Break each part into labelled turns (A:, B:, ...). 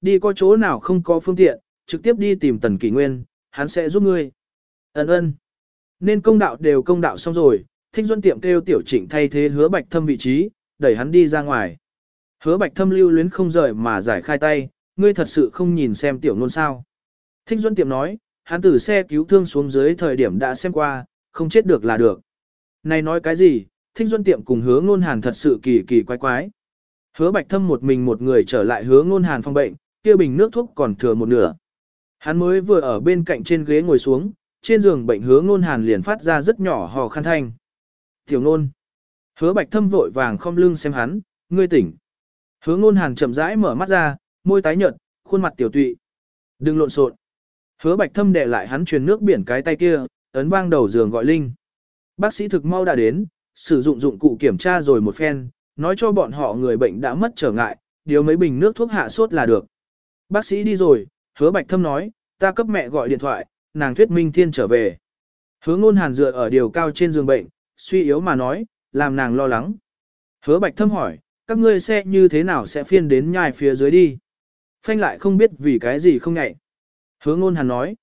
A: đi có chỗ nào không có phương tiện, trực tiếp đi tìm Tần Kỷ Nguyên, hắn sẽ giúp ngươi. Ấn ơn. Nên công đạo đều công đạo xong rồi, thích duân tiệm kêu tiểu trịnh thay thế hứa bạch thâm vị trí, đẩy hắn đi ra ngoài. Hứa bạch thâm lưu luyến không rời mà giải khai tay, ngươi thật sự không nhìn xem tiểu nôn sao. Thích duân tiệm nói, hắn từ xe cứu thương xuống dưới thời điểm đã xem qua, không chết được là được. Này nói cái gì, thích duân tiệm cùng hứa ngôn hàn thật sự kỳ kỳ quái quái. Hứa bạch thâm một mình một người trở lại hứa ngôn hàn phòng bệnh, kia bình nước thuốc còn thừa một nửa. Hắn mới vừa ở bên cạnh trên ghế ngồi xuống, trên giường bệnh hứa ngôn hàn liền phát ra rất nhỏ hò khăn thanh. Tiểu ngôn. Hứa bạch thâm vội vàng không lưng xem hắn, ngươi tỉnh. Hứa ngôn hàn chậm rãi mở mắt ra, môi tái nhợt, khuôn mặt tiểu tụy. Đừng lộn xộn. Hứa bạch thâm để lại hắn truyền nước biển cái tay kia, ấn vang đầu giường gọi Linh. Bác sĩ thực mau đã đến, sử dụng dụng cụ kiểm tra rồi một phen, nói cho bọn họ người bệnh đã mất trở ngại, điều mấy bình nước thuốc hạ sốt là được. Bác sĩ đi rồi, hứa bạch thâm nói, ta cấp mẹ gọi điện thoại, nàng thuyết minh thiên trở về. Hứa ngôn hàn dựa ở điều cao trên giường bệnh, suy yếu mà nói, làm nàng lo lắng. Hứa bạch thâm hỏi, các ngươi xe như thế nào sẽ phiên đến nhai phía dưới đi. Phanh lại không biết vì cái gì không ngại. Hứa ngôn hàn nói.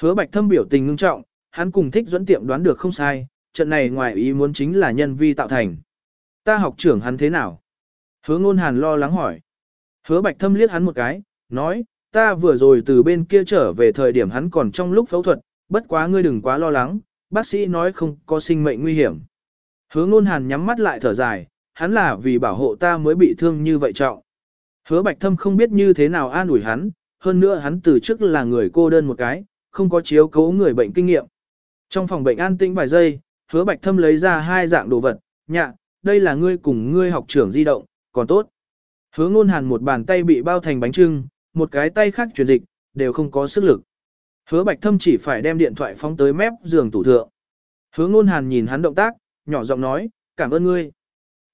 A: Hứa bạch thâm biểu tình ngưng trọng, hắn cùng thích dẫn tiệm đoán được không sai, trận này ngoài ý muốn chính là nhân vi tạo thành. Ta học trưởng hắn thế nào? Hứa ngôn hàn lo lắng hỏi. Hứa bạch thâm liếc hắn một cái, nói, ta vừa rồi từ bên kia trở về thời điểm hắn còn trong lúc phẫu thuật, bất quá ngươi đừng quá lo lắng, bác sĩ nói không có sinh mệnh nguy hiểm. Hứa ngôn hàn nhắm mắt lại thở dài, hắn là vì bảo hộ ta mới bị thương như vậy trọng. Hứa bạch thâm không biết như thế nào an ủi hắn, hơn nữa hắn từ trước là người cô đơn một cái, không có chiếu cố người bệnh kinh nghiệm. Trong phòng bệnh an tĩnh vài giây, hứa bạch thâm lấy ra hai dạng đồ vật, nhạ, đây là ngươi cùng ngươi học trưởng di động, còn tốt. Hứa ngôn hàn một bàn tay bị bao thành bánh trưng, một cái tay khác truyền dịch, đều không có sức lực. Hứa bạch thâm chỉ phải đem điện thoại phóng tới mép giường tủ thượng. Hứa ngôn hàn nhìn hắn động tác, nhỏ giọng nói, cảm ơn ngươi.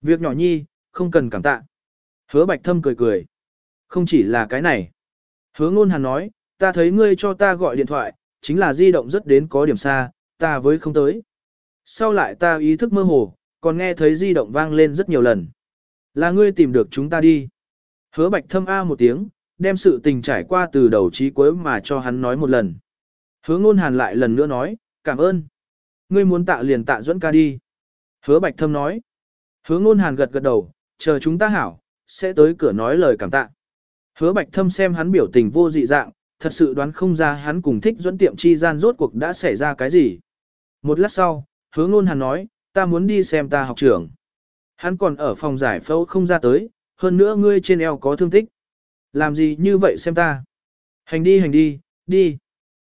A: Việc nhỏ nhi, không cần cảm tạ. Hứa bạch thâm cười cười. Không chỉ là cái này. Hứa ngôn hàn nói, ta thấy ngươi cho ta gọi điện thoại, chính là di động rất đến có điểm xa, ta với không tới. Sau lại ta ý thức mơ hồ, còn nghe thấy di động vang lên rất nhiều lần. Là ngươi tìm được chúng ta đi. Hứa bạch thâm A một tiếng, đem sự tình trải qua từ đầu chí cuối mà cho hắn nói một lần. Hứa ngôn hàn lại lần nữa nói, cảm ơn. Ngươi muốn tạ liền tạ dẫn ca đi. Hứa bạch thâm nói. Hứa ngôn hàn gật gật đầu, chờ chúng ta hảo, sẽ tới cửa nói lời cảm tạ. Hứa bạch thâm xem hắn biểu tình vô dị dạng, thật sự đoán không ra hắn cùng thích dẫn tiệm chi gian rốt cuộc đã xảy ra cái gì. Một lát sau, hứa ngôn hàn nói, ta muốn đi xem ta học trưởng. Hắn còn ở phòng giải phẫu không ra tới, hơn nữa ngươi trên eo có thương tích. Làm gì như vậy xem ta? Hành đi hành đi, đi.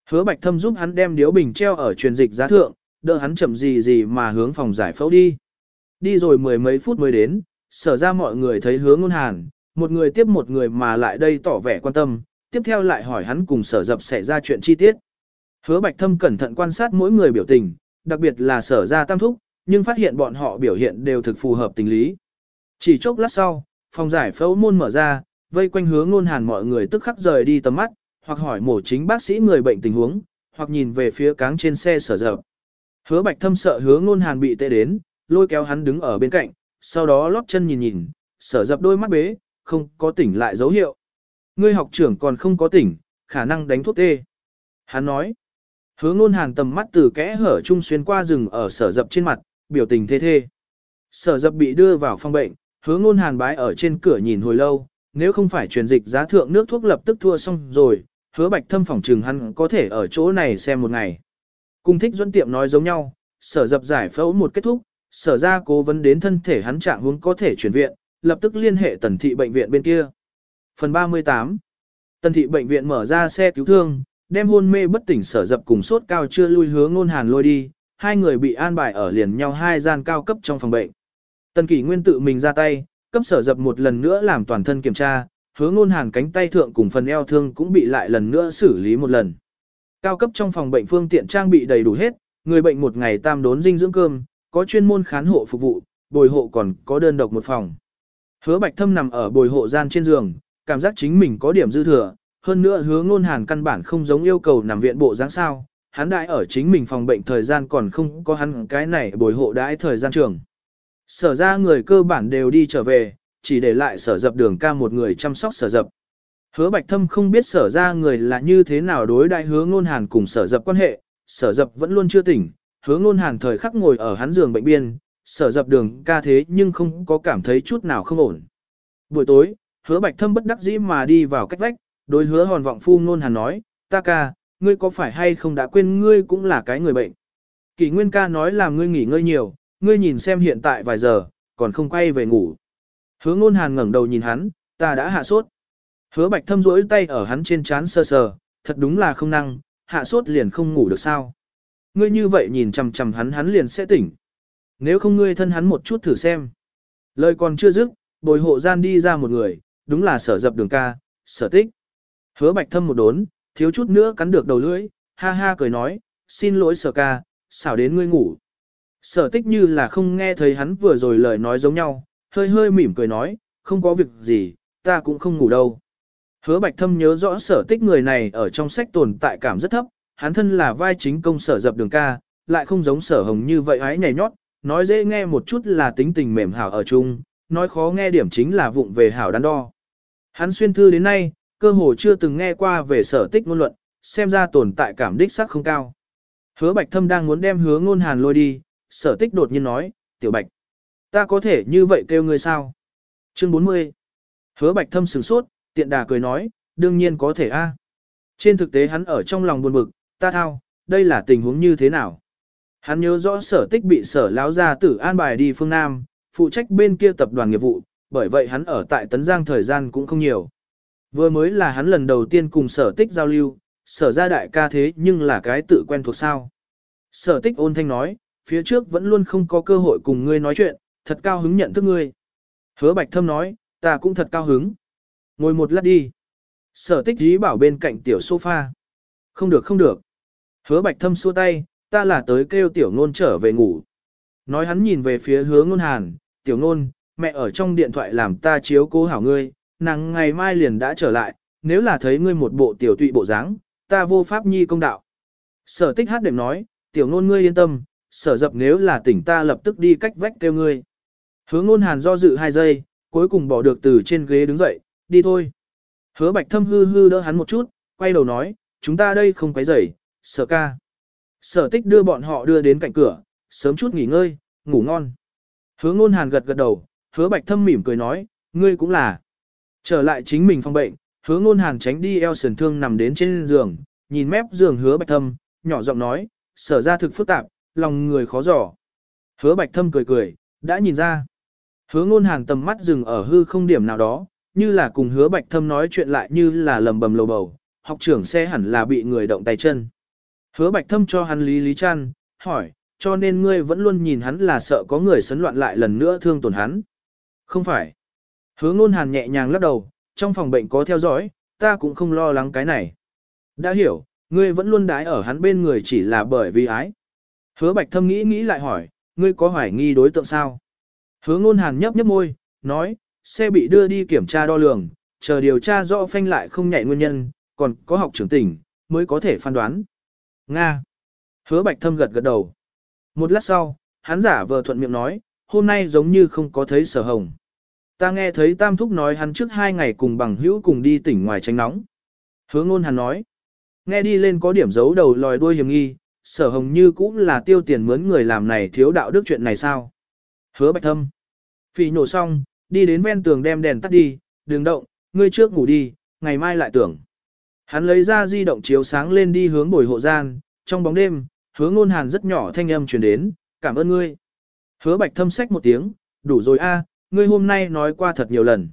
A: Hứa bạch thâm giúp hắn đem điếu bình treo ở truyền dịch giá thượng, đỡ hắn chậm gì gì mà hướng phòng giải phẫu đi. Đi rồi mười mấy phút mới đến, sở ra mọi người thấy hứa ngôn hàn, một người tiếp một người mà lại đây tỏ vẻ quan tâm, tiếp theo lại hỏi hắn cùng sở dập xảy ra chuyện chi tiết. Hứa bạch thâm cẩn thận quan sát mỗi người biểu tình, đặc biệt là sở ra tam thúc, nhưng phát hiện bọn họ biểu hiện đều thực phù hợp tình lý. Chỉ chốc lát sau, phòng giải phẫu môn mở ra, vây quanh hứa ngôn hàn mọi người tức khắc rời đi tầm mắt, hoặc hỏi mổ chính bác sĩ người bệnh tình huống, hoặc nhìn về phía cáng trên xe sở dập. Hứa bạch thâm sợ hứa ngôn hàn bị tệ đến, lôi kéo hắn đứng ở bên cạnh, sau đó lóp chân nhìn nhìn, sở dập đôi mắt bế, không có tỉnh lại dấu hiệu. Ngươi học trưởng còn không có tỉnh, khả năng đánh thuốc tê. Hắn nói, hứa ngôn hàn tầm mắt từ kẽ hở trung xuyên qua rừng ở sở dập trên mặt, biểu tình thê thê. Sở dập bị đưa vào phòng bệnh, hứa ngôn hàn bái ở trên cửa nhìn hồi lâu, nếu không phải truyền dịch giá thượng nước thuốc lập tức thua xong rồi, hứa bạch thâm phỏng trừng hắn có thể ở chỗ này xem một ngày. Cung thích dẫn tiệm nói giống nhau, sở dập giải phẫu một kết thúc, sở ra cố vấn đến thân thể hắn trạng huống có thể chuyển viện, lập tức liên hệ tần thị bệnh viện bên kia. Phần 38 Tần thị bệnh viện mở ra xe cứu thương, đem hôn mê bất tỉnh sở dập cùng sốt cao chưa lui hướng ngôn hàn lôi đi, hai người bị an bài ở liền nhau hai gian cao cấp trong phòng bệnh. Tần kỷ nguyên tự mình ra tay, cấp sở dập một lần nữa làm toàn thân kiểm tra, Hứa ngôn hàn cánh tay thượng cùng phần eo thương cũng bị lại lần nữa xử lý một lần. Cao cấp trong phòng bệnh phương tiện trang bị đầy đủ hết, người bệnh một ngày tam đốn dinh dưỡng cơm, có chuyên môn khán hộ phục vụ, bồi hộ còn có đơn độc một phòng. Hứa bạch thâm nằm ở bồi hộ gian trên giường, cảm giác chính mình có điểm dư thừa, hơn nữa hứa ngôn hàn căn bản không giống yêu cầu nằm viện bộ dáng sao, hắn đại ở chính mình phòng bệnh thời gian còn không có hắn cái này bồi hộ đãi thời gian trường. Sở ra người cơ bản đều đi trở về, chỉ để lại sở dập đường ca một người chăm sóc sở dập. Hứa bạch thâm không biết sở ra người là như thế nào đối đại hứa ngôn hàn cùng sở dập quan hệ, sở dập vẫn luôn chưa tỉnh, hứa ngôn hàn thời khắc ngồi ở hắn giường bệnh biên, sở dập đường ca thế nhưng không có cảm thấy chút nào không ổn. Buổi tối, hứa bạch thâm bất đắc dĩ mà đi vào cách vách, đối hứa hòn vọng phu ngôn hàn nói, ta ca, ngươi có phải hay không đã quên ngươi cũng là cái người bệnh. Kỷ nguyên ca nói là ngươi nghỉ ngơi nhiều, ngươi nhìn xem hiện tại vài giờ, còn không quay về ngủ. Hứa ngôn hàn ngẩng đầu nhìn hắn, ta đã hạ sốt. Hứa bạch thâm rỗi tay ở hắn trên trán sơ sờ, thật đúng là không năng, hạ sốt liền không ngủ được sao. Ngươi như vậy nhìn chằm chằm hắn hắn liền sẽ tỉnh. Nếu không ngươi thân hắn một chút thử xem. Lời còn chưa dứt, bồi hộ gian đi ra một người, đúng là sở dập đường ca, sở tích. Hứa bạch thâm một đốn, thiếu chút nữa cắn được đầu lưỡi, ha ha cười nói, xin lỗi sở ca, xảo đến ngươi ngủ. Sở tích như là không nghe thấy hắn vừa rồi lời nói giống nhau, hơi hơi mỉm cười nói, không có việc gì, ta cũng không ngủ đâu. Hứa bạch thâm nhớ rõ sở tích người này ở trong sách tồn tại cảm rất thấp, hắn thân là vai chính công sở dập đường ca, lại không giống sở hồng như vậy ấy nhảy nhót, nói dễ nghe một chút là tính tình mềm hảo ở chung, nói khó nghe điểm chính là vụng về hảo đắn đo. Hắn xuyên thư đến nay, cơ hồ chưa từng nghe qua về sở tích ngôn luận, xem ra tồn tại cảm đích sắc không cao. Hứa bạch thâm đang muốn đem hứa ngôn hàn lôi đi, sở tích đột nhiên nói, tiểu bạch, ta có thể như vậy kêu ngươi sao? Chương 40 Hứa bạch thâm sửng sốt, tiện đà cười nói, đương nhiên có thể a. Trên thực tế hắn ở trong lòng buồn bực, ta thao, đây là tình huống như thế nào? Hắn nhớ rõ sở tích bị sở Láo gia tử an bài đi phương Nam, phụ trách bên kia tập đoàn nghiệp vụ, bởi vậy hắn ở tại Tấn Giang thời gian cũng không nhiều. Vừa mới là hắn lần đầu tiên cùng sở tích giao lưu, sở ra đại ca thế nhưng là cái tự quen thuộc sao. Sở tích ôn thanh nói, phía trước vẫn luôn không có cơ hội cùng ngươi nói chuyện, thật cao hứng nhận thức ngươi. Hứa bạch thâm nói, ta cũng thật cao hứng. Ngồi một lát đi. Sở tích dí bảo bên cạnh tiểu sofa. Không được không được. Hứa bạch thâm xua tay, ta là tới kêu tiểu ngôn trở về ngủ. Nói hắn nhìn về phía hứa ngôn hàn, tiểu ngôn, mẹ ở trong điện thoại làm ta chiếu cố hảo ngươi, nàng ngày mai liền đã trở lại, nếu là thấy ngươi một bộ tiểu tụy bộ dáng, ta vô pháp nhi công đạo. Sở tích hát đệm nói, tiểu ngôn ngươi yên tâm, sở dập nếu là tỉnh ta lập tức đi cách vách kêu ngươi. Hứa ngôn hàn do dự hai giây, cuối cùng bỏ được từ trên ghế đứng dậy, đi thôi. Hứa bạch thâm hư hư đỡ hắn một chút, quay đầu nói, chúng ta đây không quấy rầy, sở ca. Sở tích đưa bọn họ đưa đến cạnh cửa, sớm chút nghỉ ngơi, ngủ ngon. Hứa ngôn hàn gật gật đầu, hứa bạch thâm mỉm cười nói, ngươi cũng là. Trở lại chính mình phòng bệnh, hứa ngôn hàn tránh đi eo sườn thương nằm đến trên giường, nhìn mép giường hứa bạch thâm, nhỏ giọng nói, sở ra thực phức tạp, lòng người khó dò. Hứa bạch thâm cười cười, đã nhìn ra. Hứa ngôn hàng tầm mắt dừng ở hư không điểm nào đó, như là cùng hứa bạch thâm nói chuyện lại như là lầm bầm lầu bầu, học trưởng xe hẳn là bị người động tay chân. Hứa bạch thâm cho hắn lý lý chăn, hỏi, cho nên ngươi vẫn luôn nhìn hắn là sợ có người sấn loạn lại lần nữa thương tổn hắn. Không phải. Hứa ngôn hàn nhẹ nhàng lắc đầu, trong phòng bệnh có theo dõi, ta cũng không lo lắng cái này. Đã hiểu, ngươi vẫn luôn đái ở hắn bên người chỉ là bởi vì ái. Hứa bạch thâm nghĩ nghĩ lại hỏi, ngươi có hoài nghi đối tượng sao? Hứa ngôn hàn nhấp nhấp môi, nói, xe bị đưa đi kiểm tra đo lường, chờ điều tra rõ phanh lại không nhạy nguyên nhân, còn có học trưởng tỉnh, mới có thể phán đoán. Nga. Hứa bạch thâm gật gật đầu. Một lát sau, hắn giả vờ thuận miệng nói, hôm nay giống như không có thấy sở hồng. Ta nghe thấy Tam Thúc nói hắn trước hai ngày cùng bằng hữu cùng đi tỉnh ngoài tránh nóng. Hứa ngôn hắn nói. Nghe đi lên có điểm giấu đầu lòi đuôi hiểm nghi, sở hồng như cũng là tiêu tiền mướn người làm này thiếu đạo đức chuyện này sao. Hứa bạch thâm. phi nổ xong, đi đến ven tường đem đèn tắt đi, đừng động, ngươi trước ngủ đi, ngày mai lại tưởng. Hắn lấy ra di động chiếu sáng lên đi hướng bồi hộ gian, trong bóng đêm, hứa ngôn hàn rất nhỏ thanh âm truyền đến, cảm ơn ngươi. Hứa bạch thâm sách một tiếng, đủ rồi a, ngươi hôm nay nói qua thật nhiều lần.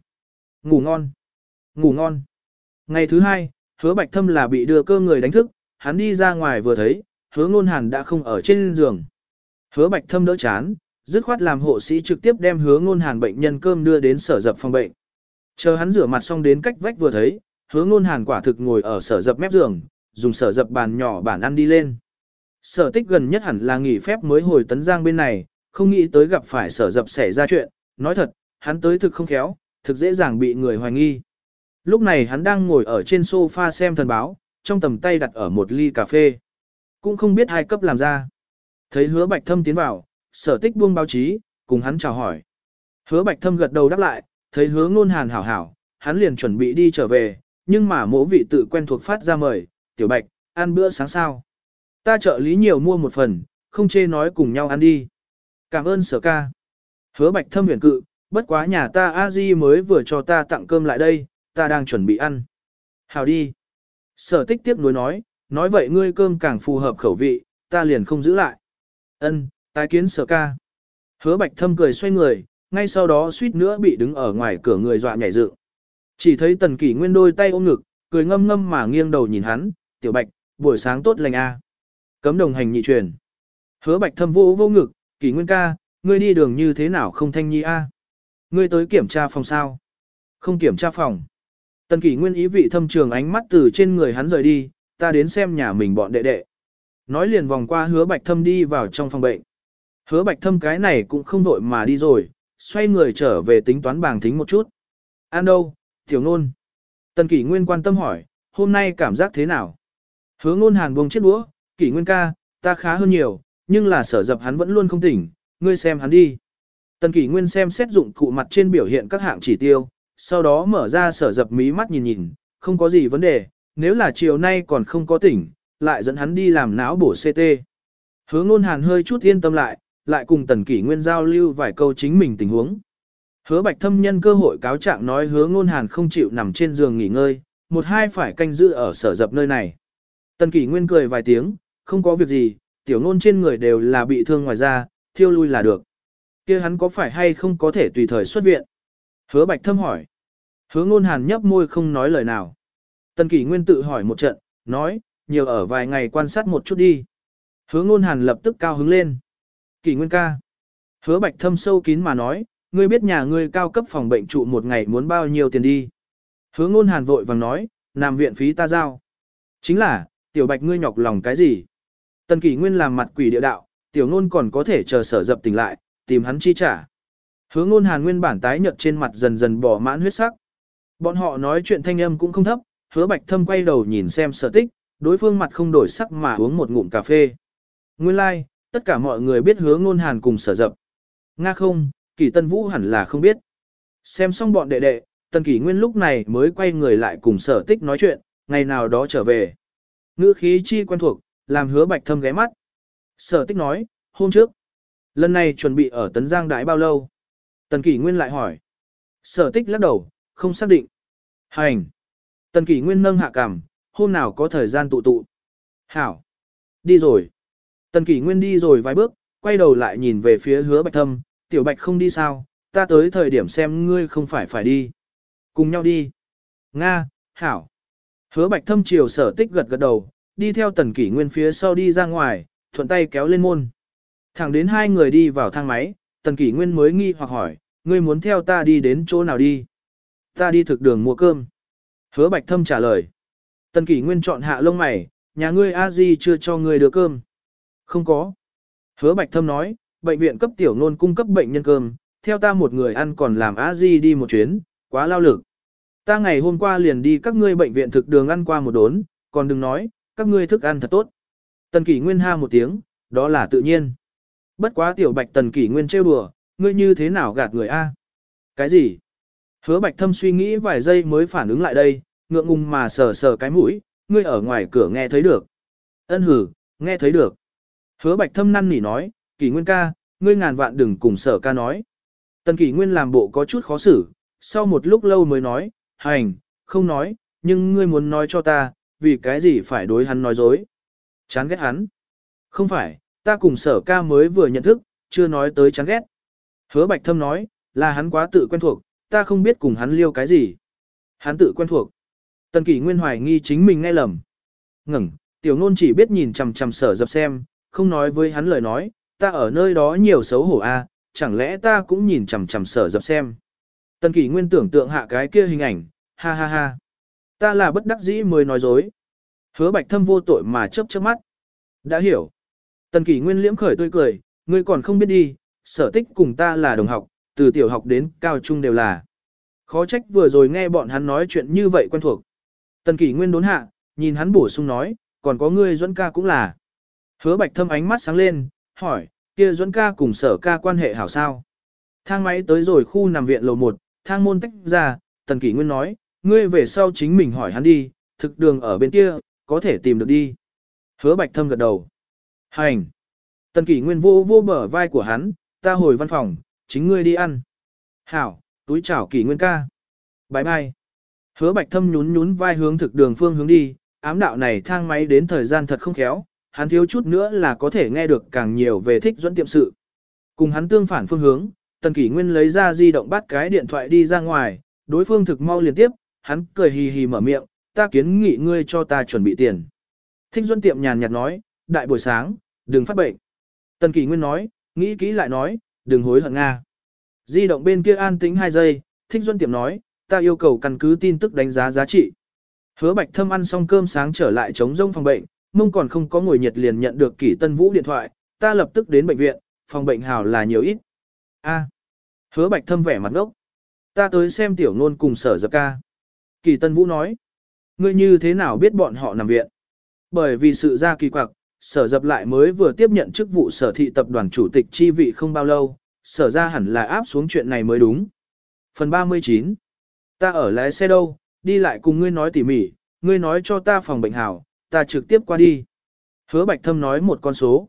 A: Ngủ ngon. Ngủ ngon. Ngày thứ hai, hứa bạch thâm là bị đưa cơ người đánh thức, hắn đi ra ngoài vừa thấy, hứa ngôn hàn đã không ở trên giường. Hứa bạch thâm đỡ chán, dứt khoát làm hộ sĩ trực tiếp đem hứa ngôn hàn bệnh nhân cơm đưa đến sở dập phòng bệnh. Chờ hắn rửa mặt xong đến cách vách vừa thấy, hứa ngôn hàn quả thực ngồi ở sở dập mép giường, dùng sở dập bàn nhỏ bản ăn đi lên. Sở tích gần nhất hẳn là nghỉ phép mới hồi tấn giang bên này, không nghĩ tới gặp phải sở dập xảy ra chuyện, nói thật, hắn tới thực không khéo, thực dễ dàng bị người hoài nghi. Lúc này hắn đang ngồi ở trên sofa xem thần báo, trong tầm tay đặt ở một ly cà phê. Cũng không biết hai cấp làm ra. Thấy hứa bạch thâm tiến vào, sở tích buông báo chí, cùng hắn chào hỏi. Hứa bạch thâm gật đầu đáp lại, thấy hứa ngôn hàn hảo hảo, hắn liền chuẩn bị đi trở về, nhưng mà mỗ vị tự quen thuộc phát ra mời, tiểu bạch, ăn bữa sáng sao. Ta trợ lý nhiều mua một phần, không chê nói cùng nhau ăn đi. Cảm ơn sở ca. Hứa bạch thâm huyền cự, bất quá nhà ta a di mới vừa cho ta tặng cơm lại đây, ta đang chuẩn bị ăn. Hào đi. Sở tích tiếp nối nói, nói vậy ngươi cơm càng phù hợp khẩu vị, ta liền không giữ lại. Ân, tái kiến sở ca. Hứa bạch thâm cười xoay người, ngay sau đó suýt nữa bị đứng ở ngoài cửa người dọa nhảy dựng. Chỉ thấy tần kỷ nguyên đôi tay ôm ngực, cười ngâm ngâm mà nghiêng đầu nhìn hắn, tiểu bạch, buổi sáng tốt lành a. Cấm đồng hành nhị truyền. Hứa bạch thâm vô vô ngực, kỷ nguyên ca, ngươi đi đường như thế nào không thanh nhi a? Ngươi tới kiểm tra phòng sao? Không kiểm tra phòng. Tần kỷ nguyên ý vị thâm trường ánh mắt từ trên người hắn rời đi, ta đến xem nhà mình bọn đệ đệ. Nói liền vòng qua hứa bạch thâm đi vào trong phòng bệnh. Hứa bạch thâm cái này cũng không vội mà đi rồi, xoay người trở về tính toán bảng thính một chút. An đâu, tiểu nôn. Tần kỷ nguyên quan tâm hỏi, hôm nay cảm giác thế nào? Hứa ngôn hàn buông chiếc đũa, kỷ nguyên ca, ta khá hơn nhiều, nhưng là sở dập hắn vẫn luôn không tỉnh, ngươi xem hắn đi. Tần kỷ nguyên xem xét dụng cụ mặt trên biểu hiện các hạng chỉ tiêu, sau đó mở ra sở dập mí mắt nhìn nhìn, không có gì vấn đề, nếu là chiều nay còn không có tỉnh, lại dẫn hắn đi làm não bổ CT. Hứa ngôn hàn hơi chút yên tâm lại, lại cùng tần kỷ nguyên giao lưu vài câu chính mình tình huống. Hứa bạch thâm nhân cơ hội cáo trạng nói hứa ngôn hàn không chịu nằm trên giường nghỉ ngơi, một hai phải canh giữ ở sở dập nơi này. Tần kỷ nguyên cười vài tiếng, không có việc gì, tiểu ngôn trên người đều là bị thương ngoài ra, thiêu lui là được. kia hắn có phải hay không có thể tùy thời xuất viện? Hứa bạch thâm hỏi. Hứa ngôn hàn nhấp môi không nói lời nào. Tần kỷ nguyên tự hỏi một trận, nói, nhiều ở vài ngày quan sát một chút đi. Hứa ngôn hàn lập tức cao hứng lên. Kỷ nguyên ca. Hứa bạch thâm sâu kín mà nói, ngươi biết nhà ngươi cao cấp phòng bệnh trụ một ngày muốn bao nhiêu tiền đi. Hứa ngôn hàn vội vàng nói, Làm viện phí ta giao. Chính là, tiểu bạch ngươi nhọc lòng cái gì? Tần kỷ nguyên làm mặt quỷ địa đạo, tiểu ngôn còn có thể chờ sở dập tỉnh lại, tìm hắn chi trả. Hứa ngôn hàn nguyên bản tái nhợt trên mặt dần dần bỏ mãn huyết sắc. Bọn họ nói chuyện thanh âm cũng không thấp, hứa bạch thâm quay đầu nhìn xem sở tích, đối phương mặt không đổi sắc mà uống một ngụm cà phê. Nguyên lai, like, tất cả mọi người biết hứa ngôn hàn cùng sở dập. Nga không, kỳ tân vũ hẳn là không biết. Xem xong bọn đệ đệ, tần kỷ nguyên lúc này mới quay người lại cùng sở tích nói chuyện, ngày nào đó trở về. Ngữ khí chi quen thuộc, làm hứa bạch thâm ghé mắt. Sở tích nói, hôm trước. Lần này chuẩn bị ở Tấn Giang đãi bao lâu? Tần kỷ nguyên lại hỏi. Sở tích lắc đầu, không xác định. Hành. Tần kỷ nguyên nâng hạ cằm, hôm nào có thời gian tụ tụ. Hảo. Đi rồi. Tần kỷ nguyên đi rồi vài bước, quay đầu lại nhìn về phía hứa bạch thâm, tiểu bạch không đi sao, ta tới thời điểm xem ngươi không phải phải đi. Cùng nhau đi. Nga, Hảo. Hứa bạch thâm chiều sở tích gật gật đầu, đi theo tần kỷ nguyên phía sau đi ra ngoài, thuận tay kéo lên môn. Thẳng đến hai người đi vào thang máy, tần kỷ nguyên mới nghi hoặc hỏi, ngươi muốn theo ta đi đến chỗ nào đi? Ta đi thực đường mua cơm. Hứa bạch thâm trả lời. Tần kỷ nguyên chọn hạ lông mày, nhà ngươi a di chưa cho ngươi đưa cơm. Không có. Hứa bạch thâm nói, bệnh viện cấp tiểu nôn cung cấp bệnh nhân cơm, theo ta một người ăn còn làm a di đi một chuyến, quá lao lực. Ta ngày hôm qua liền đi các ngươi bệnh viện thực đường ăn qua một đốn, còn đừng nói, các ngươi thức ăn thật tốt. Tần kỷ nguyên ha một tiếng, đó là tự nhiên. Bất quá tiểu bạch tần kỷ nguyên trêu đùa, ngươi như thế nào gạt người a? Cái gì? Hứa bạch thâm suy nghĩ vài giây mới phản ứng lại đây, ngượng ngùng mà sờ sờ cái mũi, ngươi ở ngoài cửa nghe thấy được. Ân hử, nghe thấy được. Hứa bạch thâm năn nỉ nói, kỷ nguyên ca, ngươi ngàn vạn đừng cùng sở ca nói. Tần kỷ nguyên làm bộ có chút khó xử, sau một lúc lâu mới nói, hành, không nói, nhưng ngươi muốn nói cho ta, vì cái gì phải đối hắn nói dối. Chán ghét hắn. Không phải, ta cùng sở ca mới vừa nhận thức, chưa nói tới chán ghét. Hứa bạch thâm nói, là hắn quá tự quen thuộc, ta không biết cùng hắn liêu cái gì. Hắn tự quen thuộc. Tần kỷ nguyên hoài nghi chính mình nghe lầm. Ngừng, tiểu ngôn chỉ biết nhìn chằm chằm sở dập xem, không nói với hắn lời nói, ta ở nơi đó nhiều xấu hổ a, chẳng lẽ ta cũng nhìn chằm chằm sở dập xem. Tần kỷ nguyên tưởng tượng hạ cái kia hình ảnh, ha ha ha. Ta là bất đắc dĩ mới nói dối. Hứa bạch thâm vô tội mà chớp chớp mắt. Đã hiểu. Tần kỷ nguyên liễm khởi tươi cười, ngươi còn không biết đi, sở tích cùng ta là đồng học, từ tiểu học đến cao trung đều là. Khó trách vừa rồi nghe bọn hắn nói chuyện như vậy quen thuộc. Tần kỷ nguyên đốn hạ, nhìn hắn bổ sung nói, còn có ngươi Duẫn ca cũng là. Hứa bạch thâm ánh mắt sáng lên, hỏi, kia Duẫn ca cùng sở ca quan hệ hảo sao? Thang máy tới rồi khu nằm viện lầu 1, thang môn tách ra, tần kỷ nguyên nói, ngươi về sau chính mình hỏi hắn đi, thực đường ở bên kia, có thể tìm được đi. Hứa bạch thâm gật đầu. Hành. Tần kỷ nguyên vô vô bờ vai của hắn, ta hồi văn phòng, chính ngươi đi ăn. Hảo, túi chảo kỷ nguyên ca. Bye bye. Hứa bạch thâm nhún nhún vai hướng thực đường phương hướng đi, ám đạo này thang máy đến thời gian thật không khéo, hắn thiếu chút nữa là có thể nghe được càng nhiều về thích dẫn tiệm sự. Cùng hắn tương phản phương hướng, tần kỷ nguyên lấy ra di động bắt cái điện thoại đi ra ngoài, đối phương thực mau liên tiếp, hắn cười hì hì mở miệng, ta kiến nghị ngươi cho ta chuẩn bị tiền. Thích Duân tiệm nhàn nhạt nói, đại buổi sáng, đừng phát bệnh. Tần Kỳ Nguyên nói, nghĩ kỹ lại nói, đừng hối hận Nga. Di động bên kia an tĩnh 2 giây, Thích Duân tiệm nói, ta yêu cầu căn cứ tin tức đánh giá giá trị. Hứa Bạch Thâm ăn xong cơm sáng trở lại chống rông phòng bệnh, mông còn không có ngồi nhiệt liền nhận được Kỷ Tân Vũ điện thoại, ta lập tức đến bệnh viện, phòng bệnh hào là nhiều ít. A. Hứa Bạch Thâm vẻ mặt ngốc. Ta tới xem tiểu ngôn cùng sở dập ca. Kỳ Tân Vũ nói, ngươi như thế nào biết bọn họ nằm viện? Bởi vì sự ra kỳ quặc, sở dập lại mới vừa tiếp nhận chức vụ sở thị tập đoàn chủ tịch chi vị không bao lâu, sở ra hẳn là áp xuống chuyện này mới đúng. Phần 39 Ta ở lái xe đâu, đi lại cùng ngươi nói tỉ mỉ, ngươi nói cho ta phòng bệnh hảo, ta trực tiếp qua đi. Hứa Bạch Thâm nói một con số.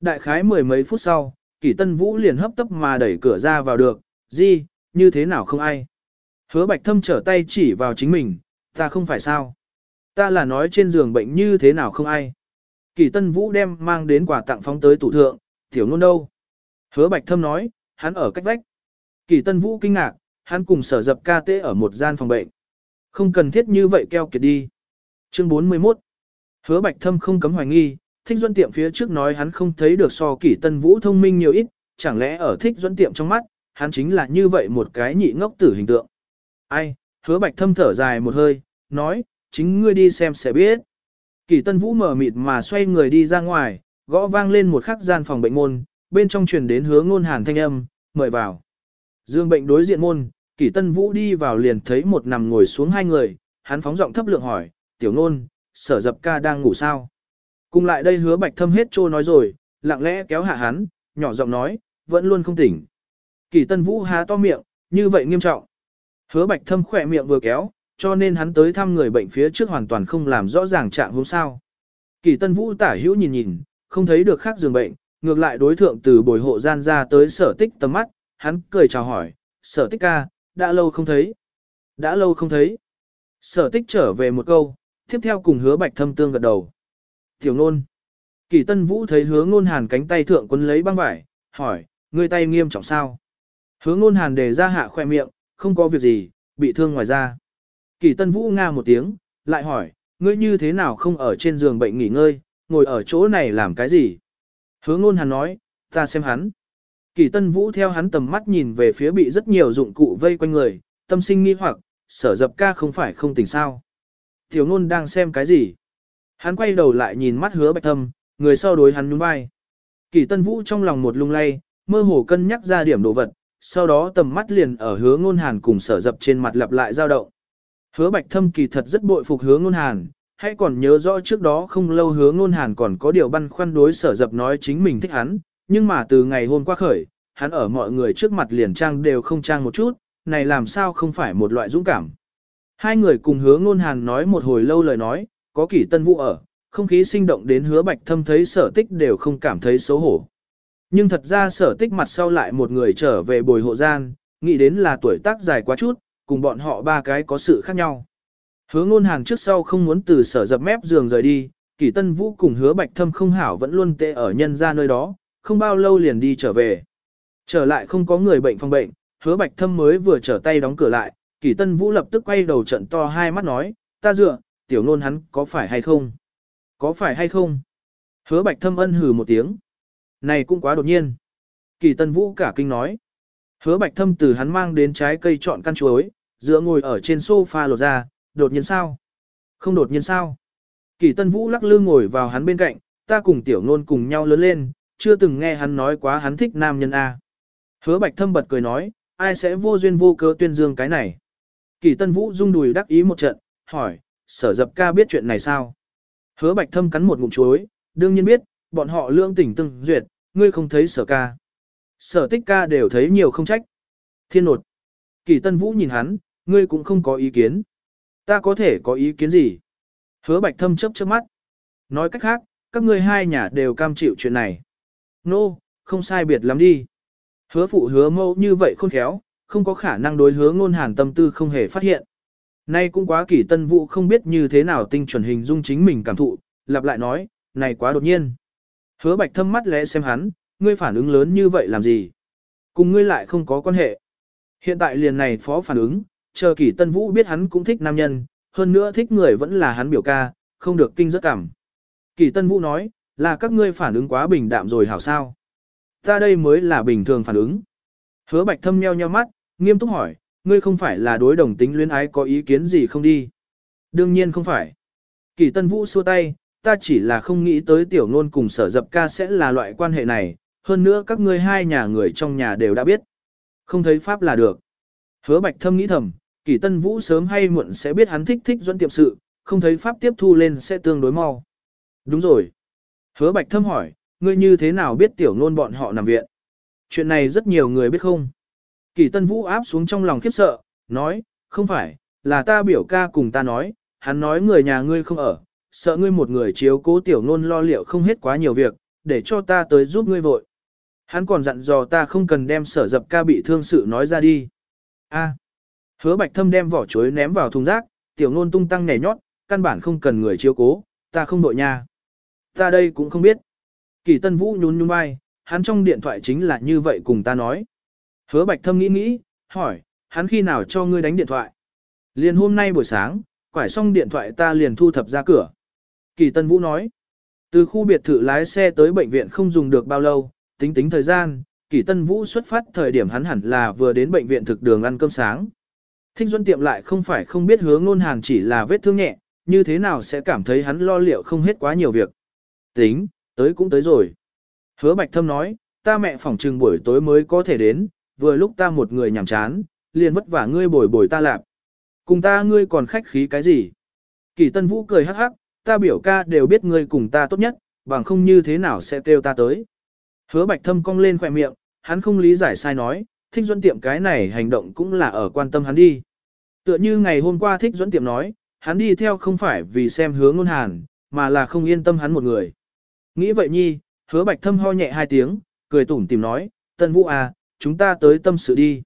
A: Đại khái mười mấy phút sau, Kỷ Tân Vũ liền hấp tấp mà đẩy cửa ra vào được, gì, như thế nào không ai. Hứa Bạch Thâm trở tay chỉ vào chính mình, ta không phải sao. Ta là nói trên giường bệnh như thế nào không ai. Kỳ Tân Vũ đem mang đến quà tặng phóng tới tủ thượng, tiểu nôn đâu. Hứa Bạch Thâm nói, hắn ở cách vách. Kỳ Tân Vũ kinh ngạc, hắn cùng sở dập ca tế ở một gian phòng bệnh. Không cần thiết như vậy keo kiệt đi. Chương 41 Hứa Bạch Thâm không cấm hoài nghi, thích duân tiệm phía trước nói hắn không thấy được so Kỳ Tân Vũ thông minh nhiều ít, chẳng lẽ ở thích duân tiệm trong mắt, hắn chính là như vậy một cái nhị ngốc tử hình tượng. Ai, hứa bạch thâm thở dài một hơi, nói, chính ngươi đi xem sẽ biết. Kỳ tân vũ mở mịt mà xoay người đi ra ngoài, gõ vang lên một khắc gian phòng bệnh môn, bên trong truyền đến hướng ngôn hàn thanh âm, mời vào. Dương bệnh đối diện môn, kỳ tân vũ đi vào liền thấy một nằm ngồi xuống hai người, hắn phóng giọng thấp lượng hỏi, tiểu ngôn, sở dập ca đang ngủ sao? Cùng lại đây hứa bạch thâm hết trô nói rồi, lặng lẽ kéo hạ hắn, nhỏ giọng nói, vẫn luôn không tỉnh. Kỳ tân vũ há to miệng, như vậy nghiêm trọng. Hứa bạch thâm khỏe miệng vừa kéo, cho nên hắn tới thăm người bệnh phía trước hoàn toàn không làm rõ ràng trạng huống sao. Kỳ tân vũ tả hữu nhìn nhìn, không thấy được khác giường bệnh, ngược lại đối thượng từ bồi hộ gian ra tới sở tích tầm mắt, hắn cười chào hỏi, sở tích ca, đã lâu không thấy. Đã lâu không thấy. Sở tích trở về một câu, tiếp theo cùng hứa bạch thâm tương gật đầu. Tiểu ngôn. Kỳ tân vũ thấy hứa ngôn hàn cánh tay thượng quân lấy băng vải, hỏi, người tay nghiêm trọng sao? Hứa ngôn hàn đề ra hạ khoe miệng, không có việc gì, bị thương ngoài ra. Kỳ tân vũ nga một tiếng, lại hỏi, ngươi như thế nào không ở trên giường bệnh nghỉ ngơi, ngồi ở chỗ này làm cái gì? Hứa ngôn hắn nói, ta xem hắn. Kỳ tân vũ theo hắn tầm mắt nhìn về phía bị rất nhiều dụng cụ vây quanh người, tâm sinh nghi hoặc, sở dập ca không phải không tỉnh sao. Tiểu ngôn đang xem cái gì? Hắn quay đầu lại nhìn mắt hứa bạch thâm, người sau đối hắn nhún vai. Kỳ tân vũ trong lòng một lung lay, mơ hồ cân nhắc ra điểm đồ vật, sau đó tầm mắt liền ở hứa ngôn hàn cùng sở dập trên mặt lặp lại dao động. Hứa bạch thâm kỳ thật rất bội phục hứa ngôn hàn, hãy còn nhớ rõ trước đó không lâu hứa ngôn hàn còn có điều băn khoăn đối sở dập nói chính mình thích hắn, nhưng mà từ ngày hôm qua khởi, hắn ở mọi người trước mặt liền trang đều không trang một chút, này làm sao không phải một loại dũng cảm. Hai người cùng hứa ngôn hàn nói một hồi lâu lời nói, có kỷ tân vũ ở, không khí sinh động đến hứa bạch thâm thấy sở tích đều không cảm thấy xấu hổ. Nhưng thật ra sở tích mặt sau lại một người trở về bồi hộ gian, nghĩ đến là tuổi tác dài quá chút, cùng bọn họ ba cái có sự khác nhau. Hứa ngôn hàng trước sau không muốn từ sở dập mép giường rời đi, kỷ tân vũ cùng hứa bạch thâm không hảo vẫn luôn tệ ở nhân ra nơi đó, không bao lâu liền đi trở về. Trở lại không có người bệnh phòng bệnh, hứa bạch thâm mới vừa trở tay đóng cửa lại, kỷ tân vũ lập tức quay đầu trận to hai mắt nói, ta dựa, tiểu ngôn hắn có phải hay không? Có phải hay không? Hứa bạch thâm ân hừ một tiếng. Này cũng quá đột nhiên. Kỳ Tân Vũ cả kinh nói. Hứa Bạch Thâm từ hắn mang đến trái cây chọn căn chuối, dựa ngồi ở trên sofa lột ra, đột nhiên sao? Không đột nhiên sao? Kỳ Tân Vũ lắc lư ngồi vào hắn bên cạnh, ta cùng tiểu nôn cùng nhau lớn lên, chưa từng nghe hắn nói quá hắn thích nam nhân A. Hứa Bạch Thâm bật cười nói, ai sẽ vô duyên vô cớ tuyên dương cái này? Kỳ Tân Vũ rung đùi đắc ý một trận, hỏi, sở dập ca biết chuyện này sao? Hứa Bạch Thâm cắn một ngụm chuối, đương nhiên biết, bọn họ lương tỉnh từng duyệt, ngươi không thấy sở ca. Sở tích ca đều thấy nhiều không trách. Thiên nột. Kỳ tân vũ nhìn hắn, ngươi cũng không có ý kiến. Ta có thể có ý kiến gì? Hứa bạch thâm chấp chớp mắt. Nói cách khác, các ngươi hai nhà đều cam chịu chuyện này. Nô, no, không sai biệt lắm đi. Hứa phụ hứa mâu như vậy khôn khéo, không có khả năng đối hứa ngôn hàn tâm tư không hề phát hiện. Nay cũng quá kỳ tân vụ không biết như thế nào tinh chuẩn hình dung chính mình cảm thụ, lặp lại nói, này quá đột nhiên. Hứa bạch thâm mắt lẽ xem hắn, ngươi phản ứng lớn như vậy làm gì? Cùng ngươi lại không có quan hệ. Hiện tại liền này phó phản ứng, chờ kỳ tân vũ biết hắn cũng thích nam nhân, hơn nữa thích người vẫn là hắn biểu ca, không được kinh rất cảm. Kỳ tân vũ nói, là các ngươi phản ứng quá bình đạm rồi hảo sao? Ta đây mới là bình thường phản ứng. Hứa bạch thâm nheo nheo mắt, nghiêm túc hỏi, ngươi không phải là đối đồng tính luyến ái có ý kiến gì không đi? Đương nhiên không phải. Kỳ tân vũ xua tay, ta chỉ là không nghĩ tới tiểu ngôn cùng sở dập ca sẽ là loại quan hệ này, hơn nữa các ngươi hai nhà người trong nhà đều đã biết. Không thấy pháp là được. Hứa bạch thâm nghĩ thầm, kỳ tân vũ sớm hay muộn sẽ biết hắn thích thích dẫn tiệm sự, không thấy pháp tiếp thu lên sẽ tương đối mau. Đúng rồi. Hứa bạch thâm hỏi, ngươi như thế nào biết tiểu ngôn bọn họ nằm viện? Chuyện này rất nhiều người biết không? Kỳ tân vũ áp xuống trong lòng khiếp sợ, nói, không phải, là ta biểu ca cùng ta nói, hắn nói người nhà ngươi không ở, sợ ngươi một người chiếu cố tiểu ngôn lo liệu không hết quá nhiều việc, để cho ta tới giúp ngươi vội. Hắn còn dặn dò ta không cần đem sở dập ca bị thương sự nói ra đi. A. Hứa bạch thâm đem vỏ chuối ném vào thùng rác, tiểu ngôn tung tăng nhảy nhót, căn bản không cần người chiếu cố, ta không đội nha. Ta đây cũng không biết. Kỳ tân vũ nhún nhún vai, hắn trong điện thoại chính là như vậy cùng ta nói. Hứa bạch thâm nghĩ nghĩ, hỏi, hắn khi nào cho ngươi đánh điện thoại? Liền hôm nay buổi sáng, quải xong điện thoại ta liền thu thập ra cửa. Kỳ Tân Vũ nói, từ khu biệt thự lái xe tới bệnh viện không dùng được bao lâu, tính tính thời gian, Kỳ Tân Vũ xuất phát thời điểm hắn hẳn là vừa đến bệnh viện thực đường ăn cơm sáng. Thích Duân tiệm lại không phải không biết hướng ngôn hàng chỉ là vết thương nhẹ, như thế nào sẽ cảm thấy hắn lo liệu không hết quá nhiều việc. Tính, tới cũng tới rồi. Hứa Bạch Thâm nói, ta mẹ phòng trừng buổi tối mới có thể đến, vừa lúc ta một người nhàm chán, liền vất vả ngươi bồi bồi ta lạp. Cùng ta ngươi còn khách khí cái gì? Kỳ Tân Vũ cười hắc hắc, ta biểu ca đều biết ngươi cùng ta tốt nhất, bằng không như thế nào sẽ kêu ta tới. Hứa Bạch Thâm cong lên khỏe miệng, hắn không lý giải sai nói, thích Duân tiệm cái này hành động cũng là ở quan tâm hắn đi. Tựa như ngày hôm qua thích dẫn tiệm nói, hắn đi theo không phải vì xem hứa ngôn hàn, mà là không yên tâm hắn một người. Nghĩ vậy nhi, hứa Bạch Thâm ho nhẹ hai tiếng, cười tủm tìm nói, Tân Vũ à, chúng ta tới tâm sự đi.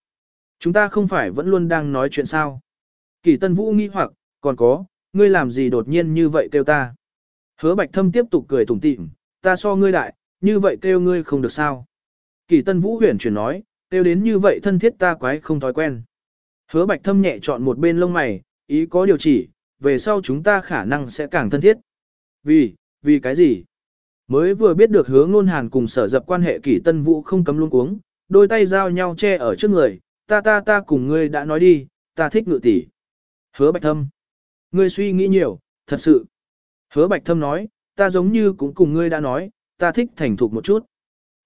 A: Chúng ta không phải vẫn luôn đang nói chuyện sao. Kỳ Tân Vũ nghi hoặc, còn có, ngươi làm gì đột nhiên như vậy kêu ta. Hứa Bạch Thâm tiếp tục cười tủm tỉm, ta so ngươi đại, như vậy kêu ngươi không được sao. Kỳ Tân Vũ huyền chuyển nói, kêu đến như vậy thân thiết ta quái không thói quen. Hứa Bạch Thâm nhẹ chọn một bên lông mày, ý có điều chỉ, về sau chúng ta khả năng sẽ càng thân thiết. Vì, vì cái gì? Mới vừa biết được hứa ngôn hàn cùng sở dập quan hệ kỷ tân vũ không cấm luôn cuống, đôi tay giao nhau che ở trước người, ta ta ta cùng ngươi đã nói đi, ta thích ngự tỷ. Hứa bạch thâm. Ngươi suy nghĩ nhiều, thật sự. Hứa bạch thâm nói, ta giống như cũng cùng ngươi đã nói, ta thích thành thục một chút.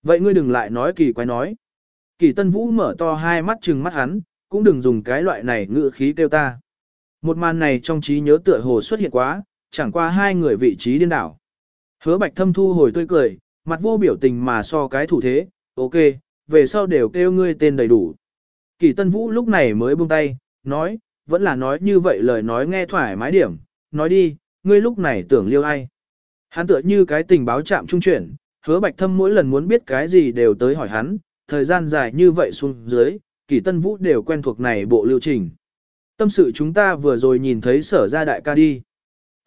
A: Vậy ngươi đừng lại nói kỳ quái nói. Kỳ tân vũ mở to hai mắt trừng mắt hắn, cũng đừng dùng cái loại này ngự khí kêu ta. Một màn này trong trí nhớ tựa hồ xuất hiện quá, chẳng qua hai người vị trí điên đảo. Hứa bạch thâm thu hồi tươi cười, mặt vô biểu tình mà so cái thủ thế, ok, về sau đều kêu ngươi tên đầy đủ. Kỳ Tân Vũ lúc này mới buông tay, nói, vẫn là nói như vậy lời nói nghe thoải mái điểm, nói đi, ngươi lúc này tưởng liêu ai. Hắn tựa như cái tình báo chạm trung chuyển, hứa bạch thâm mỗi lần muốn biết cái gì đều tới hỏi hắn, thời gian dài như vậy xuống dưới, Kỳ Tân Vũ đều quen thuộc này bộ lưu trình. Tâm sự chúng ta vừa rồi nhìn thấy sở ra đại ca đi.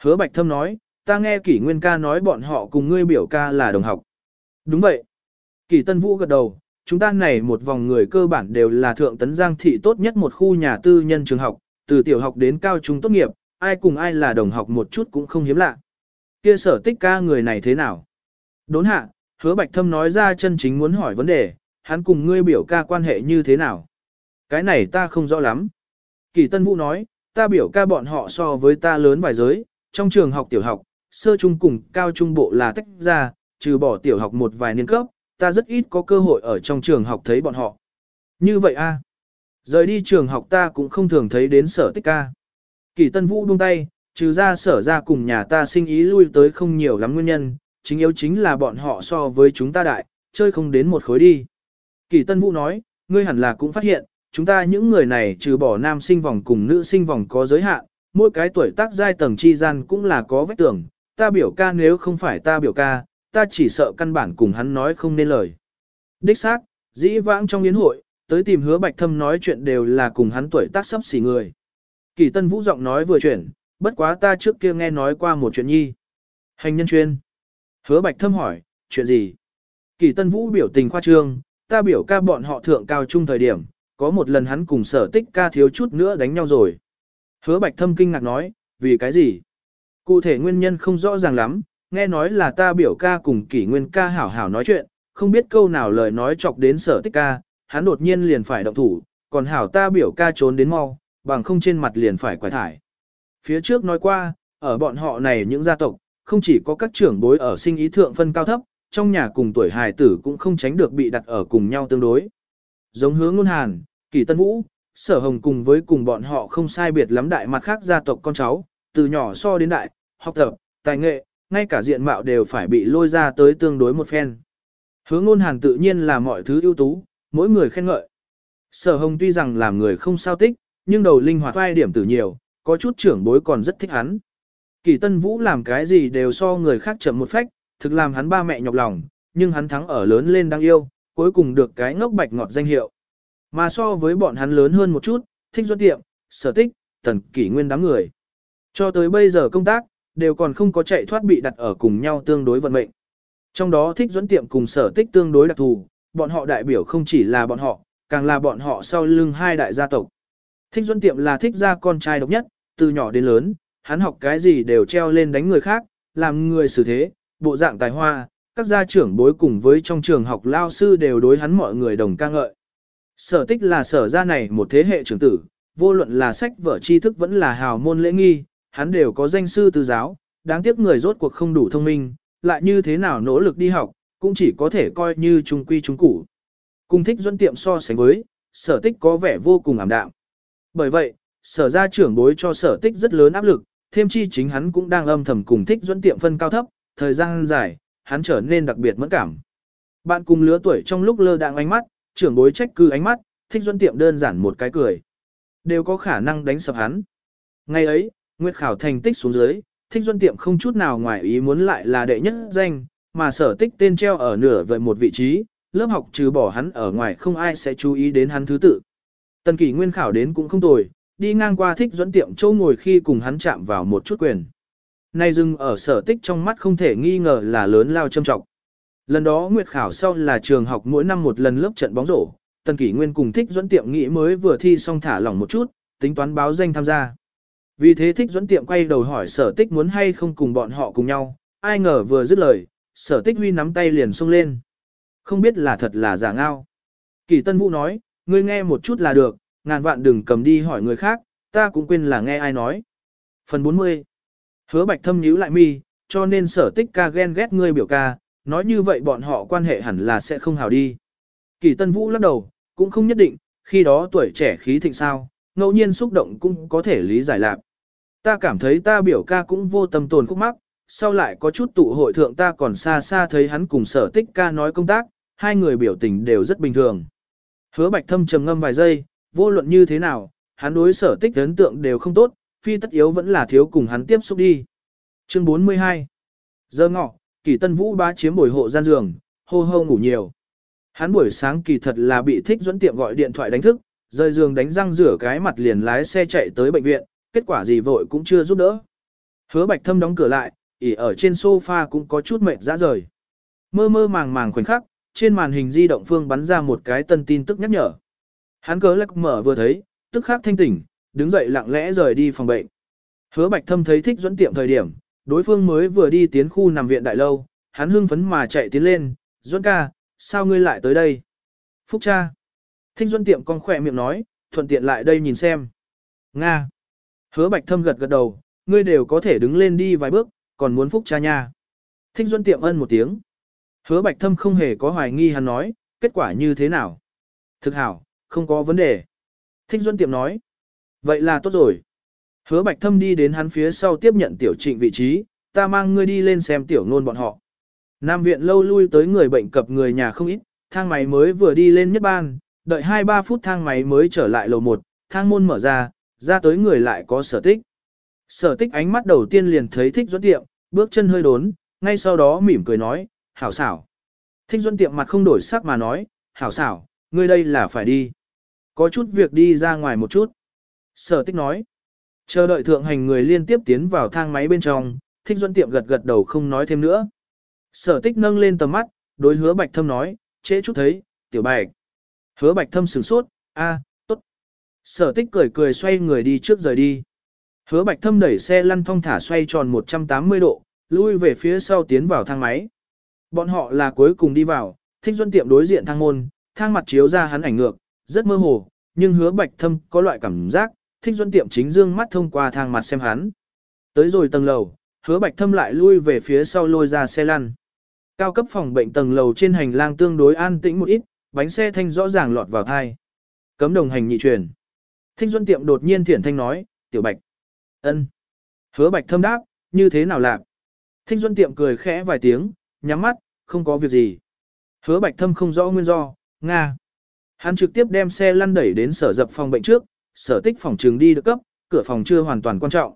A: Hứa bạch thâm nói, ta nghe kỷ nguyên ca nói bọn họ cùng ngươi biểu ca là đồng học. Đúng vậy. Kỳ tân vũ gật đầu, chúng ta này một vòng người cơ bản đều là thượng tấn giang thị tốt nhất một khu nhà tư nhân trường học, từ tiểu học đến cao trung tốt nghiệp, ai cùng ai là đồng học một chút cũng không hiếm lạ. Kia sở tích ca người này thế nào? Đốn hạ, hứa bạch thâm nói ra chân chính muốn hỏi vấn đề, hắn cùng ngươi biểu ca quan hệ như thế nào? Cái này ta không rõ lắm. Kỳ Tân Vũ nói, ta biểu ca bọn họ so với ta lớn vài giới, trong trường học tiểu học, sơ trung cùng cao trung bộ là tách ra, trừ bỏ tiểu học một vài niên cấp, ta rất ít có cơ hội ở trong trường học thấy bọn họ. Như vậy a Rời đi trường học ta cũng không thường thấy đến sở tích ca. Kỳ Tân Vũ buông tay, trừ ra sở ra cùng nhà ta sinh ý lui tới không nhiều lắm nguyên nhân, chính yếu chính là bọn họ so với chúng ta đại, chơi không đến một khối đi. Kỳ Tân Vũ nói, ngươi hẳn là cũng phát hiện, chúng ta những người này trừ bỏ nam sinh vòng cùng nữ sinh vòng có giới hạn, mỗi cái tuổi tác giai tầng chi gian cũng là có vết tưởng, ta biểu ca nếu không phải ta biểu ca, ta chỉ sợ căn bản cùng hắn nói không nên lời. Đích xác, dĩ vãng trong yến hội, tới tìm hứa bạch thâm nói chuyện đều là cùng hắn tuổi tác sắp xỉ người. Kỳ tân vũ giọng nói vừa chuyển, bất quá ta trước kia nghe nói qua một chuyện nhi. Hành nhân chuyên. Hứa bạch thâm hỏi, chuyện gì? Kỳ tân vũ biểu tình khoa trương, ta biểu ca bọn họ thượng cao trung thời điểm, có một lần hắn cùng sở tích ca thiếu chút nữa đánh nhau rồi. Hứa bạch thâm kinh ngạc nói, vì cái gì? Cụ thể nguyên nhân không rõ ràng lắm, nghe nói là ta biểu ca cùng kỷ nguyên ca hảo hảo nói chuyện, không biết câu nào lời nói chọc đến sở tích ca, hắn đột nhiên liền phải động thủ, còn hảo ta biểu ca trốn đến mau, bằng không trên mặt liền phải quải thải. Phía trước nói qua, ở bọn họ này những gia tộc, không chỉ có các trưởng bối ở sinh ý thượng phân cao thấp, trong nhà cùng tuổi hài tử cũng không tránh được bị đặt ở cùng nhau tương đối. Giống hướng ngôn hàn, kỳ tân vũ, sở hồng cùng với cùng bọn họ không sai biệt lắm đại mặt khác gia tộc con cháu, từ nhỏ so đến đại, học tập, tài nghệ, ngay cả diện mạo đều phải bị lôi ra tới tương đối một phen. Hướng ngôn hàn tự nhiên là mọi thứ ưu tú, mỗi người khen ngợi. Sở hồng tuy rằng làm người không sao tích, nhưng đầu linh hoạt vai điểm tử nhiều, có chút trưởng bối còn rất thích hắn. Kỳ Tân Vũ làm cái gì đều so người khác chậm một phách, thực làm hắn ba mẹ nhọc lòng, nhưng hắn thắng ở lớn lên đang yêu, cuối cùng được cái ngốc bạch ngọt danh hiệu. Mà so với bọn hắn lớn hơn một chút, thích doanh tiệm, sở tích, tần kỷ nguyên đám người. Cho tới bây giờ công tác, đều còn không có chạy thoát bị đặt ở cùng nhau tương đối vận mệnh. Trong đó thích doan tiệm cùng sở tích tương đối đặc thù, bọn họ đại biểu không chỉ là bọn họ, càng là bọn họ sau lưng hai đại gia tộc. Thích doan tiệm là thích gia con trai độc nhất, từ nhỏ đến lớn, hắn học cái gì đều treo lên đánh người khác, làm người xử thế, bộ dạng tài hoa, các gia trưởng bối cùng với trong trường học lao sư đều đối hắn mọi người đồng ca ngợi. Sở tích là sở gia này một thế hệ trưởng tử, vô luận là sách vở tri thức vẫn là hào môn lễ nghi, hắn đều có danh sư từ giáo, đáng tiếc người rốt cuộc không đủ thông minh, lại như thế nào nỗ lực đi học, cũng chỉ có thể coi như trung quy trung củ. Cùng thích dẫn tiệm so sánh với, sở tích có vẻ vô cùng ảm đạm. Bởi vậy, sở gia trưởng bối cho sở tích rất lớn áp lực, thêm chi chính hắn cũng đang âm thầm cùng thích dẫn tiệm phân cao thấp, thời gian dài, hắn trở nên đặc biệt mẫn cảm. Bạn cùng lứa tuổi trong lúc lơ đạng ánh mắt, trưởng bối trách cứ ánh mắt, thích dẫn tiệm đơn giản một cái cười. Đều có khả năng đánh sập hắn. Ngày ấy, Nguyệt Khảo thành tích xuống dưới, thích dẫn tiệm không chút nào ngoài ý muốn lại là đệ nhất danh, mà sở tích tên treo ở nửa vời một vị trí, lớp học trừ bỏ hắn ở ngoài không ai sẽ chú ý đến hắn thứ tự. Tần kỷ nguyên khảo đến cũng không tồi, đi ngang qua thích dẫn tiệm châu ngồi khi cùng hắn chạm vào một chút quyền. Nay dừng ở sở tích trong mắt không thể nghi ngờ là lớn lao châm trọng. Lần đó Nguyệt Khảo sau là trường học mỗi năm một lần lớp trận bóng rổ, Tần Kỷ Nguyên cùng Thích Duẫn Tiệm nghĩ mới vừa thi xong thả lỏng một chút, tính toán báo danh tham gia. Vì thế Thích Duẫn Tiệm quay đầu hỏi sở tích muốn hay không cùng bọn họ cùng nhau, ai ngờ vừa dứt lời, sở tích huy nắm tay liền xông lên. Không biết là thật là giả ngao. Kỳ Tân Vũ nói, ngươi nghe một chút là được, ngàn vạn đừng cầm đi hỏi người khác, ta cũng quên là nghe ai nói. Phần 40 Hứa bạch thâm nhíu lại mi, cho nên sở tích ca ghen ghét ngươi biểu ca, nói như vậy bọn họ quan hệ hẳn là sẽ không hào đi. Kỳ Tân Vũ lắc đầu, cũng không nhất định, khi đó tuổi trẻ khí thịnh sao, ngẫu nhiên xúc động cũng có thể lý giải lạc. Ta cảm thấy ta biểu ca cũng vô tâm tồn khúc mắc, sau lại có chút tụ hội thượng ta còn xa xa thấy hắn cùng sở tích ca nói công tác, hai người biểu tình đều rất bình thường. Hứa bạch thâm trầm ngâm vài giây, vô luận như thế nào, hắn đối sở tích ấn tượng đều không tốt, phi tất yếu vẫn là thiếu cùng hắn tiếp xúc đi. Chương 42 Giờ ngọ, kỳ tân vũ bá chiếm buổi hộ gian giường, hô hô ngủ nhiều. Hắn buổi sáng kỳ thật là bị thích dẫn tiệm gọi điện thoại đánh thức, rời giường đánh răng rửa cái mặt liền lái xe chạy tới bệnh viện, kết quả gì vội cũng chưa giúp đỡ. Hứa bạch thâm đóng cửa lại, ỉ ở trên sofa cũng có chút mệt ra rời. Mơ mơ màng màng khoảnh khắc, trên màn hình di động phương bắn ra một cái tân tin tức nhắc nhở. Hắn cớ lắc mở vừa thấy, tức khắc thanh tỉnh, đứng dậy lặng lẽ rời đi phòng bệnh. Hứa Bạch Thâm thấy thích dẫn tiệm thời điểm, đối phương mới vừa đi tiến khu nằm viện đại lâu, hắn hưng phấn mà chạy tiến lên, "Duẫn ca, sao ngươi lại tới đây?" "Phúc cha." Thích dẫn tiệm con khỏe miệng nói, thuận tiện lại đây nhìn xem. "Nga." Hứa Bạch Thâm gật gật đầu, "Ngươi đều có thể đứng lên đi vài bước, còn muốn phúc cha nha." Thích dẫn tiệm ân một tiếng. Hứa Bạch Thâm không hề có hoài nghi hắn nói, kết quả như thế nào? Thực hảo, không có vấn đề. Thích Duân Tiệm nói. Vậy là tốt rồi. Hứa Bạch Thâm đi đến hắn phía sau tiếp nhận tiểu trịnh vị trí, ta mang ngươi đi lên xem tiểu nôn bọn họ. Nam viện lâu lui tới người bệnh cập người nhà không ít, thang máy mới vừa đi lên nhất ban, đợi 2-3 phút thang máy mới trở lại lầu 1, thang môn mở ra, ra tới người lại có sở tích. Sở tích ánh mắt đầu tiên liền thấy thích dẫn tiệm, bước chân hơi đốn, ngay sau đó mỉm cười nói, hảo xảo. Thích dẫn tiệm mặt không đổi sắc mà nói, hảo xảo, ngươi đây là phải đi. Có chút việc đi ra ngoài một chút. Sở tích nói, chờ đợi thượng hành người liên tiếp tiến vào thang máy bên trong, thích dẫn tiệm gật gật đầu không nói thêm nữa. Sở tích nâng lên tầm mắt, đối hứa bạch thâm nói, trễ chút thấy, tiểu bạch. Hứa bạch thâm sửng sốt, a, tốt. Sở tích cười cười xoay người đi trước rời đi. Hứa bạch thâm đẩy xe lăn thong thả xoay tròn 180 độ, lui về phía sau tiến vào thang máy. Bọn họ là cuối cùng đi vào, thích duân tiệm đối diện thang môn, thang mặt chiếu ra hắn ảnh ngược, rất mơ hồ, nhưng hứa bạch thâm có loại cảm giác, thích duân tiệm chính dương mắt thông qua thang mặt xem hắn. Tới rồi tầng lầu, hứa bạch thâm lại lui về phía sau lôi ra xe lăn. Cao cấp phòng bệnh tầng lầu trên hành lang tương đối an tĩnh một ít, bánh xe thanh rõ ràng lọt vào thai. Cấm đồng hành nhị truyền. Thích duân tiệm đột nhiên thiển thanh nói, tiểu bạch. ân. Hứa bạch thâm đáp, như thế nào lạc? Thích duân tiệm cười khẽ vài tiếng, nhắm mắt, không có việc gì. Hứa bạch thâm không rõ nguyên do, Nga. Hắn trực tiếp đem xe lăn đẩy đến sở dập phòng bệnh trước, sở tích phòng trường đi được cấp, cửa phòng chưa hoàn toàn quan trọng.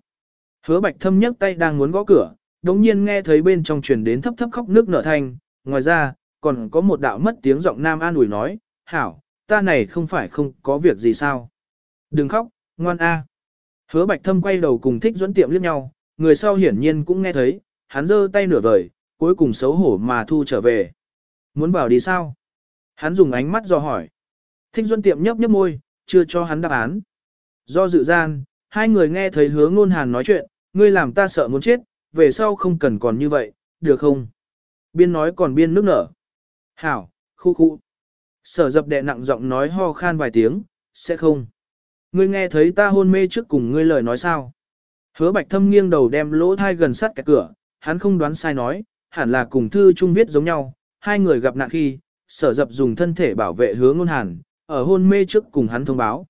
A: Hứa bạch thâm nhấc tay đang muốn gõ cửa, đống nhiên nghe thấy bên trong truyền đến thấp thấp khóc nước nở thanh, ngoài ra, còn có một đạo mất tiếng giọng nam an ủi nói, hảo, ta này không phải không có việc gì sao. Đừng khóc, ngoan a. Hứa bạch thâm quay đầu cùng thích dẫn tiệm liếc nhau, người sau hiển nhiên cũng nghe thấy, hắn giơ tay nửa vời, cuối cùng xấu hổ mà thu trở về. Muốn vào đi sao? Hắn dùng ánh mắt do hỏi. Thích Duân Tiệm nhấp nhấp môi, chưa cho hắn đáp án. Do dự gian, hai người nghe thấy hứa ngôn hàn nói chuyện, ngươi làm ta sợ muốn chết, về sau không cần còn như vậy, được không? Biên nói còn biên nước nở. Hảo, khu khu. Sở dập đệ nặng giọng nói ho khan vài tiếng, sẽ không. Ngươi nghe thấy ta hôn mê trước cùng ngươi lời nói sao? Hứa bạch thâm nghiêng đầu đem lỗ thai gần sát cái cửa, hắn không đoán sai nói, hẳn là cùng thư trung viết giống nhau, hai người gặp nạn khi, sở dập dùng thân thể bảo vệ hứa ngôn hàn, ở hôn mê trước cùng hắn thông báo.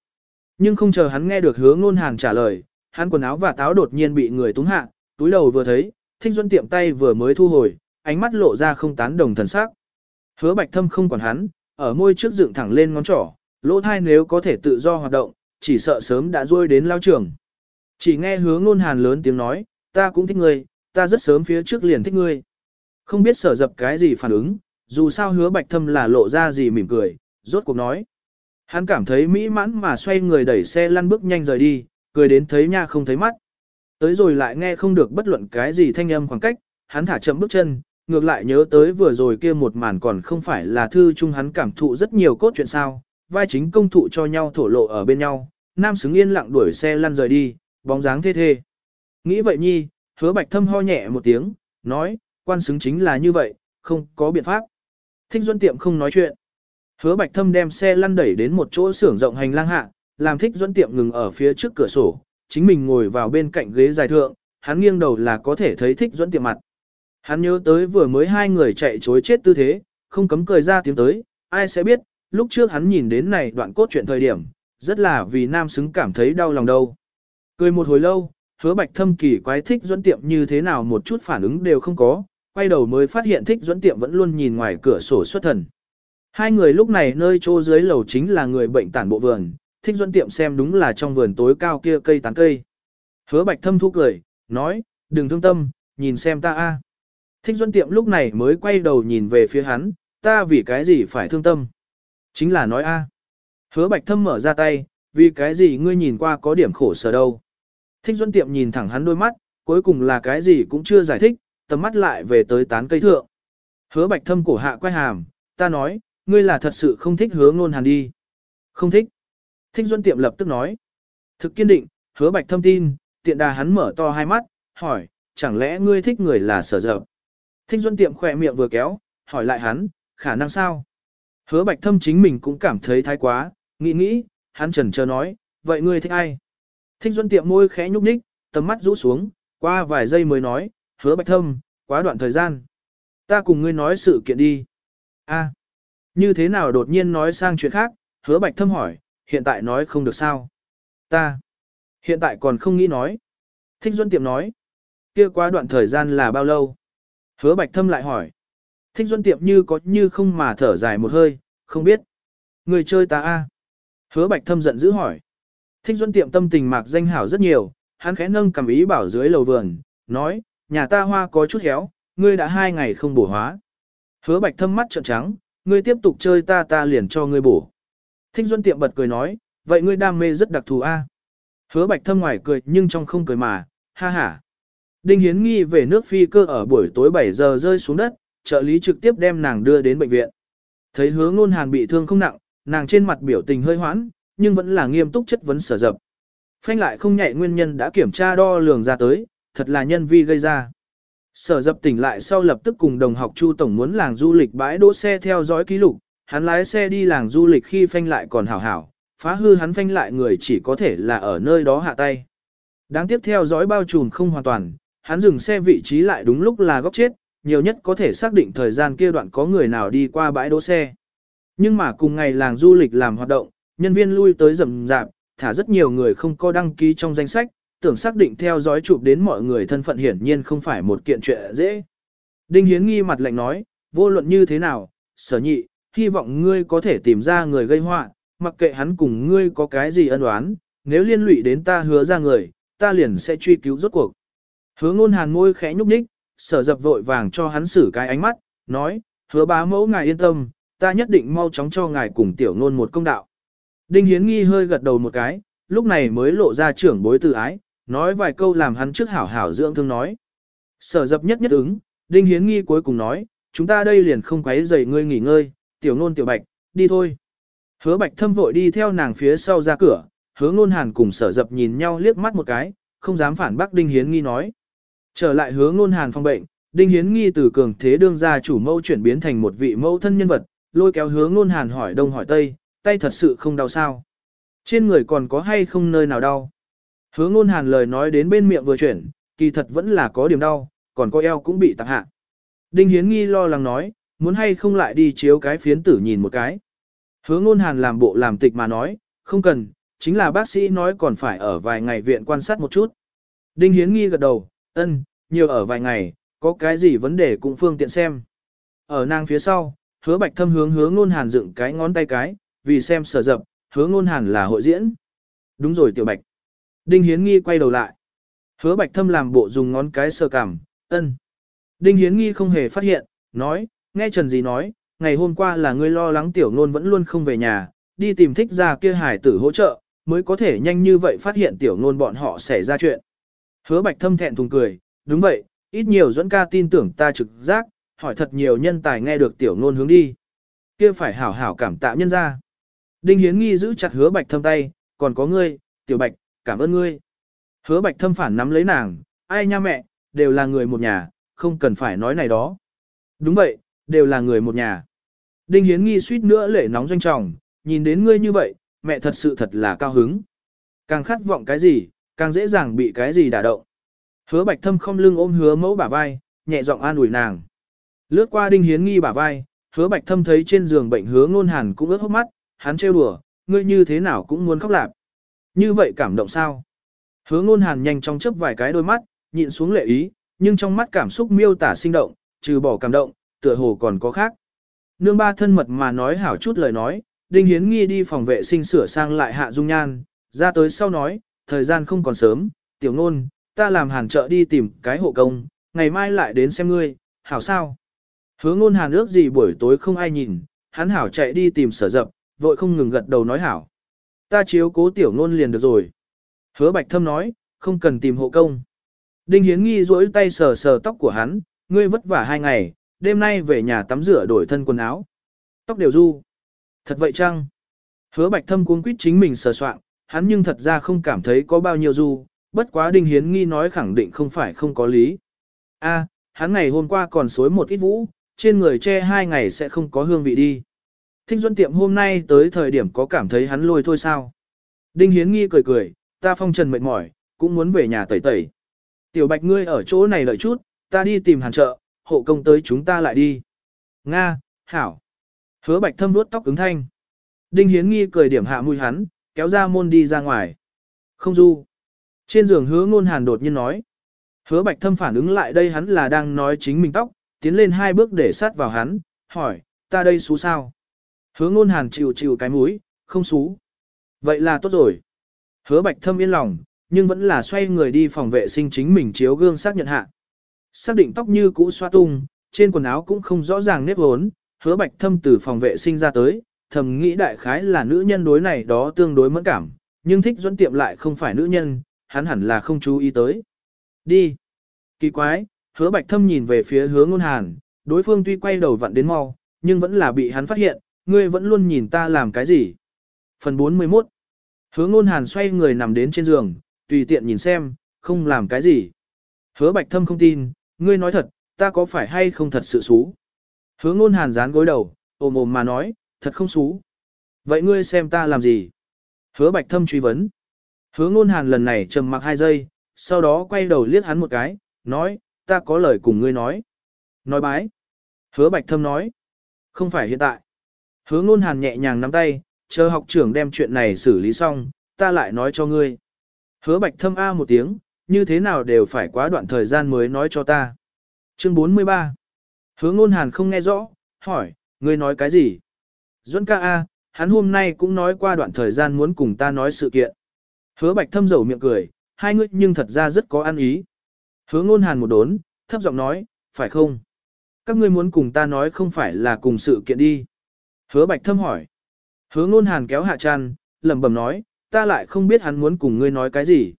A: Nhưng không chờ hắn nghe được hứa ngôn hàn trả lời, hắn quần áo và táo đột nhiên bị người túng hạ, túi đầu vừa thấy, thích duân tiệm tay vừa mới thu hồi, ánh mắt lộ ra không tán đồng thần sắc. Hứa bạch thâm không còn hắn, ở môi trước dựng thẳng lên ngón trỏ, lỗ thai nếu có thể tự do hoạt động, chỉ sợ sớm đã ruôi đến lao trường. Chỉ nghe hứa ngôn hàn lớn tiếng nói, ta cũng thích ngươi, ta rất sớm phía trước liền thích ngươi. Không biết sở dập cái gì phản ứng, dù sao hứa bạch thâm là lộ ra gì mỉm cười, rốt cuộc nói. Hắn cảm thấy mỹ mãn mà xoay người đẩy xe lăn bước nhanh rời đi, cười đến thấy nha không thấy mắt. Tới rồi lại nghe không được bất luận cái gì thanh âm khoảng cách, hắn thả chậm bước chân, ngược lại nhớ tới vừa rồi kia một màn còn không phải là thư chung hắn cảm thụ rất nhiều cốt chuyện sao, vai chính công thụ cho nhau thổ lộ ở bên nhau, nam xứng yên lặng đuổi xe lăn rời đi, bóng dáng thê thê. Nghĩ vậy nhi, hứa bạch thâm ho nhẹ một tiếng, nói, quan xứng chính là như vậy, không có biện pháp. Thích Duân Tiệm không nói chuyện. Hứa Bạch Thâm đem xe lăn đẩy đến một chỗ xưởng rộng hành lang hạ, làm Thích dẫn Tiệm ngừng ở phía trước cửa sổ, chính mình ngồi vào bên cạnh ghế dài thượng, hắn nghiêng đầu là có thể thấy Thích dẫn Tiệm mặt. Hắn nhớ tới vừa mới hai người chạy chối chết tư thế, không cấm cười ra tiếng tới, ai sẽ biết, lúc trước hắn nhìn đến này đoạn cốt truyện thời điểm, rất là vì nam xứng cảm thấy đau lòng đâu. Cười một hồi lâu, hứa bạch thâm kỳ quái thích dẫn tiệm như thế nào một chút phản ứng đều không có, quay đầu mới phát hiện thích dẫn tiệm vẫn luôn nhìn ngoài cửa sổ xuất thần. Hai người lúc này nơi chỗ dưới lầu chính là người bệnh tản bộ vườn, thích dẫn tiệm xem đúng là trong vườn tối cao kia cây tán cây. Hứa bạch thâm thu cười, nói, đừng thương tâm, nhìn xem ta a. Thích dẫn tiệm lúc này mới quay đầu nhìn về phía hắn, ta vì cái gì phải thương tâm. Chính là nói a. Hứa bạch thâm mở ra tay, vì cái gì ngươi nhìn qua có điểm khổ sở đâu. Thích dẫn tiệm nhìn thẳng hắn đôi mắt, cuối cùng là cái gì cũng chưa giải thích, tầm mắt lại về tới tán cây thượng. Hứa bạch thâm cổ hạ quay hàm, ta nói, ngươi là thật sự không thích hứa ngôn hàn đi. Không thích. Thích Duân Tiệm lập tức nói. Thực kiên định, hứa bạch thâm tin, tiện đà hắn mở to hai mắt, hỏi, chẳng lẽ ngươi thích người là sở dập. Thích Duân Tiệm khỏe miệng vừa kéo, hỏi lại hắn, khả năng sao? Hứa bạch thâm chính mình cũng cảm thấy thái quá, nghĩ nghĩ, hắn trần chờ nói, vậy ngươi thích ai? Thích Duân Tiệm môi khẽ nhúc nhích, tầm mắt rũ xuống, qua vài giây mới nói, hứa bạch thâm, quá đoạn thời gian. Ta cùng ngươi nói sự kiện đi. A, như thế nào đột nhiên nói sang chuyện khác, hứa bạch thâm hỏi, hiện tại nói không được sao. Ta, hiện tại còn không nghĩ nói. Thích Duân Tiệm nói, kia quá đoạn thời gian là bao lâu? Hứa bạch thâm lại hỏi. Thích Duân Tiệm như có như không mà thở dài một hơi, không biết. Người chơi ta a. Hứa bạch thâm giận dữ hỏi. Thích Duân Tiệm tâm tình mạc danh hảo rất nhiều, hắn khẽ nâng cầm ý bảo dưới lầu vườn, nói, nhà ta hoa có chút héo, ngươi đã hai ngày không bổ hóa. Hứa bạch thâm mắt trợn trắng, ngươi tiếp tục chơi ta ta liền cho ngươi bổ. Thích Duân tiệm bật cười nói, vậy ngươi đam mê rất đặc thù a. À? Hứa bạch thâm ngoài cười nhưng trong không cười mà, ha ha. Đinh Hiến nghi về nước phi cơ ở buổi tối 7 giờ rơi xuống đất, trợ lý trực tiếp đem nàng đưa đến bệnh viện. Thấy hứa ngôn hàn bị thương không nặng, nàng trên mặt biểu tình hơi hoãn, nhưng vẫn là nghiêm túc chất vấn sở dập. Phanh lại không nhạy nguyên nhân đã kiểm tra đo lường ra tới, thật là nhân vi gây ra. Sở dập tỉnh lại sau lập tức cùng đồng học Chu Tổng muốn làng du lịch bãi đỗ xe theo dõi ký lục, hắn lái xe đi làng du lịch khi phanh lại còn hảo hảo, phá hư hắn phanh lại người chỉ có thể là ở nơi đó hạ tay. Đáng tiếp theo dõi bao trùm không hoàn toàn, hắn dừng xe vị trí lại đúng lúc là góc chết, nhiều nhất có thể xác định thời gian kia đoạn có người nào đi qua bãi đỗ xe. Nhưng mà cùng ngày làng du lịch làm hoạt động, nhân viên lui tới rầm rạp, thả rất nhiều người không có đăng ký trong danh sách, tưởng xác định theo dõi chụp đến mọi người thân phận hiển nhiên không phải một kiện chuyện dễ. Đinh Hiến nghi mặt lạnh nói, vô luận như thế nào, sở nhị, hy vọng ngươi có thể tìm ra người gây họa, mặc kệ hắn cùng ngươi có cái gì ân oán, nếu liên lụy đến ta hứa ra người, ta liền sẽ truy cứu rốt cuộc. Hứa ngôn hàn môi khẽ nhúc nhích, sở dập vội vàng cho hắn xử cái ánh mắt, nói, hứa bá mẫu ngài yên tâm, ta nhất định mau chóng cho ngài cùng tiểu ngôn một công đạo. Đinh Hiến nghi hơi gật đầu một cái, lúc này mới lộ ra trưởng bối từ ái, nói vài câu làm hắn trước hảo hảo dưỡng thương nói. Sở dập nhất nhất ứng, Đinh Hiến nghi cuối cùng nói, chúng ta đây liền không quấy rầy ngươi nghỉ ngơi, tiểu nôn tiểu bạch, đi thôi. Hứa bạch thâm vội đi theo nàng phía sau ra cửa, hứa ngôn hàn cùng sở dập nhìn nhau liếc mắt một cái, không dám phản bác Đinh Hiến nghi nói. Trở lại hứa ngôn hàn phòng bệnh, Đinh Hiến nghi từ cường thế đương gia chủ mẫu chuyển biến thành một vị mẫu thân nhân vật, lôi kéo hứa ngôn hàn hỏi đông hỏi tây, tay thật sự không đau sao. Trên người còn có hay không nơi nào đau. Hứa ngôn hàn lời nói đến bên miệng vừa chuyển, kỳ thật vẫn là có điểm đau, còn có eo cũng bị tạc hạ. Đinh Hiến nghi lo lắng nói, muốn hay không lại đi chiếu cái phiến tử nhìn một cái. Hứa ngôn hàn làm bộ làm tịch mà nói, không cần, chính là bác sĩ nói còn phải ở vài ngày viện quan sát một chút. Đinh Hiến nghi gật đầu, ân, nhiều ở vài ngày, có cái gì vấn đề cũng phương tiện xem. Ở nàng phía sau, hứa bạch thâm hướng hứa ngôn hàn dựng cái ngón tay cái, vì xem sở dập, hứa ngôn hàn là hội diễn. Đúng rồi tiểu bạch. Đinh Hiến Nghi quay đầu lại. Hứa bạch thâm làm bộ dùng ngón cái sờ cảm, ân. Đinh Hiến Nghi không hề phát hiện, nói, nghe Trần gì nói, ngày hôm qua là ngươi lo lắng tiểu ngôn vẫn luôn không về nhà, đi tìm thích ra kia hải tử hỗ trợ, mới có thể nhanh như vậy phát hiện tiểu ngôn bọn họ xảy ra chuyện. Hứa bạch thâm thẹn thùng cười, đúng vậy, ít nhiều dẫn ca tin tưởng ta trực giác, hỏi thật nhiều nhân tài nghe được tiểu ngôn hướng đi. kia phải hảo hảo cảm tạ nhân ra. Đinh Hiến Nghi giữ chặt hứa bạch thâm tay, còn có ngươi, tiểu bạch, cảm ơn ngươi. Hứa bạch thâm phản nắm lấy nàng, ai nha mẹ, đều là người một nhà, không cần phải nói này đó. Đúng vậy, đều là người một nhà. Đinh Hiến Nghi suýt nữa lệ nóng doanh trọng, nhìn đến ngươi như vậy, mẹ thật sự thật là cao hứng. Càng khát vọng cái gì, càng dễ dàng bị cái gì đả động. Hứa bạch thâm không lưng ôm hứa mẫu bả vai, nhẹ giọng an ủi nàng. Lướt qua Đinh Hiến Nghi bả vai, hứa bạch thâm thấy trên giường bệnh hứa ngôn hàn cũng ướt hốc mắt, hắn trêu đùa, ngươi như thế nào cũng muốn khóc lạp. Như vậy cảm động sao? Hứa ngôn hàn nhanh chóng chớp vài cái đôi mắt, nhịn xuống lệ ý, nhưng trong mắt cảm xúc miêu tả sinh động, trừ bỏ cảm động, tựa hồ còn có khác. Nương ba thân mật mà nói hảo chút lời nói, Đinh Hiến nghi đi phòng vệ sinh sửa sang lại hạ dung nhan, ra tới sau nói, thời gian không còn sớm, tiểu ngôn, ta làm hàn trợ đi tìm cái hộ công, ngày mai lại đến xem ngươi, hảo sao? Hứa ngôn hàn ước gì buổi tối không ai nhìn, hắn hảo chạy đi tìm sở dập, vội không ngừng gật đầu nói hảo. Ta chiếu cố tiểu ngôn liền được rồi. Hứa bạch thâm nói, không cần tìm hộ công. Đinh Hiến nghi duỗi tay sờ sờ tóc của hắn, ngươi vất vả hai ngày, đêm nay về nhà tắm rửa đổi thân quần áo. Tóc đều du. Thật vậy chăng? Hứa bạch thâm cuống quýt chính mình sờ soạn, hắn nhưng thật ra không cảm thấy có bao nhiêu du, bất quá Đinh Hiến nghi nói khẳng định không phải không có lý. A, hắn ngày hôm qua còn xối một ít vũ, trên người che hai ngày sẽ không có hương vị đi. Thích Duân tiệm hôm nay tới thời điểm có cảm thấy hắn lôi thôi sao? Đinh Hiến nghi cười cười, ta phong trần mệt mỏi, cũng muốn về nhà tẩy tẩy. Tiểu Bạch ngươi ở chỗ này đợi chút, ta đi tìm hàn trợ, hộ công tới chúng ta lại đi. Nga, Hảo. Hứa Bạch thâm vuốt tóc ứng thanh. Đinh Hiến nghi cười điểm hạ mũi hắn, kéo ra môn đi ra ngoài. Không du. Trên giường hứa ngôn hàn đột nhiên nói. Hứa Bạch thâm phản ứng lại đây hắn là đang nói chính mình tóc, tiến lên hai bước để sát vào hắn, hỏi, ta đây xú sao? Hứa ngôn hàn chịu chịu cái mũi, không xú. Vậy là tốt rồi. Hứa bạch thâm yên lòng, nhưng vẫn là xoay người đi phòng vệ sinh chính mình chiếu gương xác nhận hạ. Xác định tóc như cũ xoa tung, trên quần áo cũng không rõ ràng nếp hốn, hứa bạch thâm từ phòng vệ sinh ra tới, thầm nghĩ đại khái là nữ nhân đối này đó tương đối mẫn cảm, nhưng thích dẫn tiệm lại không phải nữ nhân, hắn hẳn là không chú ý tới. Đi. Kỳ quái, hứa bạch thâm nhìn về phía hướng ngôn hàn, đối phương tuy quay đầu vặn đến mau, nhưng vẫn là bị hắn phát hiện, ngươi vẫn luôn nhìn ta làm cái gì. Phần 41 Hứa ngôn hàn xoay người nằm đến trên giường, tùy tiện nhìn xem, không làm cái gì. Hứa bạch thâm không tin, ngươi nói thật, ta có phải hay không thật sự xú. Hứa ngôn hàn dán gối đầu, ồm ồm mà nói, thật không xú. Vậy ngươi xem ta làm gì? Hứa bạch thâm truy vấn. Hứa ngôn hàn lần này trầm mặc hai giây, sau đó quay đầu liếc hắn một cái, nói, ta có lời cùng ngươi nói. Nói bái. Hứa bạch thâm nói. Không phải hiện tại. Hứa ngôn hàn nhẹ nhàng nắm tay, chờ học trưởng đem chuyện này xử lý xong, ta lại nói cho ngươi. Hứa bạch thâm A một tiếng, như thế nào đều phải quá đoạn thời gian mới nói cho ta. Chương 43 Hứa ngôn hàn không nghe rõ, hỏi, ngươi nói cái gì? Duân ca A, hắn hôm nay cũng nói qua đoạn thời gian muốn cùng ta nói sự kiện. Hứa bạch thâm dầu miệng cười, hai người nhưng thật ra rất có ăn ý. Hứa ngôn hàn một đốn, thấp giọng nói, phải không? Các ngươi muốn cùng ta nói không phải là cùng sự kiện đi. Hứa bạch thâm hỏi. Hứa ngôn hàn kéo hạ chăn, lẩm bẩm nói, ta lại không biết hắn muốn cùng ngươi nói cái gì.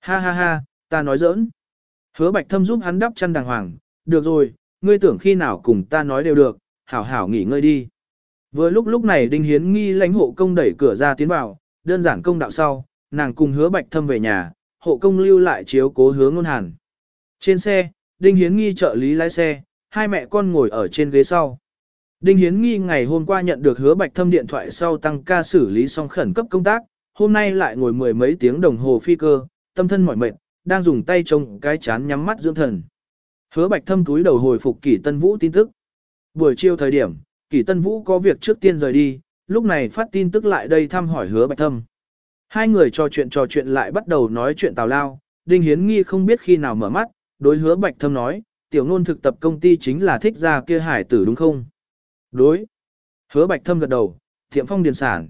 A: Ha ha ha, ta nói giỡn. Hứa bạch thâm giúp hắn đắp chăn đàng hoàng, được rồi, ngươi tưởng khi nào cùng ta nói đều được, hảo hảo nghỉ ngơi đi. Vừa lúc lúc này Đinh Hiến nghi lãnh hộ công đẩy cửa ra tiến vào, đơn giản công đạo sau, nàng cùng hứa bạch thâm về nhà, hộ công lưu lại chiếu cố hứa ngôn hàn. Trên xe, Đinh Hiến nghi trợ lý lái xe, hai mẹ con ngồi ở trên ghế sau. Đinh Hiến nghi ngày hôm qua nhận được hứa bạch thâm điện thoại sau tăng ca xử lý xong khẩn cấp công tác, hôm nay lại ngồi mười mấy tiếng đồng hồ phi cơ, tâm thân mỏi mệt, đang dùng tay trông cái chán nhắm mắt dưỡng thần. Hứa bạch thâm túi đầu hồi phục kỷ tân vũ tin tức. Buổi chiều thời điểm, kỷ tân vũ có việc trước tiên rời đi, lúc này phát tin tức lại đây thăm hỏi hứa bạch thâm. Hai người trò chuyện trò chuyện lại bắt đầu nói chuyện tào lao, Đinh Hiến nghi không biết khi nào mở mắt, đối hứa bạch thâm nói, tiểu ngôn thực tập công ty chính là thích ra kia hải tử đúng không? Đối. Hứa bạch thâm gật đầu, tiệm phong điền sản.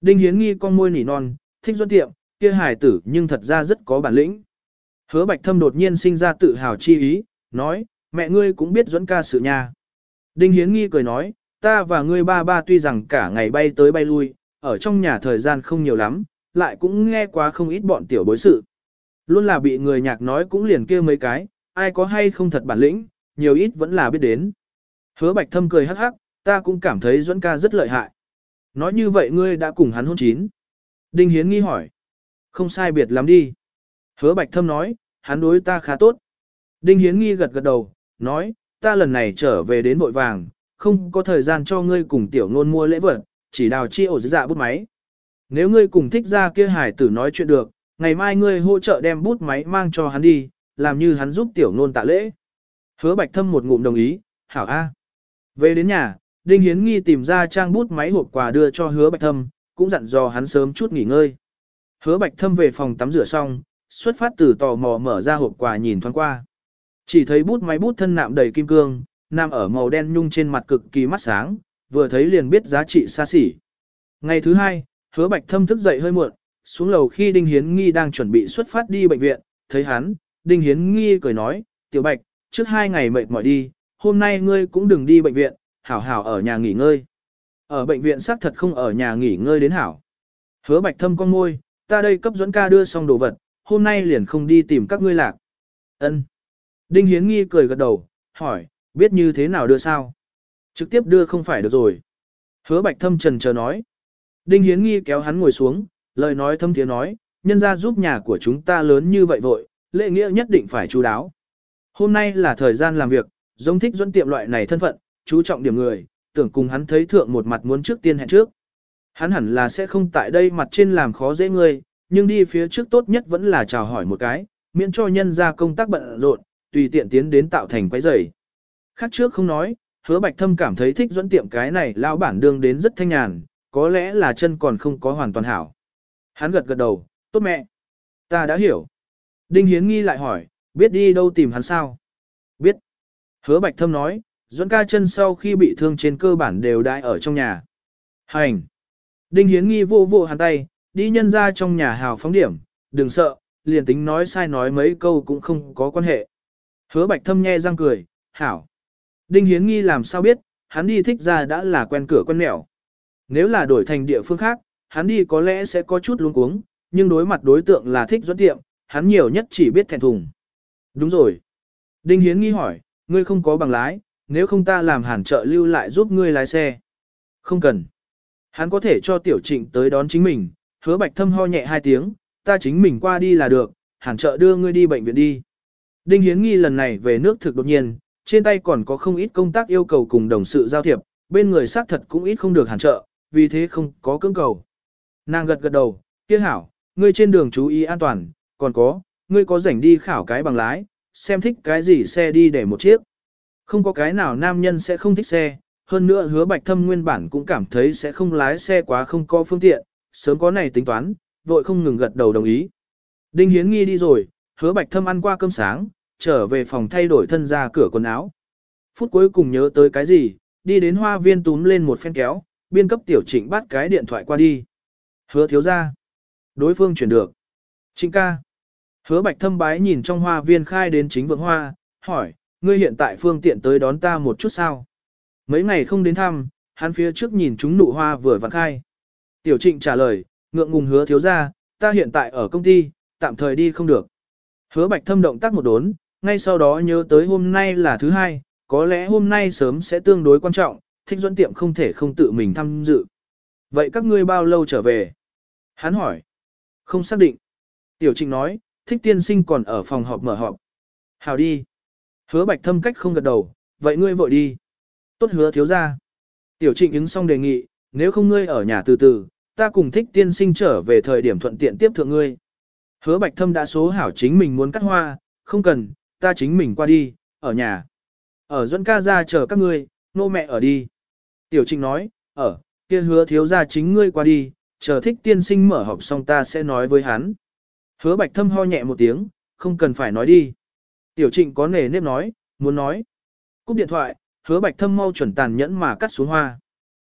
A: Đinh Hiến nghi con môi nỉ non, thích doan tiệm, kia hải tử nhưng thật ra rất có bản lĩnh. Hứa bạch thâm đột nhiên sinh ra tự hào chi ý, nói, mẹ ngươi cũng biết dẫn ca sự nha. Đinh Hiến nghi cười nói, ta và ngươi ba ba tuy rằng cả ngày bay tới bay lui, ở trong nhà thời gian không nhiều lắm, lại cũng nghe quá không ít bọn tiểu bối sự. Luôn là bị người nhạc nói cũng liền kêu mấy cái, ai có hay không thật bản lĩnh, nhiều ít vẫn là biết đến. Hứa bạch thâm cười hắc hắc, ta cũng cảm thấy Duẫn ca rất lợi hại. Nói như vậy ngươi đã cùng hắn hôn chín. Đinh Hiến nghi hỏi. Không sai biệt lắm đi. Hứa bạch thâm nói, hắn đối ta khá tốt. Đinh Hiến nghi gật gật đầu, nói, ta lần này trở về đến vội vàng, không có thời gian cho ngươi cùng tiểu ngôn mua lễ vật, chỉ đào chi ổ dạ bút máy. Nếu ngươi cùng thích ra kia hải tử nói chuyện được, ngày mai ngươi hỗ trợ đem bút máy mang cho hắn đi, làm như hắn giúp tiểu ngôn tạ lễ. Hứa bạch thâm một ngụm đồng ý, hảo A. Về đến nhà, Đinh Hiến Nghi tìm ra trang bút máy hộp quà đưa cho hứa bạch thâm, cũng dặn dò hắn sớm chút nghỉ ngơi. Hứa bạch thâm về phòng tắm rửa xong, xuất phát từ tò mò mở ra hộp quà nhìn thoáng qua. Chỉ thấy bút máy bút thân nạm đầy kim cương, nằm ở màu đen nhung trên mặt cực kỳ mắt sáng, vừa thấy liền biết giá trị xa xỉ. Ngày thứ hai, hứa bạch thâm thức dậy hơi muộn, xuống lầu khi Đinh Hiến Nghi đang chuẩn bị xuất phát đi bệnh viện, thấy hắn, Đinh Hiến Nghi cười nói, tiểu bạch, trước hai ngày mệt mỏi đi, hôm nay ngươi cũng đừng đi bệnh viện, hảo hảo ở nhà nghỉ ngơi. Ở bệnh viện xác thật không ở nhà nghỉ ngơi đến hảo. Hứa bạch thâm con môi, ta đây cấp dẫn ca đưa xong đồ vật, hôm nay liền không đi tìm các ngươi lạc. Ân. Đinh Hiến Nghi cười gật đầu, hỏi, biết như thế nào đưa sao? Trực tiếp đưa không phải được rồi. Hứa bạch thâm trần chờ nói. Đinh Hiến Nghi kéo hắn ngồi xuống, lời nói thâm tiếng nói, nhân ra giúp nhà của chúng ta lớn như vậy vội, lễ nghĩa nhất định phải chú đáo. Hôm nay là thời gian làm việc, giống thích dẫn tiệm loại này thân phận, chú trọng điểm người, tưởng cùng hắn thấy thượng một mặt muốn trước tiên hẹn trước. Hắn hẳn là sẽ không tại đây mặt trên làm khó dễ người, nhưng đi phía trước tốt nhất vẫn là chào hỏi một cái, miễn cho nhân ra công tác bận rộn, tùy tiện tiến đến tạo thành quái rầy. Khác trước không nói, hứa bạch thâm cảm thấy thích dẫn tiệm cái này lao bản đương đến rất thanh nhàn, có lẽ là chân còn không có hoàn toàn hảo. Hắn gật gật đầu, tốt mẹ. Ta đã hiểu. Đinh Hiến nghi lại hỏi, biết đi đâu tìm hắn sao? Biết. Hứa Bạch Thâm nói, Duẫn ca chân sau khi bị thương trên cơ bản đều đại ở trong nhà. Hành. Đinh Hiến nghi vô vô hàn tay, đi nhân ra trong nhà hào phóng điểm, đừng sợ, liền tính nói sai nói mấy câu cũng không có quan hệ. Hứa bạch thâm nhe răng cười, hảo. Đinh Hiến Nghi làm sao biết, hắn đi thích ra đã là quen cửa quen mẹo. Nếu là đổi thành địa phương khác, hắn đi có lẽ sẽ có chút luống cuống, nhưng đối mặt đối tượng là thích dẫn tiệm, hắn nhiều nhất chỉ biết thẹn thùng. Đúng rồi. Đinh Hiến nghi hỏi, ngươi không có bằng lái, nếu không ta làm hàn trợ lưu lại giúp ngươi lái xe. Không cần. Hắn có thể cho tiểu trịnh tới đón chính mình, hứa bạch thâm ho nhẹ hai tiếng, ta chính mình qua đi là được, hàn trợ đưa ngươi đi bệnh viện đi. Đinh Hiến nghi lần này về nước thực đột nhiên, trên tay còn có không ít công tác yêu cầu cùng đồng sự giao thiệp, bên người xác thật cũng ít không được hàn trợ, vì thế không có cưỡng cầu. Nàng gật gật đầu, kia hảo, ngươi trên đường chú ý an toàn, còn có, ngươi có rảnh đi khảo cái bằng lái, xem thích cái gì xe đi để một chiếc. Không có cái nào nam nhân sẽ không thích xe, hơn nữa hứa bạch thâm nguyên bản cũng cảm thấy sẽ không lái xe quá không có phương tiện, sớm có này tính toán, vội không ngừng gật đầu đồng ý. Đinh Hiến nghi đi rồi, hứa bạch thâm ăn qua cơm sáng, trở về phòng thay đổi thân ra cửa quần áo. Phút cuối cùng nhớ tới cái gì, đi đến hoa viên túm lên một phen kéo, biên cấp tiểu trịnh bắt cái điện thoại qua đi. Hứa thiếu ra. Đối phương chuyển được. Trịnh ca. Hứa bạch thâm bái nhìn trong hoa viên khai đến chính vượng hoa, hỏi, ngươi hiện tại phương tiện tới đón ta một chút sao? Mấy ngày không đến thăm, hắn phía trước nhìn chúng nụ hoa vừa vặn khai. Tiểu trịnh trả lời, ngượng ngùng hứa thiếu ra, ta hiện tại ở công ty, tạm thời đi không được. Hứa bạch thâm động tác một đốn, ngay sau đó nhớ tới hôm nay là thứ hai, có lẽ hôm nay sớm sẽ tương đối quan trọng, thích dẫn tiệm không thể không tự mình tham dự. Vậy các ngươi bao lâu trở về? Hắn hỏi. Không xác định. Tiểu trịnh nói, thích tiên sinh còn ở phòng họp mở họp. Hào đi. Hứa bạch thâm cách không gật đầu, vậy ngươi vội đi. Tốt hứa thiếu ra. Tiểu trịnh ứng xong đề nghị, nếu không ngươi ở nhà từ từ, ta cùng thích tiên sinh trở về thời điểm thuận tiện tiếp thượng ngươi. Hứa bạch thâm đã số hảo chính mình muốn cắt hoa, không cần, ta chính mình qua đi, ở nhà. Ở Duân ca ra chờ các ngươi, nô mẹ ở đi. Tiểu trịnh nói, ở, kia hứa thiếu ra chính ngươi qua đi, chờ thích tiên sinh mở họp xong ta sẽ nói với hắn. Hứa bạch thâm ho nhẹ một tiếng, không cần phải nói đi. Tiểu trịnh có nề nếp nói, muốn nói. Cúp điện thoại, hứa bạch thâm mau chuẩn tàn nhẫn mà cắt xuống hoa.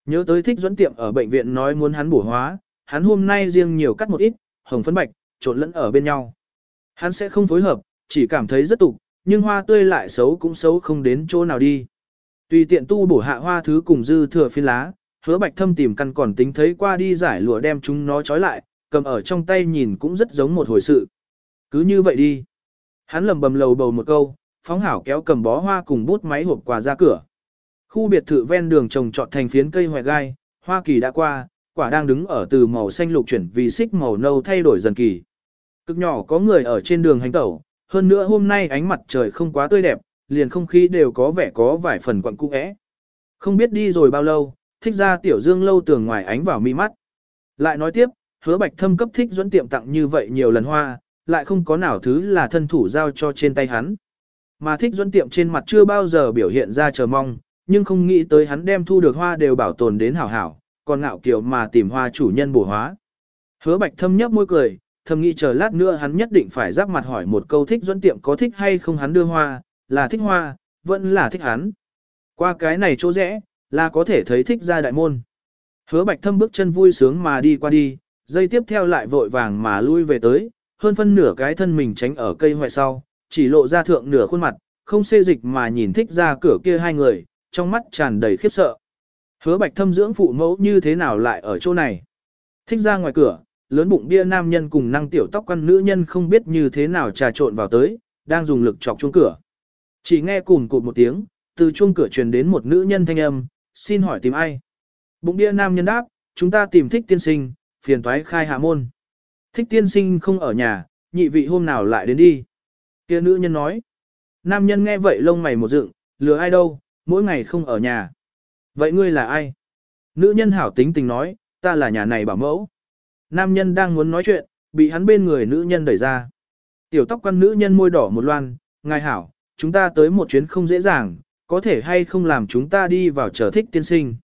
A: Nhớ tới thích dẫn tiệm ở bệnh viện nói muốn hắn bổ hóa, hắn hôm nay riêng nhiều cắt một ít, hồng phấn bạch, trộn lẫn ở bên nhau. Hắn sẽ không phối hợp, chỉ cảm thấy rất tục, nhưng hoa tươi lại xấu cũng xấu không đến chỗ nào đi. Tùy tiện tu bổ hạ hoa thứ cùng dư thừa phiên lá, hứa bạch thâm tìm căn còn tính thấy qua đi giải lụa đem chúng nó trói lại, cầm ở trong tay nhìn cũng rất giống một hồi sự. Cứ như vậy đi. Hắn lầm bầm lầu bầu một câu, phóng hảo kéo cầm bó hoa cùng bút máy hộp quà ra cửa. Khu biệt thự ven đường trồng trọt thành phiến cây hoài gai, Hoa Kỳ đã qua, quả đang đứng ở từ màu xanh lục chuyển vì xích màu nâu thay đổi dần kỳ. Cực nhỏ có người ở trên đường hành tẩu, hơn nữa hôm nay ánh mặt trời không quá tươi đẹp, liền không khí đều có vẻ có vài phần quặn cung ẽ. Không biết đi rồi bao lâu, thích ra tiểu dương lâu tường ngoài ánh vào mi mắt. Lại nói tiếp, hứa bạch thâm cấp thích dẫn tiệm tặng như vậy nhiều lần hoa, lại không có nào thứ là thân thủ giao cho trên tay hắn. Mà thích dẫn tiệm trên mặt chưa bao giờ biểu hiện ra chờ mong, nhưng không nghĩ tới hắn đem thu được hoa đều bảo tồn đến hảo hảo, còn ngạo kiều mà tìm hoa chủ nhân bổ hóa. Hứa bạch thâm nhấp môi cười, thầm nghĩ chờ lát nữa hắn nhất định phải giáp mặt hỏi một câu thích dẫn tiệm có thích hay không hắn đưa hoa, là thích hoa, vẫn là thích hắn. Qua cái này chỗ rẽ, là có thể thấy thích ra đại môn. Hứa bạch thâm bước chân vui sướng mà đi qua đi, dây tiếp theo lại vội vàng mà lui về tới, hơn phân nửa cái thân mình tránh ở cây hoại sau, chỉ lộ ra thượng nửa khuôn mặt, không xê dịch mà nhìn thích ra cửa kia hai người, trong mắt tràn đầy khiếp sợ. Hứa bạch thâm dưỡng phụ mẫu như thế nào lại ở chỗ này? Thích ra ngoài cửa, lớn bụng bia nam nhân cùng năng tiểu tóc quan nữ nhân không biết như thế nào trà trộn vào tới, đang dùng lực chọc chuông cửa. Chỉ nghe cùn cụt một tiếng, từ chuông cửa truyền đến một nữ nhân thanh âm, xin hỏi tìm ai? Bụng bia nam nhân đáp, chúng ta tìm thích tiên sinh, phiền toái khai hạ môn. Thích tiên sinh không ở nhà, nhị vị hôm nào lại đến đi. Kia nữ nhân nói. Nam nhân nghe vậy lông mày một dựng, lừa ai đâu, mỗi ngày không ở nhà. Vậy ngươi là ai? Nữ nhân hảo tính tình nói, ta là nhà này bảo mẫu. Nam nhân đang muốn nói chuyện, bị hắn bên người nữ nhân đẩy ra. Tiểu tóc quan nữ nhân môi đỏ một loan, ngài hảo, chúng ta tới một chuyến không dễ dàng, có thể hay không làm chúng ta đi vào trở thích tiên sinh.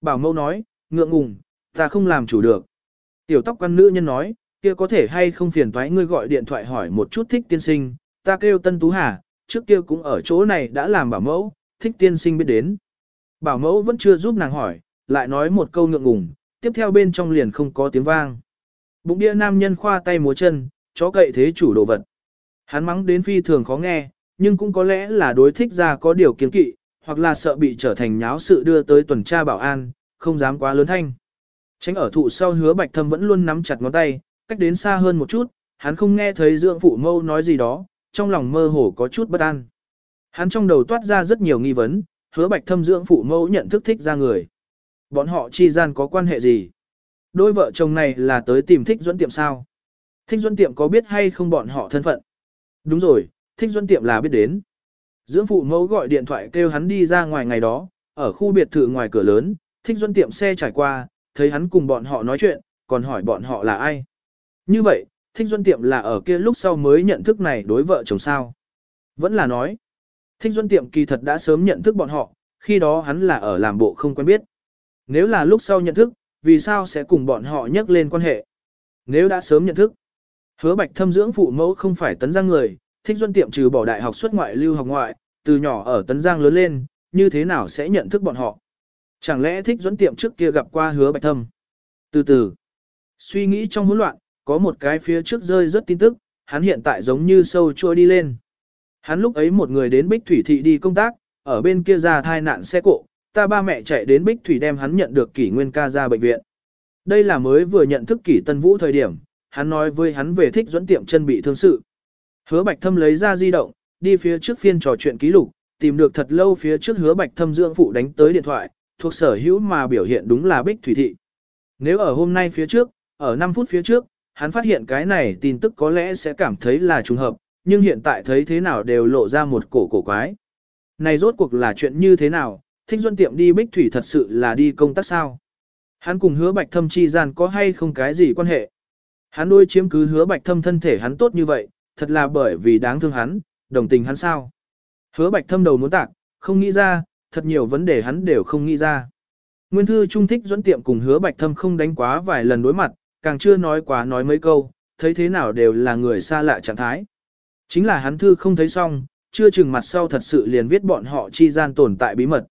A: Bảo mẫu nói, ngượng ngùng, ta không làm chủ được. Tiểu tóc quan nữ nhân nói, kia có thể hay không phiền thoái ngươi gọi điện thoại hỏi một chút thích tiên sinh, ta kêu Tân Tú Hà, trước kia cũng ở chỗ này đã làm bảo mẫu, thích tiên sinh biết đến. Bảo mẫu vẫn chưa giúp nàng hỏi, lại nói một câu ngượng ngùng, tiếp theo bên trong liền không có tiếng vang. Bụng đĩa nam nhân khoa tay múa chân, chó cậy thế chủ đồ vật. Hắn mắng đến phi thường khó nghe, nhưng cũng có lẽ là đối thích ra có điều kiến kỵ, hoặc là sợ bị trở thành nháo sự đưa tới tuần tra bảo an, không dám quá lớn thanh. Tránh ở thụ sau hứa bạch thâm vẫn luôn nắm chặt ngón tay, cách đến xa hơn một chút, hắn không nghe thấy dưỡng phụ mâu nói gì đó, trong lòng mơ hồ có chút bất an. Hắn trong đầu toát ra rất nhiều nghi vấn, hứa bạch thâm dưỡng phụ mẫu nhận thức thích ra người. Bọn họ chi gian có quan hệ gì? Đôi vợ chồng này là tới tìm thích dẫn tiệm sao? Thích dẫn tiệm có biết hay không bọn họ thân phận? Đúng rồi, thích dẫn tiệm là biết đến. Dưỡng phụ mẫu gọi điện thoại kêu hắn đi ra ngoài ngày đó, ở khu biệt thự ngoài cửa lớn, thích dẫn tiệm xe trải qua, thấy hắn cùng bọn họ nói chuyện, còn hỏi bọn họ là ai. Như vậy, thích Duân tiệm là ở kia lúc sau mới nhận thức này đối vợ chồng sao. Vẫn là nói, thích Duân tiệm kỳ thật đã sớm nhận thức bọn họ, khi đó hắn là ở làm bộ không quen biết. Nếu là lúc sau nhận thức, vì sao sẽ cùng bọn họ nhắc lên quan hệ? Nếu đã sớm nhận thức, hứa bạch thâm dưỡng phụ mẫu không phải tấn giang người, thích Duân tiệm trừ bỏ đại học xuất ngoại lưu học ngoại, từ nhỏ ở tấn giang lớn lên, như thế nào sẽ nhận thức bọn họ? Chẳng lẽ thích Duân tiệm trước kia gặp qua hứa bạch thâm? Từ từ, suy nghĩ trong hỗn loạn, có một cái phía trước rơi rất tin tức, hắn hiện tại giống như sâu chua đi lên. Hắn lúc ấy một người đến Bích Thủy Thị đi công tác, ở bên kia ra thai nạn xe cộ, ta ba mẹ chạy đến Bích Thủy đem hắn nhận được kỷ nguyên ca ra bệnh viện. Đây là mới vừa nhận thức kỷ tân vũ thời điểm, hắn nói với hắn về thích dẫn tiệm chân bị thương sự. Hứa bạch thâm lấy ra di động, đi phía trước phiên trò chuyện ký lục, tìm được thật lâu phía trước hứa bạch thâm dưỡng phụ đánh tới điện thoại, thuộc sở hữu mà biểu hiện đúng là Bích Thủy Thị. Nếu ở hôm nay phía trước, ở 5 phút phía trước, hắn phát hiện cái này tin tức có lẽ sẽ cảm thấy là trùng hợp, nhưng hiện tại thấy thế nào đều lộ ra một cổ cổ quái. Này rốt cuộc là chuyện như thế nào, thích duân tiệm đi bích thủy thật sự là đi công tác sao? Hắn cùng hứa bạch thâm chi gian có hay không cái gì quan hệ? Hắn đôi chiếm cứ hứa bạch thâm thân thể hắn tốt như vậy, thật là bởi vì đáng thương hắn, đồng tình hắn sao? Hứa bạch thâm đầu muốn tạc, không nghĩ ra, thật nhiều vấn đề hắn đều không nghĩ ra. Nguyên thư trung thích dẫn tiệm cùng hứa bạch thâm không đánh quá vài lần đối mặt, càng chưa nói quá nói mấy câu, thấy thế nào đều là người xa lạ trạng thái. Chính là hắn thư không thấy xong, chưa chừng mặt sau thật sự liền viết bọn họ chi gian tồn tại bí mật.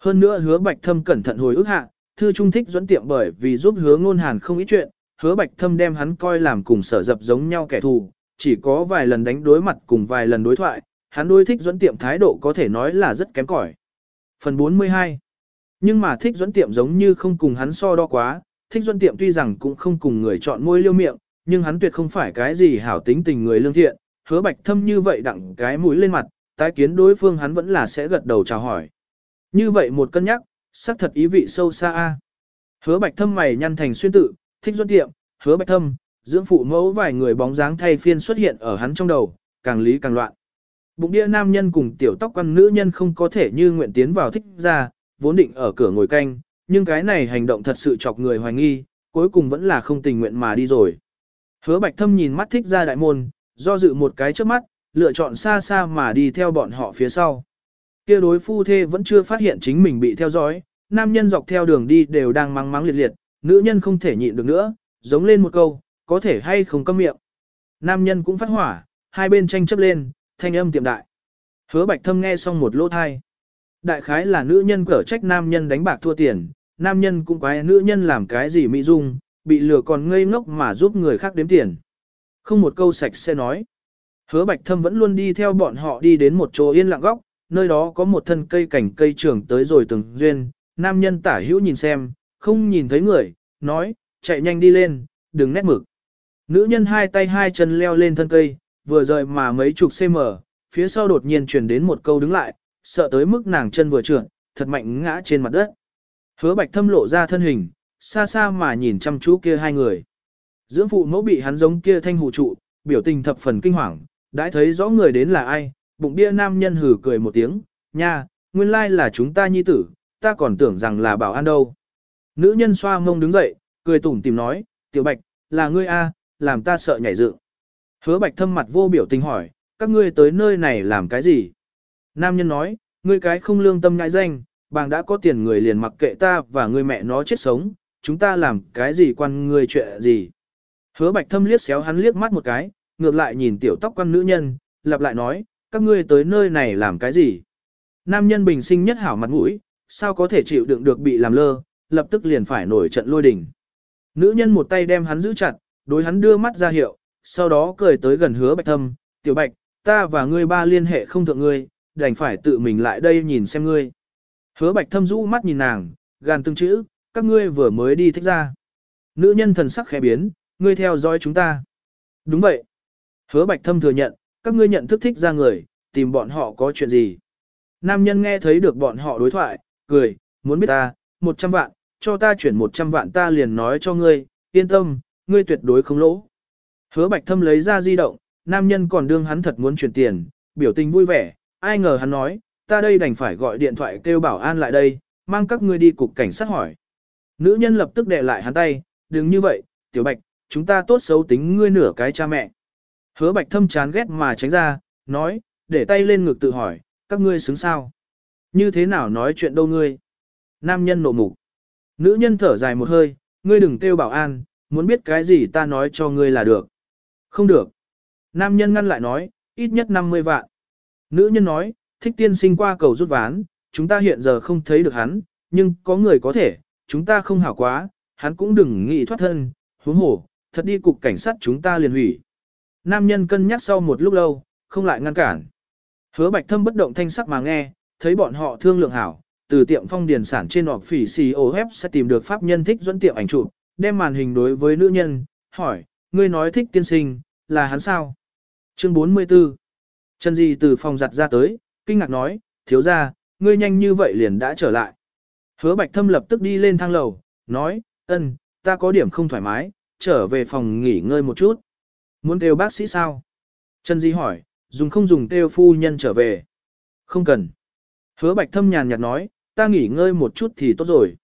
A: Hơn nữa hứa bạch thâm cẩn thận hồi ức hạ, thư trung thích dẫn tiệm bởi vì giúp hứa ngôn hàn không ít chuyện, hứa bạch thâm đem hắn coi làm cùng sở dập giống nhau kẻ thù, chỉ có vài lần đánh đối mặt cùng vài lần đối thoại, hắn đối thích dẫn tiệm thái độ có thể nói là rất kém cỏi. Phần 42 Nhưng mà thích dẫn tiệm giống như không cùng hắn so đo quá, thích Duân tiệm tuy rằng cũng không cùng người chọn môi liêu miệng, nhưng hắn tuyệt không phải cái gì hảo tính tình người lương thiện, hứa bạch thâm như vậy đặng cái mũi lên mặt, tái kiến đối phương hắn vẫn là sẽ gật đầu chào hỏi. Như vậy một cân nhắc, xác thật ý vị sâu xa a. Hứa bạch thâm mày nhăn thành xuyên tự, thích Duân tiệm, hứa bạch thâm, dưỡng phụ mẫu vài người bóng dáng thay phiên xuất hiện ở hắn trong đầu, càng lý càng loạn. Bụng đĩa nam nhân cùng tiểu tóc quan nữ nhân không có thể như nguyện tiến vào thích ra, vốn định ở cửa ngồi canh, nhưng cái này hành động thật sự chọc người hoài nghi, cuối cùng vẫn là không tình nguyện mà đi rồi. Hứa bạch thâm nhìn mắt thích ra đại môn, do dự một cái trước mắt, lựa chọn xa xa mà đi theo bọn họ phía sau. Kia đối phu thê vẫn chưa phát hiện chính mình bị theo dõi, nam nhân dọc theo đường đi đều đang mắng mắng liệt liệt, nữ nhân không thể nhịn được nữa, giống lên một câu, có thể hay không câm miệng. Nam nhân cũng phát hỏa, hai bên tranh chấp lên, thanh âm tiệm đại. Hứa bạch thâm nghe xong một lỗ thai. Đại khái là nữ nhân cở trách nam nhân đánh bạc thua tiền, nam nhân cũng quái nữ nhân làm cái gì mỹ dung, bị lừa còn ngây ngốc mà giúp người khác đếm tiền. Không một câu sạch sẽ nói. Hứa bạch thâm vẫn luôn đi theo bọn họ đi đến một chỗ yên lặng góc, nơi đó có một thân cây cảnh cây trưởng tới rồi từng duyên, nam nhân tả hữu nhìn xem, không nhìn thấy người, nói, chạy nhanh đi lên, đừng nét mực. Nữ nhân hai tay hai chân leo lên thân cây, vừa rời mà mấy chục cm, phía sau đột nhiên truyền đến một câu đứng lại, sợ tới mức nàng chân vừa trượt, thật mạnh ngã trên mặt đất. Hứa bạch thâm lộ ra thân hình, xa xa mà nhìn chăm chú kia hai người. Dưỡng phụ mẫu bị hắn giống kia thanh hù trụ, biểu tình thập phần kinh hoàng, đã thấy rõ người đến là ai, bụng bia nam nhân hử cười một tiếng, nha, nguyên lai là chúng ta nhi tử, ta còn tưởng rằng là bảo an đâu. Nữ nhân xoa mông đứng dậy, cười tủm tìm nói, tiểu bạch, là ngươi a, làm ta sợ nhảy dựng. Hứa bạch thâm mặt vô biểu tình hỏi, các ngươi tới nơi này làm cái gì? Nam nhân nói, ngươi cái không lương tâm ngại danh, bàng đã có tiền người liền mặc kệ ta và người mẹ nó chết sống, chúng ta làm cái gì quan người chuyện gì? Hứa bạch thâm liếc xéo hắn liếc mắt một cái, ngược lại nhìn tiểu tóc quan nữ nhân, lặp lại nói, các ngươi tới nơi này làm cái gì? Nam nhân bình sinh nhất hảo mặt mũi, sao có thể chịu đựng được bị làm lơ, lập tức liền phải nổi trận lôi đình. Nữ nhân một tay đem hắn giữ chặt, đối hắn đưa mắt ra hiệu, sau đó cười tới gần hứa bạch thâm, tiểu bạch, ta và ngươi ba liên hệ không thượng ngươi, đành phải tự mình lại đây nhìn xem ngươi. Hứa bạch thâm rũ mắt nhìn nàng, gàn từng chữ, các ngươi vừa mới đi thích ra. Nữ nhân thần sắc khẽ biến, ngươi theo dõi chúng ta. Đúng vậy. Hứa bạch thâm thừa nhận, các ngươi nhận thức thích ra người, tìm bọn họ có chuyện gì. Nam nhân nghe thấy được bọn họ đối thoại, cười, muốn biết ta, 100 vạn, cho ta chuyển 100 vạn ta liền nói cho ngươi, yên tâm, ngươi tuyệt đối không lỗ. Hứa bạch thâm lấy ra di động, nam nhân còn đương hắn thật muốn chuyển tiền, biểu tình vui vẻ, ai ngờ hắn nói, ta đây đành phải gọi điện thoại kêu bảo an lại đây, mang các ngươi đi cục cảnh sát hỏi. Nữ nhân lập tức đè lại hắn tay, đừng như vậy, tiểu bạch, chúng ta tốt xấu tính ngươi nửa cái cha mẹ. Hứa bạch thâm chán ghét mà tránh ra, nói, để tay lên ngực tự hỏi, các ngươi xứng sao? Như thế nào nói chuyện đâu ngươi? Nam nhân nộ mục. Nữ nhân thở dài một hơi, ngươi đừng kêu bảo an, muốn biết cái gì ta nói cho ngươi là được. Không được. Nam nhân ngăn lại nói, ít nhất 50 vạn. Nữ nhân nói, thích tiên sinh qua cầu rút ván, chúng ta hiện giờ không thấy được hắn, nhưng có người có thể, chúng ta không hảo quá, hắn cũng đừng nghĩ thoát thân, huống hổ, thật đi cục cảnh sát chúng ta liền hủy. Nam nhân cân nhắc sau một lúc lâu, không lại ngăn cản. Hứa bạch thâm bất động thanh sắc mà nghe, thấy bọn họ thương lượng hảo, từ tiệm phong điền sản trên họp phỉ COF sẽ tìm được pháp nhân thích dẫn tiệm ảnh chụp, đem màn hình đối với nữ nhân, hỏi, ngươi nói thích tiên sinh, là hắn sao? Chương 44 chân gì từ phòng giặt ra tới, kinh ngạc nói, thiếu ra, ngươi nhanh như vậy liền đã trở lại. Hứa bạch thâm lập tức đi lên thang lầu, nói, ân, ta có điểm không thoải mái, trở về phòng nghỉ ngơi một chút. Muốn kêu bác sĩ sao? Trần Di hỏi, dùng không dùng kêu phu nhân trở về? Không cần. Hứa bạch thâm nhàn nhạt nói, ta nghỉ ngơi một chút thì tốt rồi.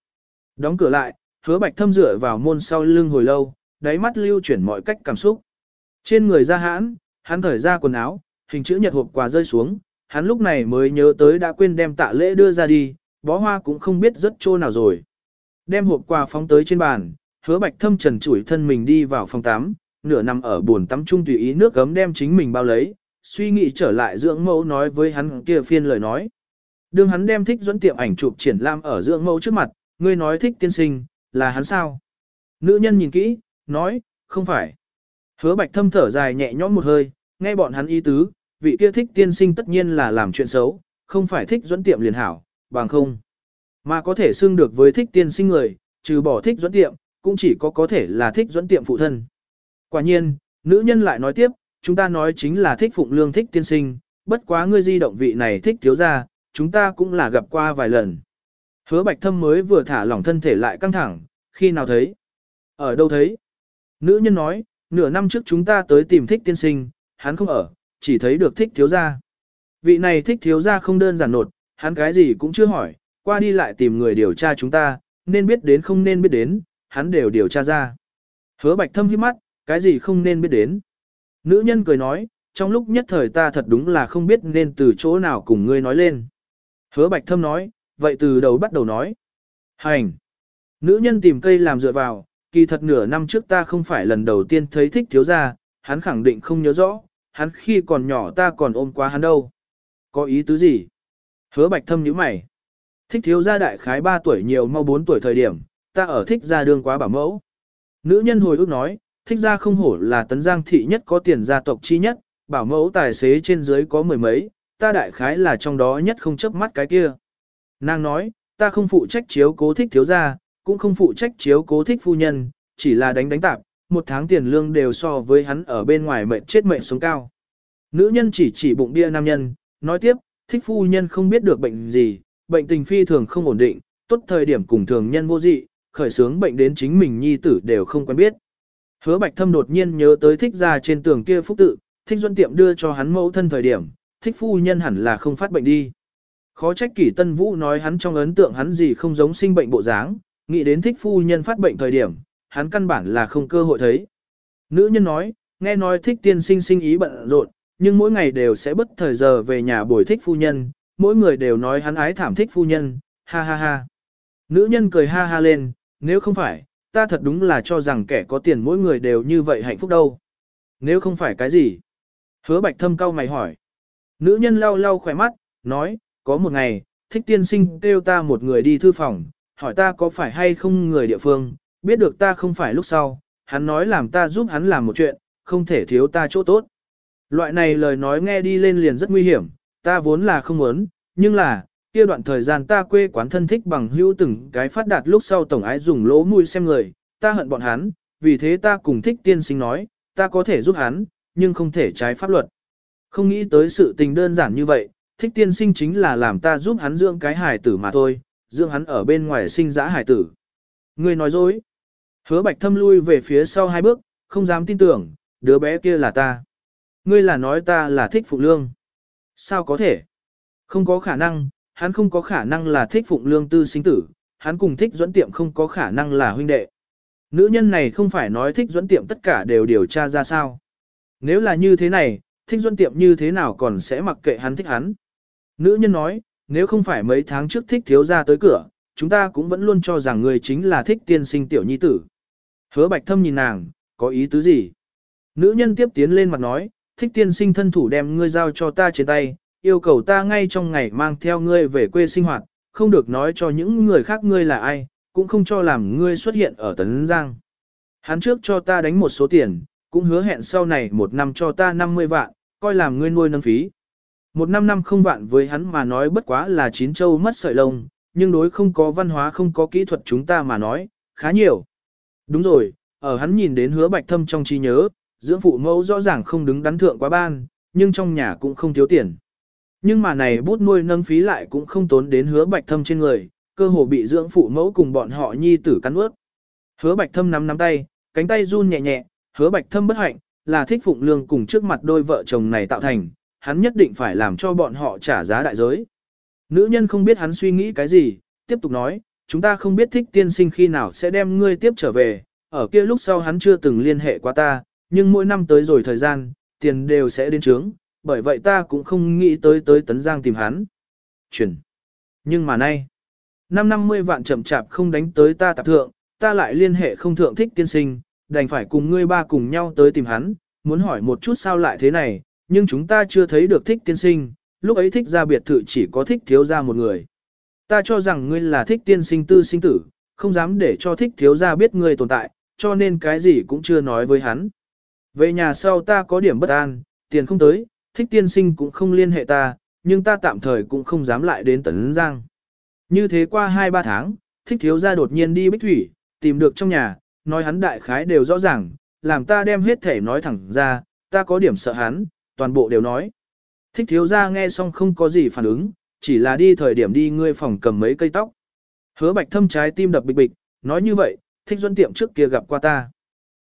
A: Đóng cửa lại, hứa bạch thâm dựa vào môn sau lưng hồi lâu, đáy mắt lưu chuyển mọi cách cảm xúc. Trên người ra hãn, hắn thở ra quần áo, hình chữ nhật hộp quà rơi xuống, hắn lúc này mới nhớ tới đã quên đem tạ lễ đưa ra đi, bó hoa cũng không biết rất trô nào rồi. Đem hộp quà phóng tới trên bàn, hứa bạch thâm trần chủi thân mình đi vào phòng tắm, nửa nằm ở buồn tắm chung tùy ý nước gấm đem chính mình bao lấy, suy nghĩ trở lại dưỡng mẫu nói với hắn kia phiên lời nói. Đương hắn đem thích dẫn tiệm ảnh chụp triển lãm ở dưỡng mẫu trước mặt, ngươi nói thích tiên sinh, là hắn sao? Nữ nhân nhìn kỹ, nói, không phải. Hứa bạch thâm thở dài nhẹ nhõm một hơi, nghe bọn hắn ý tứ, vị kia thích tiên sinh tất nhiên là làm chuyện xấu, không phải thích dẫn tiệm liền hảo, bằng không. Mà có thể xưng được với thích tiên sinh người, trừ bỏ thích dẫn tiệm, cũng chỉ có có thể là thích dẫn tiệm phụ thân. Quả nhiên, nữ nhân lại nói tiếp, chúng ta nói chính là thích phụng lương thích tiên sinh, bất quá ngươi di động vị này thích thiếu ra, chúng ta cũng là gặp qua vài lần. Hứa bạch thâm mới vừa thả lỏng thân thể lại căng thẳng, khi nào thấy? Ở đâu thấy? Nữ nhân nói, nửa năm trước chúng ta tới tìm thích tiên sinh, hắn không ở, chỉ thấy được thích thiếu gia. Vị này thích thiếu gia không đơn giản nột, hắn cái gì cũng chưa hỏi, qua đi lại tìm người điều tra chúng ta, nên biết đến không nên biết đến, hắn đều điều tra ra. Hứa bạch thâm hiếp mắt, cái gì không nên biết đến. Nữ nhân cười nói, trong lúc nhất thời ta thật đúng là không biết nên từ chỗ nào cùng ngươi nói lên. Hứa bạch thâm nói, vậy từ đầu bắt đầu nói. Hành. Nữ nhân tìm cây làm dựa vào, kỳ thật nửa năm trước ta không phải lần đầu tiên thấy thích thiếu gia, hắn khẳng định không nhớ rõ, hắn khi còn nhỏ ta còn ôm quá hắn đâu. Có ý tứ gì? Hứa bạch thâm nhíu mày. Thích thiếu gia đại khái 3 tuổi nhiều mau 4 tuổi thời điểm, ta ở thích gia đương quá bảo mẫu. Nữ nhân hồi ước nói, thích gia không hổ là tấn giang thị nhất có tiền gia tộc chi nhất, bảo mẫu tài xế trên dưới có mười mấy, ta đại khái là trong đó nhất không chấp mắt cái kia. Nàng nói, ta không phụ trách chiếu cố thích thiếu gia, cũng không phụ trách chiếu cố thích phu nhân, chỉ là đánh đánh tạp, một tháng tiền lương đều so với hắn ở bên ngoài mệnh chết mệnh sống cao. Nữ nhân chỉ chỉ bụng bia nam nhân, nói tiếp, thích phu nhân không biết được bệnh gì, bệnh tình phi thường không ổn định, tốt thời điểm cùng thường nhân vô dị, khởi sướng bệnh đến chính mình nhi tử đều không quen biết. Hứa bạch thâm đột nhiên nhớ tới thích ra trên tường kia phúc tự, thích duân tiệm đưa cho hắn mẫu thân thời điểm, thích phu nhân hẳn là không phát bệnh đi. Khó trách kỷ tân vũ nói hắn trong ấn tượng hắn gì không giống sinh bệnh bộ dáng, nghĩ đến thích phu nhân phát bệnh thời điểm, hắn căn bản là không cơ hội thấy. Nữ nhân nói, nghe nói thích tiên sinh sinh ý bận rộn, nhưng mỗi ngày đều sẽ bất thời giờ về nhà bồi thích phu nhân, mỗi người đều nói hắn ái thảm thích phu nhân, ha ha ha. Nữ nhân cười ha ha lên, nếu không phải, ta thật đúng là cho rằng kẻ có tiền mỗi người đều như vậy hạnh phúc đâu. Nếu không phải cái gì? Hứa bạch thâm cau mày hỏi. Nữ nhân lau lau khỏe mắt, nói, có một ngày, thích tiên sinh kêu ta một người đi thư phòng, hỏi ta có phải hay không người địa phương, biết được ta không phải lúc sau, hắn nói làm ta giúp hắn làm một chuyện, không thể thiếu ta chỗ tốt. Loại này lời nói nghe đi lên liền rất nguy hiểm, ta vốn là không muốn, nhưng là, kia đoạn thời gian ta quê quán thân thích bằng hữu từng cái phát đạt lúc sau tổng ái dùng lỗ mũi xem người, ta hận bọn hắn, vì thế ta cùng thích tiên sinh nói, ta có thể giúp hắn, nhưng không thể trái pháp luật. Không nghĩ tới sự tình đơn giản như vậy, thích tiên sinh chính là làm ta giúp hắn dưỡng cái hài tử mà thôi, dưỡng hắn ở bên ngoài sinh dã hài tử. Ngươi nói dối. Hứa bạch thâm lui về phía sau hai bước, không dám tin tưởng, đứa bé kia là ta. Ngươi là nói ta là thích phụ lương. Sao có thể? Không có khả năng, hắn không có khả năng là thích phụng lương tư sinh tử, hắn cùng thích dẫn tiệm không có khả năng là huynh đệ. Nữ nhân này không phải nói thích dẫn tiệm tất cả đều điều tra ra sao. Nếu là như thế này, thích dẫn tiệm như thế nào còn sẽ mặc kệ hắn thích hắn. Nữ nhân nói, nếu không phải mấy tháng trước thích thiếu ra tới cửa, chúng ta cũng vẫn luôn cho rằng người chính là thích tiên sinh tiểu nhi tử. Hứa bạch thâm nhìn nàng, có ý tứ gì? Nữ nhân tiếp tiến lên mặt nói, thích tiên sinh thân thủ đem ngươi giao cho ta trên tay, yêu cầu ta ngay trong ngày mang theo ngươi về quê sinh hoạt, không được nói cho những người khác ngươi là ai, cũng không cho làm ngươi xuất hiện ở Tấn Giang. Hắn trước cho ta đánh một số tiền, cũng hứa hẹn sau này một năm cho ta 50 vạn, coi làm ngươi nuôi nâng phí. Một năm năm không vạn với hắn mà nói bất quá là chín châu mất sợi lông, nhưng đối không có văn hóa không có kỹ thuật chúng ta mà nói, khá nhiều. Đúng rồi, ở hắn nhìn đến hứa bạch thâm trong trí nhớ, dưỡng phụ mẫu rõ ràng không đứng đắn thượng quá ban, nhưng trong nhà cũng không thiếu tiền. Nhưng mà này bút nuôi nâng phí lại cũng không tốn đến hứa bạch thâm trên người, cơ hồ bị dưỡng phụ mẫu cùng bọn họ nhi tử cắn ướt. Hứa bạch thâm nắm nắm tay, cánh tay run nhẹ nhẹ, hứa bạch thâm bất hạnh, là thích phụng lương cùng trước mặt đôi vợ chồng này tạo thành, hắn nhất định phải làm cho bọn họ trả giá đại giới. Nữ nhân không biết hắn suy nghĩ cái gì, tiếp tục nói, chúng ta không biết thích tiên sinh khi nào sẽ đem ngươi tiếp trở về, ở kia lúc sau hắn chưa từng liên hệ qua ta, nhưng mỗi năm tới rồi thời gian, tiền đều sẽ đến trướng, bởi vậy ta cũng không nghĩ tới tới Tấn Giang tìm hắn. Chuyển. Nhưng mà nay, năm năm mươi vạn chậm chạp không đánh tới ta tạp thượng, ta lại liên hệ không thượng thích tiên sinh, đành phải cùng ngươi ba cùng nhau tới tìm hắn, muốn hỏi một chút sao lại thế này, nhưng chúng ta chưa thấy được thích tiên sinh, lúc ấy thích ra biệt thự chỉ có thích thiếu ra một người. Ta cho rằng ngươi là thích tiên sinh tư sinh tử, không dám để cho thích thiếu gia biết ngươi tồn tại, cho nên cái gì cũng chưa nói với hắn. Về nhà sau ta có điểm bất an, tiền không tới, thích tiên sinh cũng không liên hệ ta, nhưng ta tạm thời cũng không dám lại đến Tấn Giang. Như thế qua 2-3 tháng, thích thiếu gia đột nhiên đi bích thủy, tìm được trong nhà, nói hắn đại khái đều rõ ràng, làm ta đem hết thể nói thẳng ra, ta có điểm sợ hắn, toàn bộ đều nói. Thích thiếu gia nghe xong không có gì phản ứng, chỉ là đi thời điểm đi ngươi phòng cầm mấy cây tóc. Hứa bạch thâm trái tim đập bịch bịch, nói như vậy, thích duân tiệm trước kia gặp qua ta.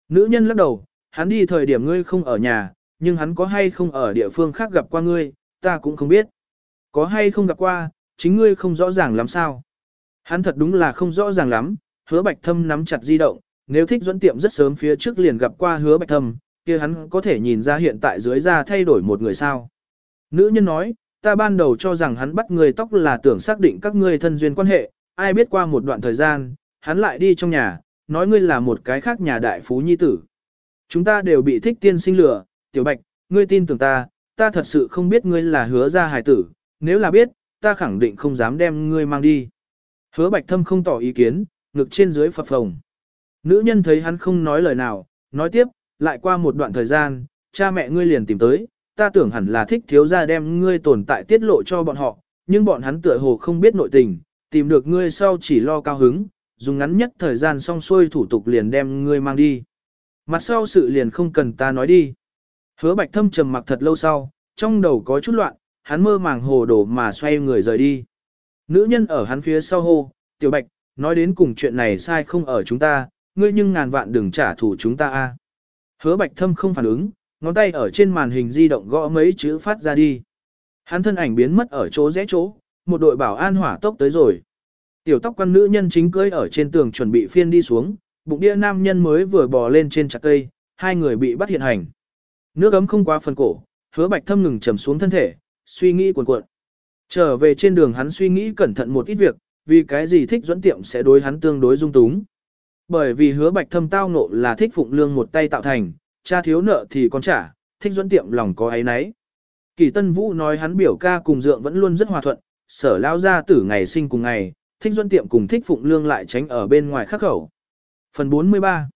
A: Nữ nhân lắc đầu, hắn đi thời điểm ngươi không ở nhà, nhưng hắn có hay không ở địa phương khác gặp qua ngươi, ta cũng không biết. Có hay không gặp qua, chính ngươi không rõ ràng lắm sao. Hắn thật đúng là không rõ ràng lắm, hứa bạch thâm nắm chặt di động, nếu thích duẫn tiệm rất sớm phía trước liền gặp qua hứa bạch thâm, kia hắn có thể nhìn ra hiện tại dưới da thay đổi một người sao. Nữ nhân nói, ta ban đầu cho rằng hắn bắt người tóc là tưởng xác định các ngươi thân duyên quan hệ, ai biết qua một đoạn thời gian, hắn lại đi trong nhà, nói ngươi là một cái khác nhà đại phú nhi tử. Chúng ta đều bị thích tiên sinh lửa, tiểu bạch, ngươi tin tưởng ta, ta thật sự không biết ngươi là hứa ra hài tử, nếu là biết, ta khẳng định không dám đem ngươi mang đi. Hứa bạch thâm không tỏ ý kiến, ngực trên dưới phập phồng. Nữ nhân thấy hắn không nói lời nào, nói tiếp, lại qua một đoạn thời gian, cha mẹ ngươi liền tìm tới, ta tưởng hẳn là thích thiếu gia đem ngươi tồn tại tiết lộ cho bọn họ, nhưng bọn hắn tựa hồ không biết nội tình, tìm được ngươi sau chỉ lo cao hứng, dùng ngắn nhất thời gian xong xuôi thủ tục liền đem ngươi mang đi. Mặt sau sự liền không cần ta nói đi. Hứa bạch thâm trầm mặc thật lâu sau, trong đầu có chút loạn, hắn mơ màng hồ đồ mà xoay người rời đi. Nữ nhân ở hắn phía sau hô, tiểu bạch, nói đến cùng chuyện này sai không ở chúng ta, ngươi nhưng ngàn vạn đừng trả thù chúng ta a. Hứa bạch thâm không phản ứng, ngón tay ở trên màn hình di động gõ mấy chữ phát ra đi. Hắn thân ảnh biến mất ở chỗ rẽ chỗ, một đội bảo an hỏa tốc tới rồi. Tiểu tóc quan nữ nhân chính cưới ở trên tường chuẩn bị phiên đi xuống, bụng đĩa nam nhân mới vừa bò lên trên chặt cây, hai người bị bắt hiện hành. Nước ấm không qua phần cổ, hứa bạch thâm ngừng trầm xuống thân thể, suy nghĩ cuồn cuộn. Trở về trên đường hắn suy nghĩ cẩn thận một ít việc, vì cái gì thích dẫn tiệm sẽ đối hắn tương đối dung túng. Bởi vì hứa bạch thâm tao nộ là thích phụng lương một tay tạo thành, cha thiếu nợ thì con trả, thích dẫn tiệm lòng có ấy nấy. Kỳ Tân Vũ nói hắn biểu ca cùng dượng vẫn luôn rất hòa thuận, sở lao ra tử ngày sinh cùng ngày, thích dẫn tiệm cùng thích phụng lương lại tránh ở bên ngoài khắc khẩu. Phần 43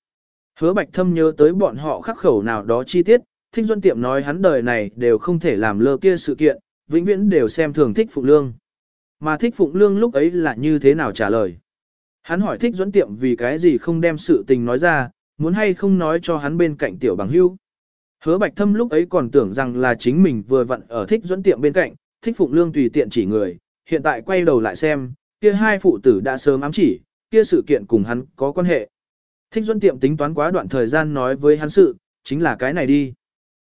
A: Hứa Bạch Thâm nhớ tới bọn họ khắc khẩu nào đó chi tiết, Thích dẫn Tiệm nói hắn đời này đều không thể làm lơ kia sự kiện, vĩnh viễn đều xem thường Thích Phụng Lương. Mà Thích Phụng Lương lúc ấy là như thế nào trả lời? Hắn hỏi Thích dẫn Tiệm vì cái gì không đem sự tình nói ra, muốn hay không nói cho hắn bên cạnh tiểu bằng hưu. Hứa Bạch Thâm lúc ấy còn tưởng rằng là chính mình vừa vặn ở Thích dẫn Tiệm bên cạnh, Thích Phụng Lương tùy tiện chỉ người, hiện tại quay đầu lại xem, kia hai phụ tử đã sớm ám chỉ, kia sự kiện cùng hắn có quan hệ. Thích dẫn Tiệm tính toán quá đoạn thời gian nói với hắn sự, chính là cái này đi.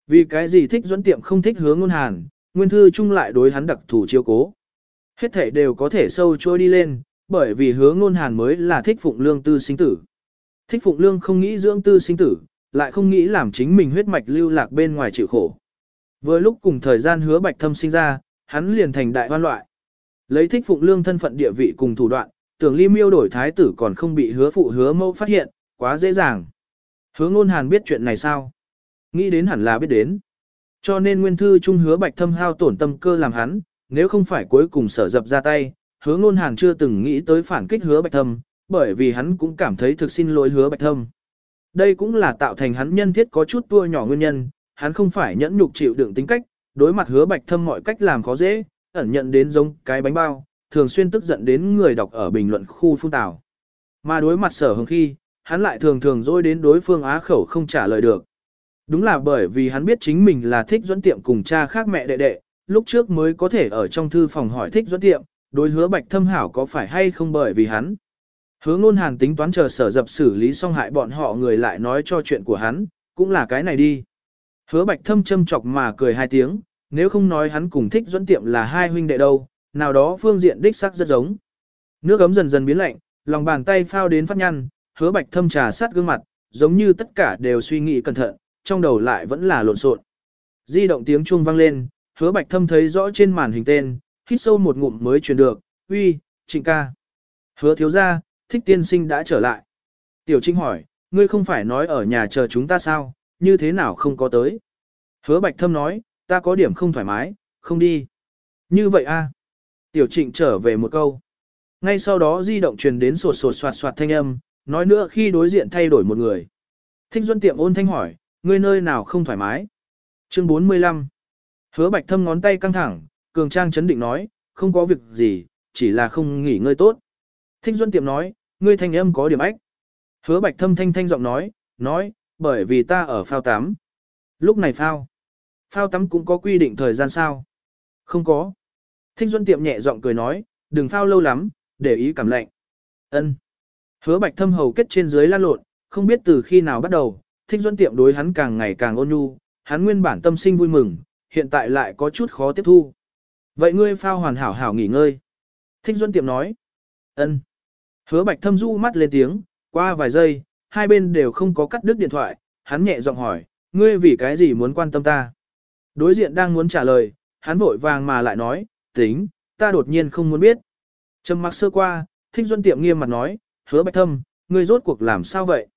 A: Vì cái gì Thích dẫn Tiệm không thích hướng ngôn hàn, nguyên thư chung lại đối hắn đặc thủ chiêu cố. Hết thể đều có thể sâu trôi đi lên, bởi vì hứa ngôn hàn mới là thích phụng lương tư sinh tử. Thích phụng lương không nghĩ dưỡng tư sinh tử, lại không nghĩ làm chính mình huyết mạch lưu lạc bên ngoài chịu khổ. Vừa lúc cùng thời gian hứa bạch thâm sinh ra, hắn liền thành đại hoan loại. Lấy thích phụng lương thân phận địa vị cùng thủ đoạn, tưởng ly miêu đổi thái tử còn không bị hứa phụ hứa mẫu phát hiện, quá dễ dàng. Hứa ngôn hàn biết chuyện này sao? Nghĩ đến hẳn là biết đến. Cho nên nguyên thư trung hứa bạch thâm hao tổn tâm cơ làm hắn, nếu không phải cuối cùng sở dập ra tay, hứa ngôn hàn chưa từng nghĩ tới phản kích hứa bạch thâm, bởi vì hắn cũng cảm thấy thực xin lỗi hứa bạch thâm. Đây cũng là tạo thành hắn nhân thiết có chút tua nhỏ nguyên nhân, hắn không phải nhẫn nhục chịu đựng tính cách, đối mặt hứa bạch thâm mọi cách làm khó dễ, ẩn nhận đến giống cái bánh bao, thường xuyên tức giận đến người đọc ở bình luận khu phun tảo. Mà đối mặt sở hồng khi, hắn lại thường thường dối đến đối phương á khẩu không trả lời được. Đúng là bởi vì hắn biết chính mình là thích dẫn tiệm cùng cha khác mẹ đệ đệ, lúc trước mới có thể ở trong thư phòng hỏi thích dẫn tiệm, đối hứa bạch thâm hảo có phải hay không bởi vì hắn. Hứa ngôn hàn tính toán chờ sở dập xử lý xong hại bọn họ người lại nói cho chuyện của hắn, cũng là cái này đi. Hứa bạch thâm châm chọc mà cười hai tiếng, nếu không nói hắn cùng thích dẫn tiệm là hai huynh đệ đâu, nào đó phương diện đích sắc rất giống. Nước ấm dần dần biến lạnh, lòng bàn tay phao đến phát nhăn, hứa bạch thâm trà sát gương mặt, giống như tất cả đều suy nghĩ cẩn thận, trong đầu lại vẫn là lộn xộn. Di động tiếng chuông vang lên, hứa bạch thâm thấy rõ trên màn hình tên, hít sâu một ngụm mới truyền được, uy, trịnh ca. Hứa thiếu ra, thích tiên sinh đã trở lại. Tiểu trinh hỏi, ngươi không phải nói ở nhà chờ chúng ta sao, như thế nào không có tới. Hứa bạch thâm nói, ta có điểm không thoải mái, không đi. Như vậy a Tiểu trịnh trở về một câu. Ngay sau đó di động truyền đến sột sột soạt soạt thanh âm, nói nữa khi đối diện thay đổi một người. Thích Duân tiệm ôn thanh hỏi, ngươi nơi nào không thoải mái? Chương 45 Hứa bạch thâm ngón tay căng thẳng, cường trang chấn định nói, không có việc gì, chỉ là không nghỉ ngơi tốt. Thích Duân tiệm nói, ngươi thanh âm có điểm ách. Hứa bạch thâm thanh thanh giọng nói, nói, bởi vì ta ở phao tắm. Lúc này phao. Phao tắm cũng có quy định thời gian sao? Không có. Thích Duân tiệm nhẹ giọng cười nói, đừng phao lâu lắm, để ý cảm lạnh. Ân. Hứa bạch thâm hầu kết trên dưới lan lộn, không biết từ khi nào bắt đầu, thích Duân tiệm đối hắn càng ngày càng ôn nhu, hắn nguyên bản tâm sinh vui mừng, hiện tại lại có chút khó tiếp thu. Vậy ngươi phao hoàn hảo hảo nghỉ ngơi. Thích Duân tiệm nói. Ân. Hứa bạch thâm du mắt lên tiếng, qua vài giây, hai bên đều không có cắt đứt điện thoại, hắn nhẹ giọng hỏi, ngươi vì cái gì muốn quan tâm ta? Đối diện đang muốn trả lời, hắn vội vàng mà lại nói, tính, ta đột nhiên không muốn biết. Trầm mặc sơ qua, thích duân tiệm nghiêm mặt nói, hứa bạch thâm, ngươi rốt cuộc làm sao vậy?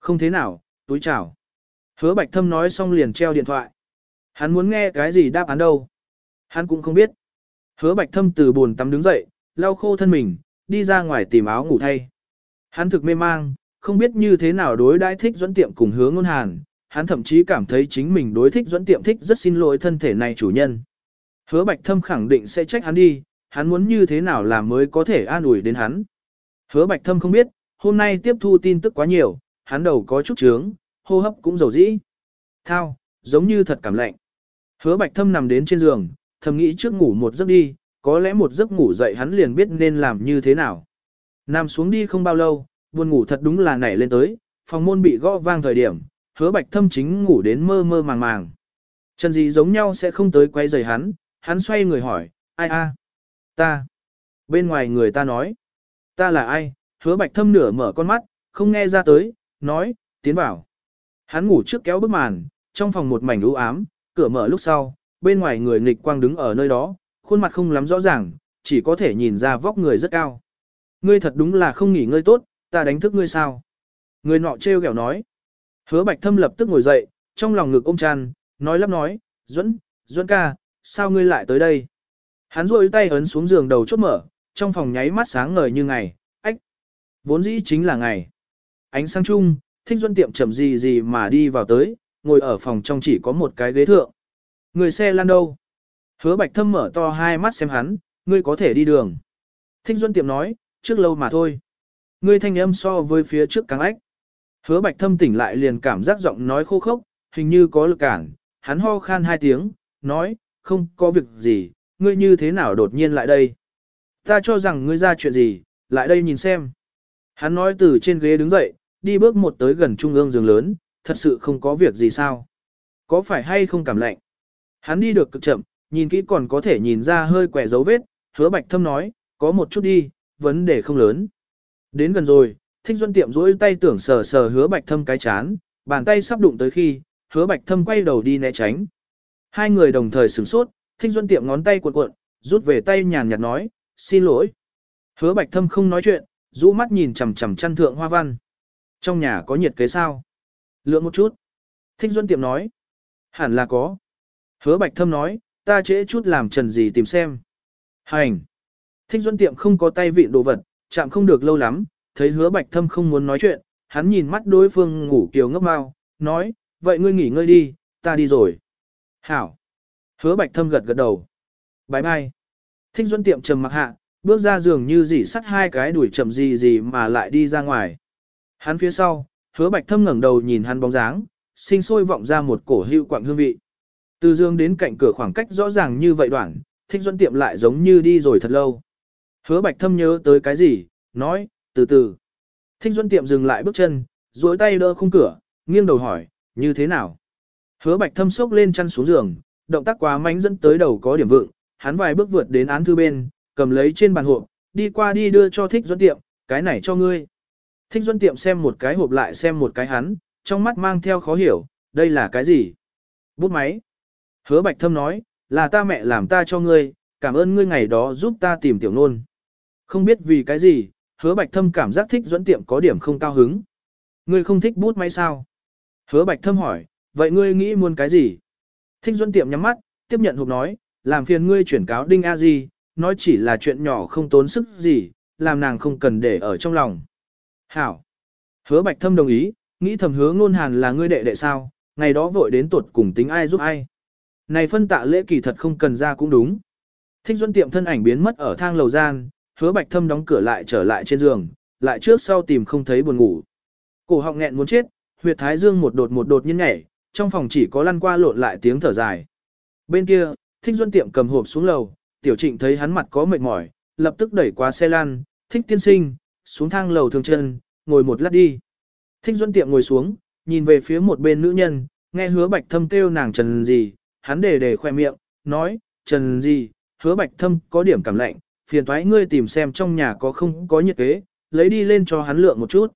A: Không thế nào, túi chào. Hứa bạch thâm nói xong liền treo điện thoại. Hắn muốn nghe cái gì đáp án đâu. Hắn cũng không biết. Hứa bạch thâm từ buồn tắm đứng dậy, lau khô thân mình, đi ra ngoài tìm áo ngủ thay. Hắn thực mê mang, không biết như thế nào đối đãi thích dẫn tiệm cùng hứa ngôn hàn, hắn thậm chí cảm thấy chính mình đối thích dẫn tiệm thích rất xin lỗi thân thể này chủ nhân. Hứa bạch thâm khẳng định sẽ trách hắn đi, hắn muốn như thế nào làm mới có thể an ủi đến hắn. Hứa bạch thâm không biết, hôm nay tiếp thu tin tức quá nhiều, hắn đầu có chút trướng, hô hấp cũng dầu dĩ. Thao, giống như thật cảm lạnh. Hứa bạch thâm nằm đến trên giường, thầm nghĩ trước ngủ một giấc đi, có lẽ một giấc ngủ dậy hắn liền biết nên làm như thế nào. Nằm xuống đi không bao lâu, buồn ngủ thật đúng là nảy lên tới, phòng môn bị gõ vang thời điểm, hứa bạch thâm chính ngủ đến mơ mơ màng màng. Trần gì giống nhau sẽ không tới quay rời hắn, hắn xoay người hỏi, ai a? Ta. Bên ngoài người ta nói, ta là ai? Hứa bạch thâm nửa mở con mắt, không nghe ra tới, nói, tiến vào. Hắn ngủ trước kéo bức màn, trong phòng một mảnh u ám, cửa mở lúc sau, bên ngoài người nghịch quang đứng ở nơi đó, khuôn mặt không lắm rõ ràng, chỉ có thể nhìn ra vóc người rất cao. Ngươi thật đúng là không nghỉ ngơi tốt, ta đánh thức ngươi sao? Người nọ trêu ghẹo nói. Hứa bạch thâm lập tức ngồi dậy, trong lòng ngực ôm chăn, nói lắp nói, Duẫn, Duẫn ca, sao ngươi lại tới đây? Hắn rôi tay ấn xuống giường đầu chốt mở, trong phòng nháy mắt sáng ngời như ngày, ách. Vốn dĩ chính là ngày. Ánh sáng chung, thích Duẫn tiệm chậm gì gì mà đi vào tới, ngồi ở phòng trong chỉ có một cái ghế thượng. Người xe lan đâu? Hứa bạch thâm mở to hai mắt xem hắn, ngươi có thể đi đường. Thích duân tiệm nói, trước lâu mà thôi. Ngươi thanh âm so với phía trước càng ách. Hứa bạch thâm tỉnh lại liền cảm giác giọng nói khô khốc, hình như có lực cản, hắn ho khan hai tiếng, nói, không có việc gì, ngươi như thế nào đột nhiên lại đây. Ta cho rằng ngươi ra chuyện gì, lại đây nhìn xem. Hắn nói từ trên ghế đứng dậy, đi bước một tới gần trung ương giường lớn, thật sự không có việc gì sao. Có phải hay không cảm lạnh? Hắn đi được cực chậm, nhìn kỹ còn có thể nhìn ra hơi quẻ dấu vết, hứa bạch thâm nói, có một chút đi, vấn đề không lớn. Đến gần rồi, thích duân tiệm rỗi tay tưởng sờ sờ hứa bạch thâm cái chán, bàn tay sắp đụng tới khi, hứa bạch thâm quay đầu đi né tránh. Hai người đồng thời sửng sốt, thích duân tiệm ngón tay cuộn cuộn, rút về tay nhàn nhạt nói, xin lỗi. Hứa bạch thâm không nói chuyện, rũ mắt nhìn chằm chằm chăn thượng hoa văn. Trong nhà có nhiệt kế sao? Lượng một chút. Thích duân tiệm nói. Hẳn là có. Hứa bạch thâm nói, ta trễ chút làm trần gì tìm xem. Hành. Thích duân tiệm không có tay vịn đồ vật, chạm không được lâu lắm, thấy hứa bạch thâm không muốn nói chuyện, hắn nhìn mắt đối phương ngủ kiều ngốc mau, nói, vậy ngươi nghỉ ngơi đi, ta đi rồi. Hảo. Hứa bạch thâm gật gật đầu. Bái bai! Thích duân tiệm trầm mặc hạ, bước ra giường như dỉ sắt hai cái đuổi chậm gì gì mà lại đi ra ngoài. Hắn phía sau, hứa bạch thâm ngẩng đầu nhìn hắn bóng dáng, sinh sôi vọng ra một cổ hữu quạng hương vị. Từ giường đến cạnh cửa khoảng cách rõ ràng như vậy đoạn, thích dẫn tiệm lại giống như đi rồi thật lâu. Hứa bạch thâm nhớ tới cái gì, nói, từ từ. Thích dẫn tiệm dừng lại bước chân, duỗi tay đỡ khung cửa, nghiêng đầu hỏi, như thế nào? Hứa bạch thâm sốc lên chăn xuống giường, động tác quá mạnh dẫn tới đầu có điểm vượng, hắn vài bước vượt đến án thư bên, cầm lấy trên bàn hộp, đi qua đi đưa cho thích dẫn tiệm, cái này cho ngươi. Thích duân tiệm xem một cái hộp lại xem một cái hắn, trong mắt mang theo khó hiểu, đây là cái gì? Bút máy. Hứa bạch thâm nói, là ta mẹ làm ta cho ngươi, cảm ơn ngươi ngày đó giúp ta tìm tiểu nôn. Không biết vì cái gì, hứa bạch thâm cảm giác thích dẫn tiệm có điểm không cao hứng. Ngươi không thích bút máy sao? Hứa bạch thâm hỏi, vậy ngươi nghĩ muốn cái gì? Thích dẫn tiệm nhắm mắt, tiếp nhận hộp nói, làm phiền ngươi chuyển cáo đinh a gì, nói chỉ là chuyện nhỏ không tốn sức gì, làm nàng không cần để ở trong lòng. Hảo. Hứa bạch thâm đồng ý, nghĩ thầm hứa ngôn hàn là ngươi đệ đệ sao, ngày đó vội đến tuột cùng tính ai giúp ai. Này phân tạ lễ kỳ thật không cần ra cũng đúng. Thích duẫn tiệm thân ảnh biến mất ở thang lầu gian, hứa bạch thâm đóng cửa lại trở lại trên giường, lại trước sau tìm không thấy buồn ngủ. Cổ họng nghẹn muốn chết, huyệt thái dương một đột một đột nhiên nhảy, trong phòng chỉ có lăn qua lộn lại tiếng thở dài. Bên kia, thích duân tiệm cầm hộp xuống lầu, tiểu trịnh thấy hắn mặt có mệt mỏi, lập tức đẩy qua xe lăn, thích tiên sinh, xuống thang lầu thường chân, ngồi một lát đi. Thích duân tiệm ngồi xuống, nhìn về phía một bên nữ nhân, nghe hứa bạch thâm kêu nàng trần gì, hắn để để khoe miệng, nói, trần gì, hứa bạch thâm có điểm cảm lạnh, phiền thoái ngươi tìm xem trong nhà có không có nhiệt kế, lấy đi lên cho hắn lượng một chút.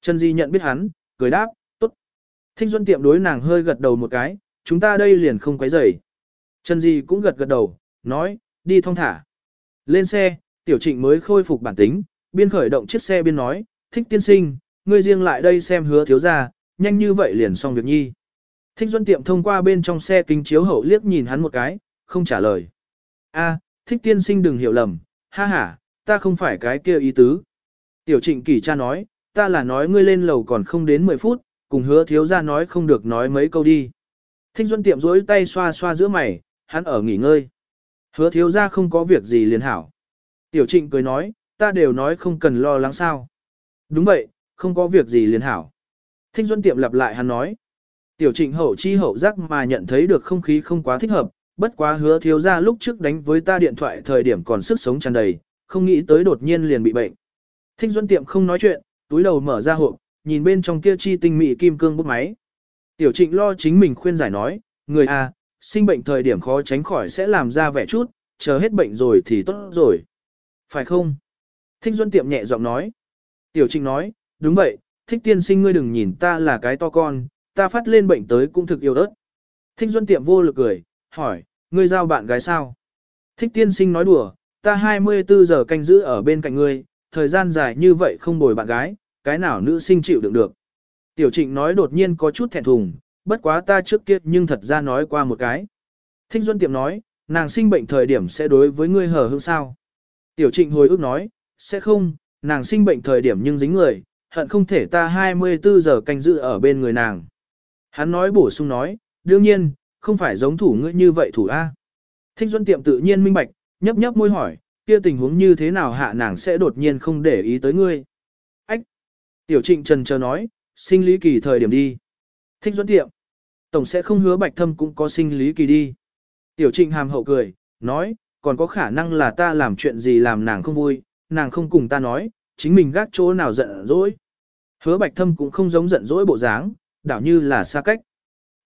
A: Trần Di nhận biết hắn, cười đáp, tốt. Thích Duân tiệm đối nàng hơi gật đầu một cái, chúng ta đây liền không quấy rầy. Trần Di cũng gật gật đầu, nói, đi thong thả. Lên xe, tiểu trịnh mới khôi phục bản tính, biên khởi động chiếc xe biên nói, thích tiên sinh, ngươi riêng lại đây xem hứa thiếu ra, nhanh như vậy liền xong việc nhi. Thích Duân tiệm thông qua bên trong xe kính chiếu hậu liếc nhìn hắn một cái, không trả lời. A, thích tiên sinh đừng hiểu lầm, ha ha, ta không phải cái kia ý tứ. Tiểu trịnh kỳ cha nói, ta là nói ngươi lên lầu còn không đến 10 phút, cùng hứa thiếu ra nói không được nói mấy câu đi. Thích Duân tiệm rỗi tay xoa xoa giữa mày, hắn ở nghỉ ngơi. Hứa thiếu ra không có việc gì liền hảo. Tiểu trịnh cười nói, ta đều nói không cần lo lắng sao. Đúng vậy, không có việc gì liền hảo. Thích Duân tiệm lặp lại hắn nói. Tiểu trịnh hậu chi hậu giác mà nhận thấy được không khí không quá thích hợp, bất quá hứa thiếu ra lúc trước đánh với ta điện thoại thời điểm còn sức sống tràn đầy, không nghĩ tới đột nhiên liền bị bệnh. Thích Duân tiệm không nói chuyện, túi đầu mở ra hộp, nhìn bên trong kia chi tinh mỹ kim cương bút máy. Tiểu trịnh lo chính mình khuyên giải nói, người à, sinh bệnh thời điểm khó tránh khỏi sẽ làm ra vẻ chút, chờ hết bệnh rồi thì tốt rồi. Phải không? Thích Duân tiệm nhẹ giọng nói. Tiểu trịnh nói, đúng vậy, thích tiên sinh ngươi đừng nhìn ta là cái to con, ta phát lên bệnh tới cũng thực yêu ớt. Thích Duân tiệm vô lực cười, hỏi, ngươi giao bạn gái sao? Thích tiên sinh nói đùa, ta 24 giờ canh giữ ở bên cạnh ngươi, thời gian dài như vậy không bồi bạn gái, cái nào nữ sinh chịu đựng được. Tiểu trịnh nói đột nhiên có chút thẹn thùng, bất quá ta trước kia nhưng thật ra nói qua một cái. Thích Duân Tiệm nói, nàng sinh bệnh thời điểm sẽ đối với ngươi hờ hững sao. Tiểu trịnh hồi ức nói, sẽ không, nàng sinh bệnh thời điểm nhưng dính người, hận không thể ta 24 giờ canh giữ ở bên người nàng. Hắn nói bổ sung nói, đương nhiên, không phải giống thủ ngươi như vậy thủ A. Thích Duân Tiệm tự nhiên minh bạch, nhấp nhấp môi hỏi, kia tình huống như thế nào hạ nàng sẽ đột nhiên không để ý tới ngươi. Ách! Tiểu trịnh trần chờ nói, sinh lý kỳ thời điểm đi. Thích Duân Tiệm. Tổng sẽ không hứa bạch thâm cũng có sinh lý kỳ đi. Tiểu trịnh hàm hậu cười, nói, còn có khả năng là ta làm chuyện gì làm nàng không vui, nàng không cùng ta nói, chính mình gác chỗ nào giận dỗi. Hứa bạch thâm cũng không giống giận dỗi bộ dáng, đảo như là xa cách.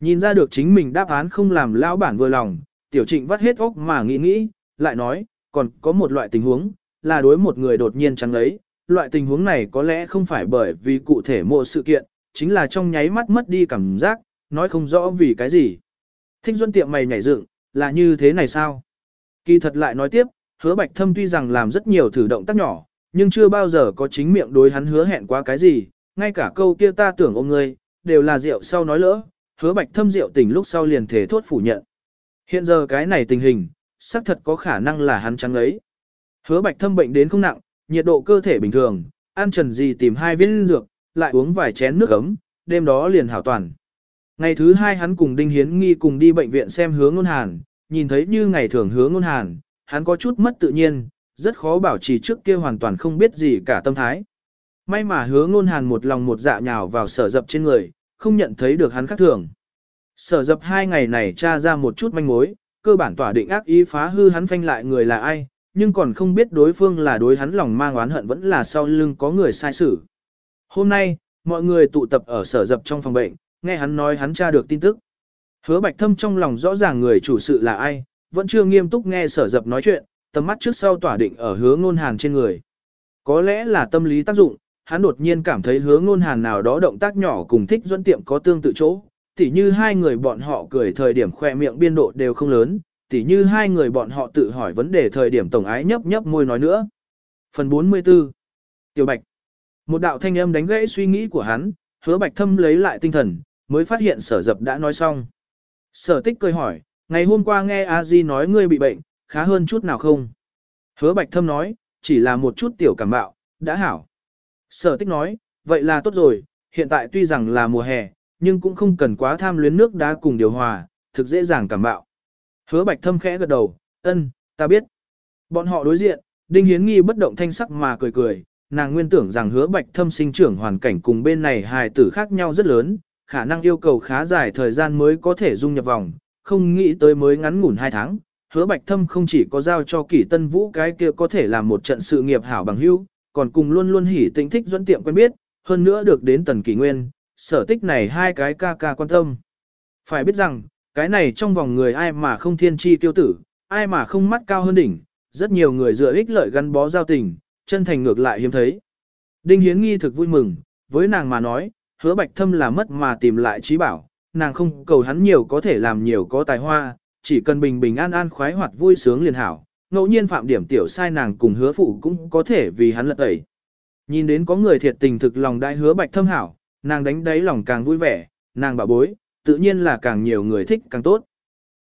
A: Nhìn ra được chính mình đáp án không làm lão bản vừa lòng, tiểu trịnh vắt hết óc mà nghĩ nghĩ, lại nói, còn có một loại tình huống, là đối một người đột nhiên trắng lấy, loại tình huống này có lẽ không phải bởi vì cụ thể một sự kiện, chính là trong nháy mắt mất đi cảm giác, nói không rõ vì cái gì. Thích duân tiệm mày nhảy dựng, là như thế này sao? Kỳ thật lại nói tiếp, hứa bạch thâm tuy rằng làm rất nhiều thử động tác nhỏ, nhưng chưa bao giờ có chính miệng đối hắn hứa hẹn qua cái gì, ngay cả câu kia ta tưởng ôm ngươi, đều là rượu sau nói lỡ, hứa bạch thâm rượu tỉnh lúc sau liền thể thốt phủ nhận. Hiện giờ cái này tình hình, xác thật có khả năng là hắn trắng ấy. Hứa bạch thâm bệnh đến không nặng, nhiệt độ cơ thể bình thường, ăn trần gì tìm hai viên dược, lại uống vài chén nước ấm, đêm đó liền hảo toàn. Ngày thứ hai hắn cùng Đinh Hiến Nghi cùng đi bệnh viện xem hướng ngôn hàn, nhìn thấy như ngày thường hướng ngôn hàn, hắn có chút mất tự nhiên, rất khó bảo trì trước kia hoàn toàn không biết gì cả tâm thái. May mà hứa ngôn hàn một lòng một dạ nhào vào sở dập trên người, không nhận thấy được hắn khác thường. Sở dập hai ngày này tra ra một chút manh mối, cơ bản tỏa định ác ý phá hư hắn phanh lại người là ai, nhưng còn không biết đối phương là đối hắn lòng mang oán hận vẫn là sau lưng có người sai xử. Hôm nay, mọi người tụ tập ở sở dập trong phòng bệnh, nghe hắn nói hắn tra được tin tức. Hứa bạch thâm trong lòng rõ ràng người chủ sự là ai, vẫn chưa nghiêm túc nghe sở dập nói chuyện, tầm mắt trước sau tỏa định ở hứa ngôn hàn trên người. Có lẽ là tâm lý tác dụng, hắn đột nhiên cảm thấy hứa ngôn hàn nào đó động tác nhỏ cùng thích dẫn tiệm có tương tự chỗ, tỉ như hai người bọn họ cười thời điểm khoe miệng biên độ đều không lớn, tỉ như hai người bọn họ tự hỏi vấn đề thời điểm tổng ái nhấp nhấp môi nói nữa. Phần 44 Tiểu Bạch Một đạo thanh âm đánh gãy suy nghĩ của hắn, hứa Bạch thâm lấy lại tinh thần, mới phát hiện sở dập đã nói xong. Sở tích cười hỏi, ngày hôm qua nghe a di nói ngươi bị bệnh, khá hơn chút nào không? Hứa Bạch thâm nói, chỉ là một chút tiểu cảm bạo, đã hảo. Sở tích nói, vậy là tốt rồi, hiện tại tuy rằng là mùa hè, nhưng cũng không cần quá tham luyến nước đá cùng điều hòa, thực dễ dàng cảm bạo. Hứa bạch thâm khẽ gật đầu, ân, ta biết. Bọn họ đối diện, Đinh Hiến Nghi bất động thanh sắc mà cười cười, nàng nguyên tưởng rằng hứa bạch thâm sinh trưởng hoàn cảnh cùng bên này hài tử khác nhau rất lớn, khả năng yêu cầu khá dài thời gian mới có thể dung nhập vòng, không nghĩ tới mới ngắn ngủn 2 tháng. Hứa bạch thâm không chỉ có giao cho kỷ tân vũ cái kia có thể làm một trận sự nghiệp hảo bằng hữu, còn cùng luôn luôn hỉ tĩnh thích dẫn tiệm quen biết, hơn nữa được đến tần kỷ nguyên, sở tích này hai cái ca ca quan tâm. Phải biết rằng, cái này trong vòng người ai mà không thiên chi tiêu tử, ai mà không mắt cao hơn đỉnh, rất nhiều người dựa ích lợi gắn bó giao tình, chân thành ngược lại hiếm thấy. Đinh Hiến nghi thực vui mừng, với nàng mà nói, hứa bạch thâm là mất mà tìm lại trí bảo, nàng không cầu hắn nhiều có thể làm nhiều có tài hoa, chỉ cần bình bình an an khoái hoạt vui sướng liền hảo, ngẫu nhiên phạm điểm tiểu sai nàng cùng hứa phụ cũng có thể vì hắn lật tẩy. Nhìn đến có người thiệt tình thực lòng đại hứa bạch thâm hảo, nàng đánh đáy lòng càng vui vẻ, nàng bảo bối, tự nhiên là càng nhiều người thích càng tốt.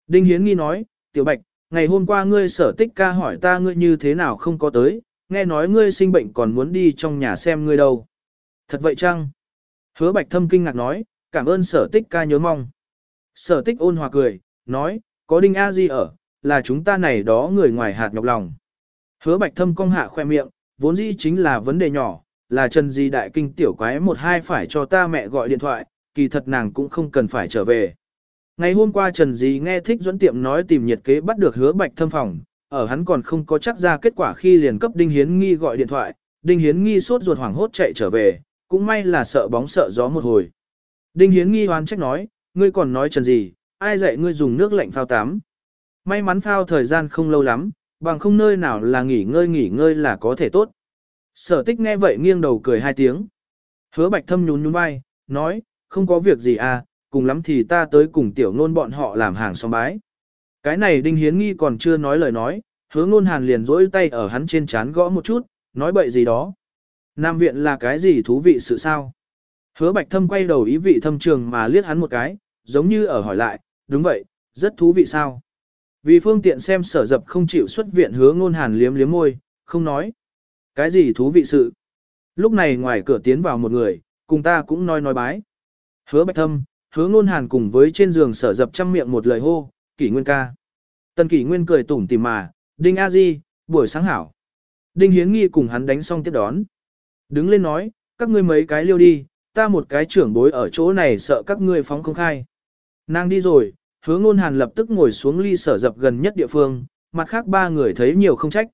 A: Đinh Hiến nghi nói, tiểu bạch, ngày hôm qua ngươi sở tích ca hỏi ta ngươi như thế nào không có tới, nghe nói ngươi sinh bệnh còn muốn đi trong nhà xem ngươi đâu. Thật vậy chăng? Hứa bạch thâm kinh ngạc nói, cảm ơn sở tích ca nhớ mong. Sở tích ôn hòa cười, nói, có đinh a di ở, là chúng ta này đó người ngoài hạt nhọc lòng. Hứa bạch thâm cong hạ khoe miệng, vốn dĩ chính là vấn đề nhỏ, là Trần Di đại kinh tiểu quái một hai phải cho ta mẹ gọi điện thoại, kỳ thật nàng cũng không cần phải trở về. Ngày hôm qua Trần Dì nghe thích Duẫn tiệm nói tìm nhiệt kế bắt được hứa bạch thâm phòng, ở hắn còn không có chắc ra kết quả khi liền cấp Đinh Hiến Nghi gọi điện thoại, Đinh Hiến Nghi sốt ruột hoảng hốt chạy trở về, cũng may là sợ bóng sợ gió một hồi. Đinh Hiến Nghi hoán trách nói, ngươi còn nói Trần Dì, ai dạy ngươi dùng nước lạnh phao tắm. May mắn phao thời gian không lâu lắm, bằng không nơi nào là nghỉ ngơi nghỉ ngơi là có thể tốt. Sở tích nghe vậy nghiêng đầu cười hai tiếng. Hứa bạch thâm nhún nhún vai, nói, không có việc gì à, cùng lắm thì ta tới cùng tiểu ngôn bọn họ làm hàng xóm bái. Cái này đinh hiến nghi còn chưa nói lời nói, hứa ngôn hàn liền rỗi tay ở hắn trên chán gõ một chút, nói bậy gì đó. Nam viện là cái gì thú vị sự sao? Hứa bạch thâm quay đầu ý vị thâm trường mà liếc hắn một cái, giống như ở hỏi lại, đúng vậy, rất thú vị sao? Vì phương tiện xem sở dập không chịu xuất viện hứa ngôn hàn liếm liếm môi, không nói. Cái gì thú vị sự? Lúc này ngoài cửa tiến vào một người, cùng ta cũng nói nói bái. Hứa bạch thâm, hứa ngôn hàn cùng với trên giường sở dập trăm miệng một lời hô, kỷ nguyên ca. Tần kỷ nguyên cười tủm tỉm mà, đinh a di, buổi sáng hảo. Đinh hiến nghi cùng hắn đánh xong tiếp đón. Đứng lên nói, các ngươi mấy cái liêu đi, ta một cái trưởng bối ở chỗ này sợ các ngươi phóng không khai. Nàng đi rồi, hứa ngôn hàn lập tức ngồi xuống ly sở dập gần nhất địa phương, mặt khác ba người thấy nhiều không trách.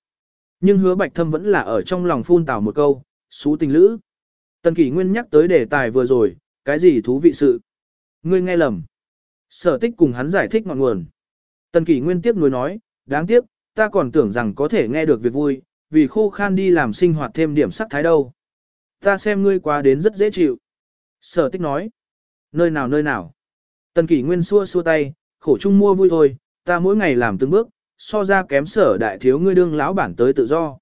A: Nhưng hứa bạch thâm vẫn là ở trong lòng phun tào một câu, xú tình lữ. Tần kỷ nguyên nhắc tới đề tài vừa rồi, cái gì thú vị sự. Ngươi nghe lầm. Sở tích cùng hắn giải thích ngọn nguồn. Tần kỷ nguyên tiếp nối nói, đáng tiếc, ta còn tưởng rằng có thể nghe được việc vui, vì khô khan đi làm sinh hoạt thêm điểm sắc thái đâu. Ta xem ngươi qua đến rất dễ chịu. Sở tích nói, nơi nào nơi nào. Tần kỷ nguyên xua xua tay, khổ chung mua vui thôi, ta mỗi ngày làm từng bước, so ra kém sở đại thiếu ngươi đương lão bản tới tự do.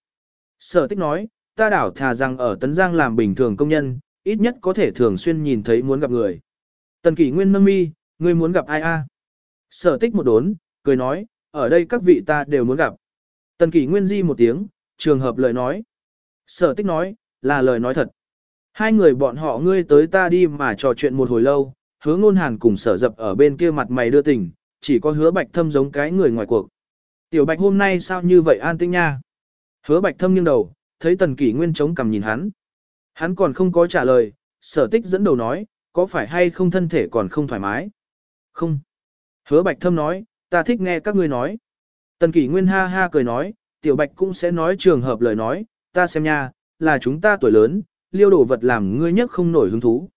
A: Sở tích nói, ta đảo thà rằng ở Tấn Giang làm bình thường công nhân, ít nhất có thể thường xuyên nhìn thấy muốn gặp người. Tần kỷ nguyên nâng mi, ngươi muốn gặp ai a? Sở tích một đốn, cười nói, ở đây các vị ta đều muốn gặp. Tần kỷ nguyên di một tiếng, trường hợp lời nói. Sở tích nói, là lời nói thật. Hai người bọn họ ngươi tới ta đi mà trò chuyện một hồi lâu, hứa ngôn hàn cùng sở dập ở bên kia mặt mày đưa tình, chỉ có hứa bạch thâm giống cái người ngoài cuộc. Tiểu bạch hôm nay sao như vậy an tĩnh nha? Hứa bạch thâm nghiêng đầu, thấy tần kỷ nguyên chống cằm nhìn hắn. Hắn còn không có trả lời, sở tích dẫn đầu nói, có phải hay không thân thể còn không thoải mái? Không. Hứa bạch thâm nói, ta thích nghe các ngươi nói. Tần kỷ nguyên ha ha cười nói, tiểu bạch cũng sẽ nói trường hợp lời nói, ta xem nha, là chúng ta tuổi lớn, liêu đồ vật làm ngươi nhất không nổi hứng thú.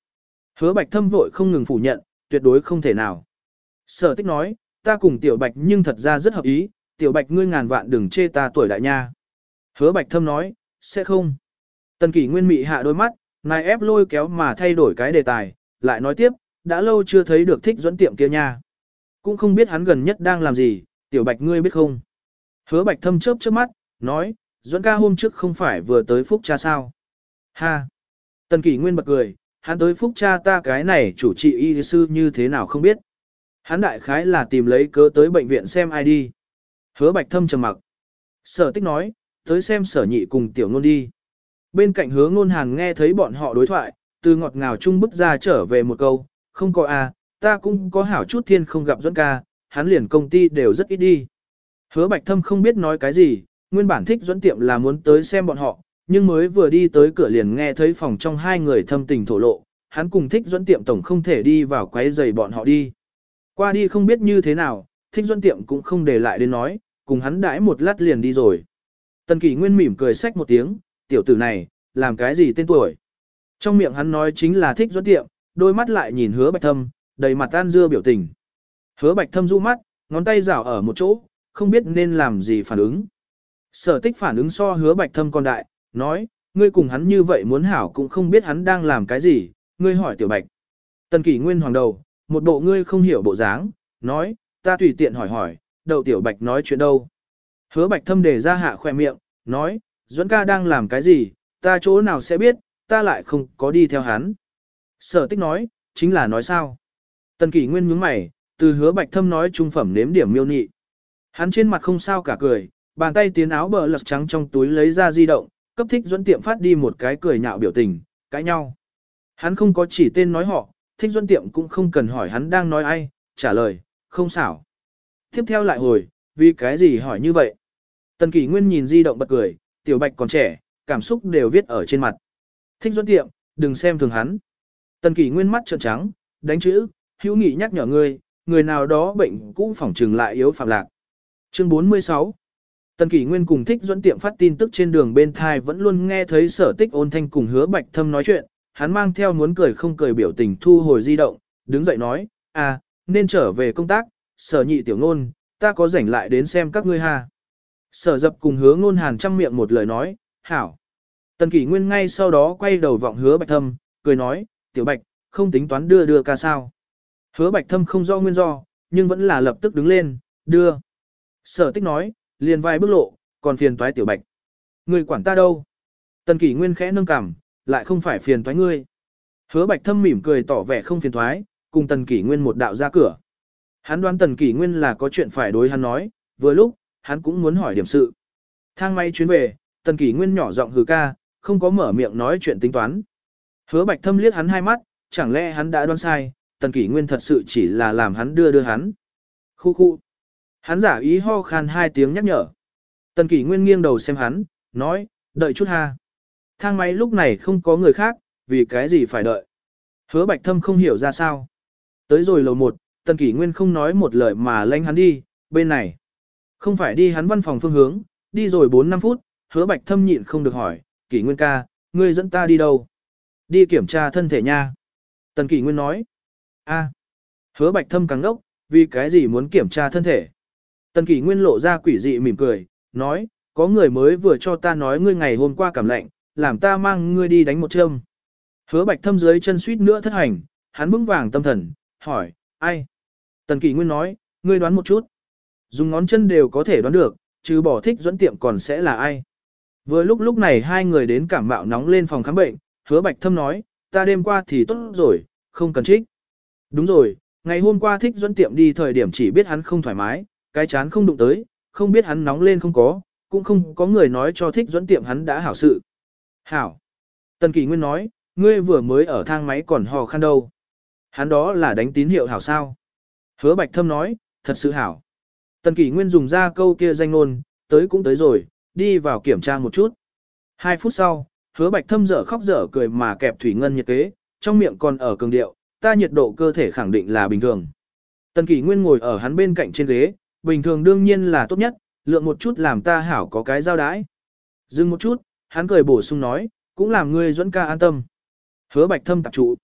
A: Hứa bạch thâm vội không ngừng phủ nhận, tuyệt đối không thể nào. Sở tích nói, ta cùng tiểu bạch nhưng thật ra rất hợp ý, tiểu bạch ngươi ngàn vạn đừng chê ta tuổi đại nha. Hứa bạch thâm nói, sẽ không. Tần kỷ nguyên mị hạ đôi mắt, nài ép lôi kéo mà thay đổi cái đề tài, lại nói tiếp, đã lâu chưa thấy được thích dẫn tiệm kia nha. Cũng không biết hắn gần nhất đang làm gì, tiểu bạch ngươi biết không. Hứa bạch thâm chớp chớp mắt, nói, dẫn ca hôm trước không phải vừa tới phúc cha sao. Ha! Tần kỷ nguyên bật cười, hắn tới phúc cha ta cái này chủ trị y sư như thế nào không biết. Hắn đại khái là tìm lấy cớ tới bệnh viện xem ai đi. Hứa bạch thâm trầm mặc. Sở tích nói, tới xem sở nhị cùng tiểu ngôn đi. Bên cạnh hứa ngôn hàng nghe thấy bọn họ đối thoại, từ ngọt ngào chung bức ra trở về một câu, không có à, ta cũng có hảo chút thiên không gặp dẫn ca, hắn liền công ty đều rất ít đi. Hứa bạch thâm không biết nói cái gì, nguyên bản thích dẫn tiệm là muốn tới xem bọn họ, nhưng mới vừa đi tới cửa liền nghe thấy phòng trong hai người thâm tình thổ lộ, hắn cùng thích dẫn tiệm tổng không thể đi vào quấy giày bọn họ đi. Qua đi không biết như thế nào, thích dẫn tiệm cũng không để lại đến nói, cùng hắn đãi một lát liền đi rồi. Tần kỷ nguyên mỉm cười xách một tiếng, tiểu tử này, làm cái gì tên tuổi. Trong miệng hắn nói chính là thích dẫn tiệm, đôi mắt lại nhìn hứa bạch thâm, đầy mặt tan dưa biểu tình. Hứa bạch thâm du mắt, ngón tay rảo ở một chỗ, không biết nên làm gì phản ứng. Sở tích phản ứng so hứa bạch thâm còn đại, nói, ngươi cùng hắn như vậy muốn hảo cũng không biết hắn đang làm cái gì, ngươi hỏi tiểu bạch. Tần kỷ nguyên hoàng đầu, một bộ ngươi không hiểu bộ dáng, nói, ta tùy tiện hỏi hỏi, đầu tiểu bạch nói chuyện đâu. Hứa bạch thâm đề ra hạ khoe miệng, nói, Duẫn ca đang làm cái gì, ta chỗ nào sẽ biết, ta lại không có đi theo hắn. Sở tích nói, chính là nói sao. Tần kỷ nguyên nhướng mày, từ hứa bạch thâm nói trung phẩm nếm điểm miêu nị. Hắn trên mặt không sao cả cười, bàn tay tiến áo bờ lật trắng trong túi lấy ra di động, cấp thích Duẫn tiệm phát đi một cái cười nhạo biểu tình, cãi nhau. Hắn không có chỉ tên nói họ, thích Duẫn tiệm cũng không cần hỏi hắn đang nói ai, trả lời, không xảo. Tiếp theo lại hồi, vì cái gì hỏi như vậy? Tần kỷ nguyên nhìn di động bật cười, tiểu bạch còn trẻ, cảm xúc đều viết ở trên mặt. Thích Duẫn tiệm, đừng xem thường hắn. Tần kỷ nguyên mắt trợn trắng, đánh chữ, hữu nghị nhắc nhở ngươi, người nào đó bệnh cũ phỏng trừng lại yếu phạm lạc. Chương 46 Tần Kỷ Nguyên cùng thích dẫn tiệm phát tin tức trên đường bên thai vẫn luôn nghe thấy sở tích ôn thanh cùng hứa bạch thâm nói chuyện, hắn mang theo muốn cười không cười biểu tình thu hồi di động, đứng dậy nói, à, nên trở về công tác, sở nhị tiểu ngôn, ta có rảnh lại đến xem các ngươi ha. Sở dập cùng hứa ngôn hàn trăm miệng một lời nói, hảo. Tần Kỷ Nguyên ngay sau đó quay đầu vọng hứa bạch thâm, cười nói, tiểu bạch, không tính toán đưa đưa ca sao. Hứa bạch thâm không do nguyên do, nhưng vẫn là lập tức đứng lên, đưa. Sở tích nói, liền vài bước lộ, còn phiền toái tiểu bạch. Người quản ta đâu? Tần kỷ nguyên khẽ nâng cằm, lại không phải phiền toái ngươi. Hứa bạch thâm mỉm cười tỏ vẻ không phiền toái, cùng tần kỷ nguyên một đạo ra cửa. Hắn đoán tần kỷ nguyên là có chuyện phải đối hắn nói, vừa lúc, hắn cũng muốn hỏi điểm sự. Thang máy chuyến về, tần kỷ nguyên nhỏ giọng hừ ca, không có mở miệng nói chuyện tính toán. Hứa bạch thâm liếc hắn hai mắt, chẳng lẽ hắn đã đoán sai, tần kỷ nguyên thật sự chỉ là làm hắn đưa đưa hắn. Khu khu. Hắn giả ý ho khan hai tiếng nhắc nhở. Tần kỷ nguyên nghiêng đầu xem hắn, nói, đợi chút ha. Thang máy lúc này không có người khác, vì cái gì phải đợi. Hứa bạch thâm không hiểu ra sao. Tới rồi lầu một, tần kỷ nguyên không nói một lời mà lanh hắn đi, bên này. Không phải đi hắn văn phòng phương hướng, đi rồi 4-5 phút, hứa bạch thâm nhịn không được hỏi, kỷ nguyên ca, ngươi dẫn ta đi đâu? Đi kiểm tra thân thể nha. Tần kỷ nguyên nói, a, hứa bạch thâm càng đốc, vì cái gì muốn kiểm tra thân thể? Tần kỷ nguyên lộ ra quỷ dị mỉm cười, nói, có người mới vừa cho ta nói ngươi ngày hôm qua cảm lạnh, làm ta mang ngươi đi đánh một châm. Hứa bạch thâm dưới chân suýt nữa thất hành, hắn vững vàng tâm thần, hỏi, ai? Tần kỷ nguyên nói, ngươi đoán một chút. Dùng ngón chân đều có thể đoán được, chứ bỏ thích dẫn tiệm còn sẽ là ai. Vừa lúc lúc này hai người đến cảm mạo nóng lên phòng khám bệnh, hứa bạch thâm nói, ta đêm qua thì tốt rồi, không cần trích. Đúng rồi, ngày hôm qua thích dẫn tiệm đi thời điểm chỉ biết hắn không thoải mái, cái chán không đụng tới, không biết hắn nóng lên không có, cũng không có người nói cho thích dẫn tiệm hắn đã hảo sự. Hảo. Tần Kỳ Nguyên nói, ngươi vừa mới ở thang máy còn hò khăn đâu. Hắn đó là đánh tín hiệu hảo sao. Hứa Bạch Thâm nói, thật sự hảo. Tần Kỳ Nguyên dùng ra câu kia danh nôn, tới cũng tới rồi, đi vào kiểm tra một chút. Hai phút sau, hứa Bạch Thâm dở khóc dở cười mà kẹp thủy ngân nhiệt kế, trong miệng còn ở cường điệu, ta nhiệt độ cơ thể khẳng định là bình thường. Tần Kỳ Nguyên ngồi ở hắn bên cạnh trên ghế, bình thường đương nhiên là tốt nhất, lượng một chút làm ta hảo có cái giao đái. Dừng một chút, hắn cười bổ sung nói, cũng làm ngươi dẫn ca an tâm. Hứa Bạch Thâm tạp trụ.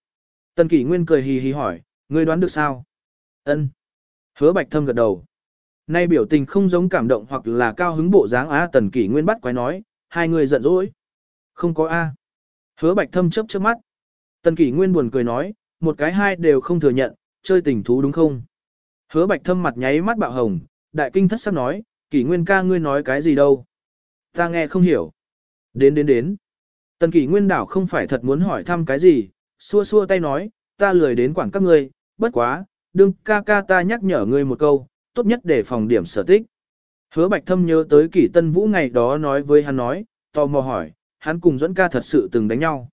A: Tần kỷ Nguyên cười hì hì hỏi, ngươi đoán được sao? Ân. Hứa Bạch Thâm gật đầu. Nay biểu tình không giống cảm động hoặc là cao hứng bộ dáng á Tần Kỷ Nguyên bắt quái nói, hai người giận dỗi. Không có A. Hứa Bạch Thâm chớp chớp mắt. Tần Kỷ Nguyên buồn cười nói, một cái hai đều không thừa nhận, chơi tình thú đúng không? Hứa Bạch Thâm mặt nháy mắt bạo hồng, đại kinh thất sắc nói, Kỷ Nguyên ca ngươi nói cái gì đâu? Ta nghe không hiểu. Đến đến đến. Tần Kỷ Nguyên đảo không phải thật muốn hỏi thăm cái gì, xua xua tay nói, ta lười đến quảng các ngươi, bất quá, đừng ca ca ta nhắc nhở ngươi một câu, tốt nhất để phòng điểm sở tích. Hứa Bạch Thâm nhớ tới Kỷ Tân Vũ ngày đó nói với hắn nói, tò mò hỏi, hắn cùng dẫn ca thật sự từng đánh nhau.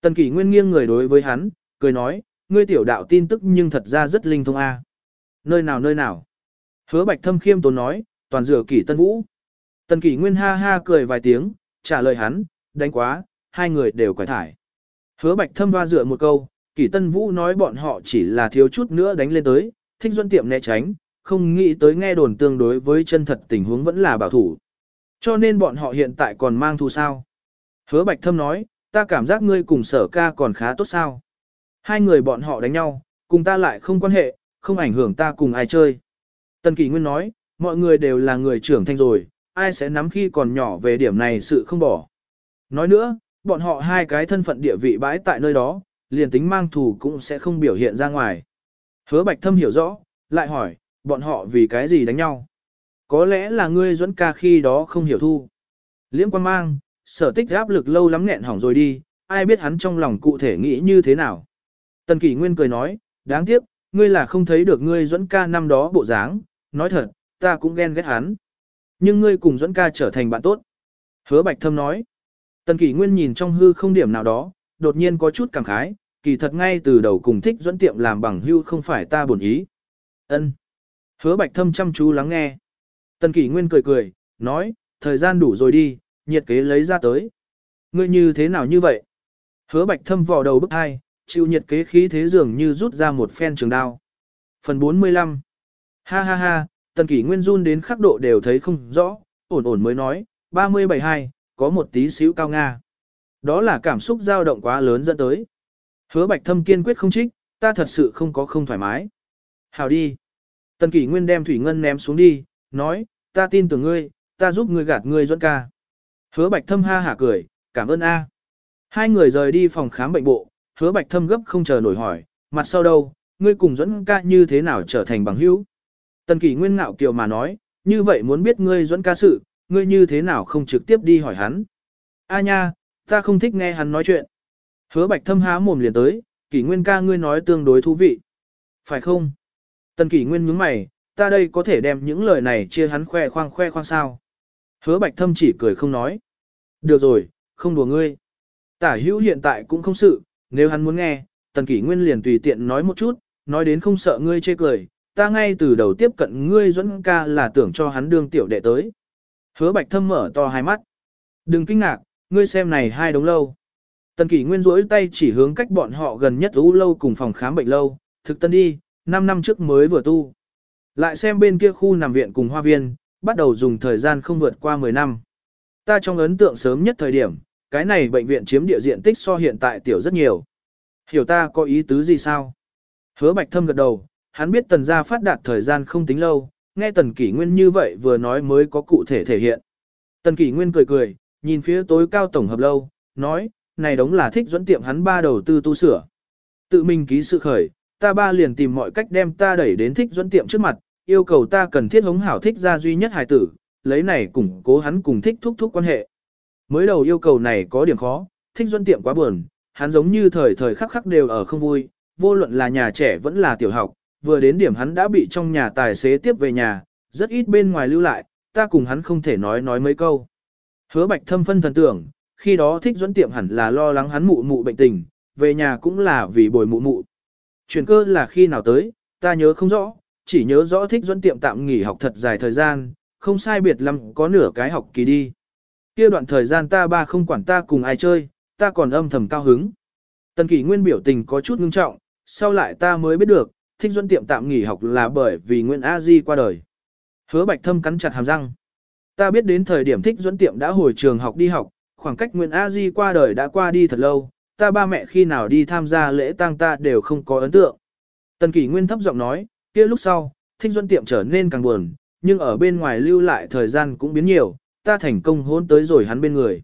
A: Tần Kỷ Nguyên nghiêng người đối với hắn, cười nói, ngươi tiểu đạo tin tức nhưng thật ra rất linh thông a. Nơi nào nơi nào? Hứa Bạch Thâm khiêm tốn nói, toàn dựa Kỷ Tân Vũ. Tần Kỷ Nguyên ha ha cười vài tiếng, trả lời hắn, đánh quá, hai người đều quải thải. Hứa Bạch Thâm hoa dựa một câu, Kỷ Tân Vũ nói bọn họ chỉ là thiếu chút nữa đánh lên tới, thích Duân tiệm né tránh, không nghĩ tới nghe đồn tương đối với chân thật tình huống vẫn là bảo thủ. Cho nên bọn họ hiện tại còn mang thù sao. Hứa Bạch Thâm nói, ta cảm giác ngươi cùng sở ca còn khá tốt sao. Hai người bọn họ đánh nhau, cùng ta lại không quan hệ, không ảnh hưởng ta cùng ai chơi. Tần Kỳ Nguyên nói, mọi người đều là người trưởng thành rồi, ai sẽ nắm khi còn nhỏ về điểm này sự không bỏ. Nói nữa, bọn họ hai cái thân phận địa vị bãi tại nơi đó, liền tính mang thù cũng sẽ không biểu hiện ra ngoài. Hứa Bạch Thâm hiểu rõ, lại hỏi, bọn họ vì cái gì đánh nhau. Có lẽ là ngươi dẫn ca khi đó không hiểu thu. Liễm quan mang, sở tích áp lực lâu lắm nghẹn hỏng rồi đi, ai biết hắn trong lòng cụ thể nghĩ như thế nào. Tần Kỷ Nguyên cười nói, đáng tiếc, ngươi là không thấy được ngươi dẫn ca năm đó bộ dáng, nói thật, ta cũng ghen ghét hắn. Nhưng ngươi cùng dẫn ca trở thành bạn tốt. Hứa Bạch Thâm nói, Tần Kỷ Nguyên nhìn trong hư không điểm nào đó, đột nhiên có chút cảm khái, kỳ thật ngay từ đầu cùng thích dẫn tiệm làm bằng hưu không phải ta buồn ý. Ân. Hứa bạch thâm chăm chú lắng nghe. Tần kỷ nguyên cười cười, nói, thời gian đủ rồi đi, nhiệt kế lấy ra tới. Ngươi như thế nào như vậy? Hứa bạch thâm vò đầu bức hai, chịu nhiệt kế khí thế dường như rút ra một phen trường đao. Phần 45 Ha ha ha, tần kỷ nguyên run đến khắc độ đều thấy không rõ, ổn ổn mới nói, 372, có một tí xíu cao Nga. Đó là cảm xúc dao động quá lớn dẫn tới. Hứa bạch thâm kiên quyết không trích, ta thật sự không có không thoải mái. Hào đi. Tần Kỷ Nguyên đem thủy ngân ném xuống đi, nói, ta tin tưởng ngươi, ta giúp ngươi gạt ngươi dẫn ca. Hứa Bạch Thâm ha hả cười, cảm ơn a. Hai người rời đi phòng khám bệnh bộ, Hứa Bạch Thâm gấp không chờ nổi hỏi, mặt sau đâu, ngươi cùng dẫn ca như thế nào trở thành bằng hữu? Tần Kỷ Nguyên ngạo kiều mà nói, như vậy muốn biết ngươi dẫn ca sự, ngươi như thế nào không trực tiếp đi hỏi hắn? A nha, ta không thích nghe hắn nói chuyện. Hứa Bạch Thâm há mồm liền tới, Kỷ Nguyên ca ngươi nói tương đối thú vị. Phải không? Tần kỷ nguyên nhướng mày, ta đây có thể đem những lời này chia hắn khoe khoang khoe khoang sao. Hứa bạch thâm chỉ cười không nói. Được rồi, không đùa ngươi. Tả hữu hiện tại cũng không sự, nếu hắn muốn nghe, tần kỷ nguyên liền tùy tiện nói một chút, nói đến không sợ ngươi chê cười, ta ngay từ đầu tiếp cận ngươi dẫn ca là tưởng cho hắn đương tiểu đệ tới. Hứa bạch thâm mở to hai mắt. Đừng kinh ngạc, ngươi xem này hai đống lâu. Tần kỷ nguyên rỗi tay chỉ hướng cách bọn họ gần nhất u lâu cùng phòng khám bệnh lâu, thực tân đi, 5 năm trước mới vừa tu. Lại xem bên kia khu nằm viện cùng hoa viên, bắt đầu dùng thời gian không vượt qua 10 năm. Ta trong ấn tượng sớm nhất thời điểm, cái này bệnh viện chiếm địa diện tích so hiện tại tiểu rất nhiều. Hiểu ta có ý tứ gì sao? Hứa bạch thâm gật đầu, hắn biết tần gia phát đạt thời gian không tính lâu, nghe tần kỷ nguyên như vậy vừa nói mới có cụ thể thể hiện. Tần kỷ nguyên cười cười, nhìn phía tối cao tổng hợp lâu, nói, này đống là thích dẫn tiệm hắn ba đầu tư tu sửa. Tự mình ký sự khởi, ta ba liền tìm mọi cách đem ta đẩy đến thích dẫn tiệm trước mặt, yêu cầu ta cần thiết hống hảo thích ra duy nhất hài tử, lấy này củng cố hắn cùng thích thúc thúc quan hệ. Mới đầu yêu cầu này có điểm khó, thích dẫn tiệm quá buồn, hắn giống như thời thời khắc khắc đều ở không vui, vô luận là nhà trẻ vẫn là tiểu học, vừa đến điểm hắn đã bị trong nhà tài xế tiếp về nhà, rất ít bên ngoài lưu lại, ta cùng hắn không thể nói nói mấy câu. Hứa bạch thâm phân thần tưởng, khi đó thích dẫn tiệm hẳn là lo lắng hắn mụ mụ bệnh tình, về nhà cũng là vì bồi mụ mụ. Chuyển cơ là khi nào tới, ta nhớ không rõ, chỉ nhớ rõ thích dẫn tiệm tạm nghỉ học thật dài thời gian, không sai biệt lắm có nửa cái học kỳ đi. Kia đoạn thời gian ta ba không quản ta cùng ai chơi, ta còn âm thầm cao hứng. Tần kỷ nguyên biểu tình có chút ngưng trọng, sau lại ta mới biết được, thích Duân tiệm tạm nghỉ học là bởi vì Nguyễn A Di qua đời. Hứa bạch thâm cắn chặt hàm răng. Ta biết đến thời điểm thích Duân tiệm đã hồi trường học đi học, khoảng cách Nguyễn A Di qua đời đã qua đi thật lâu, ta ba mẹ khi nào đi tham gia lễ tang ta đều không có ấn tượng. Tần kỷ nguyên thấp giọng nói, kia lúc sau, thích Duân tiệm trở nên càng buồn, nhưng ở bên ngoài lưu lại thời gian cũng biến nhiều, ta thành công hôn tới rồi hắn bên người.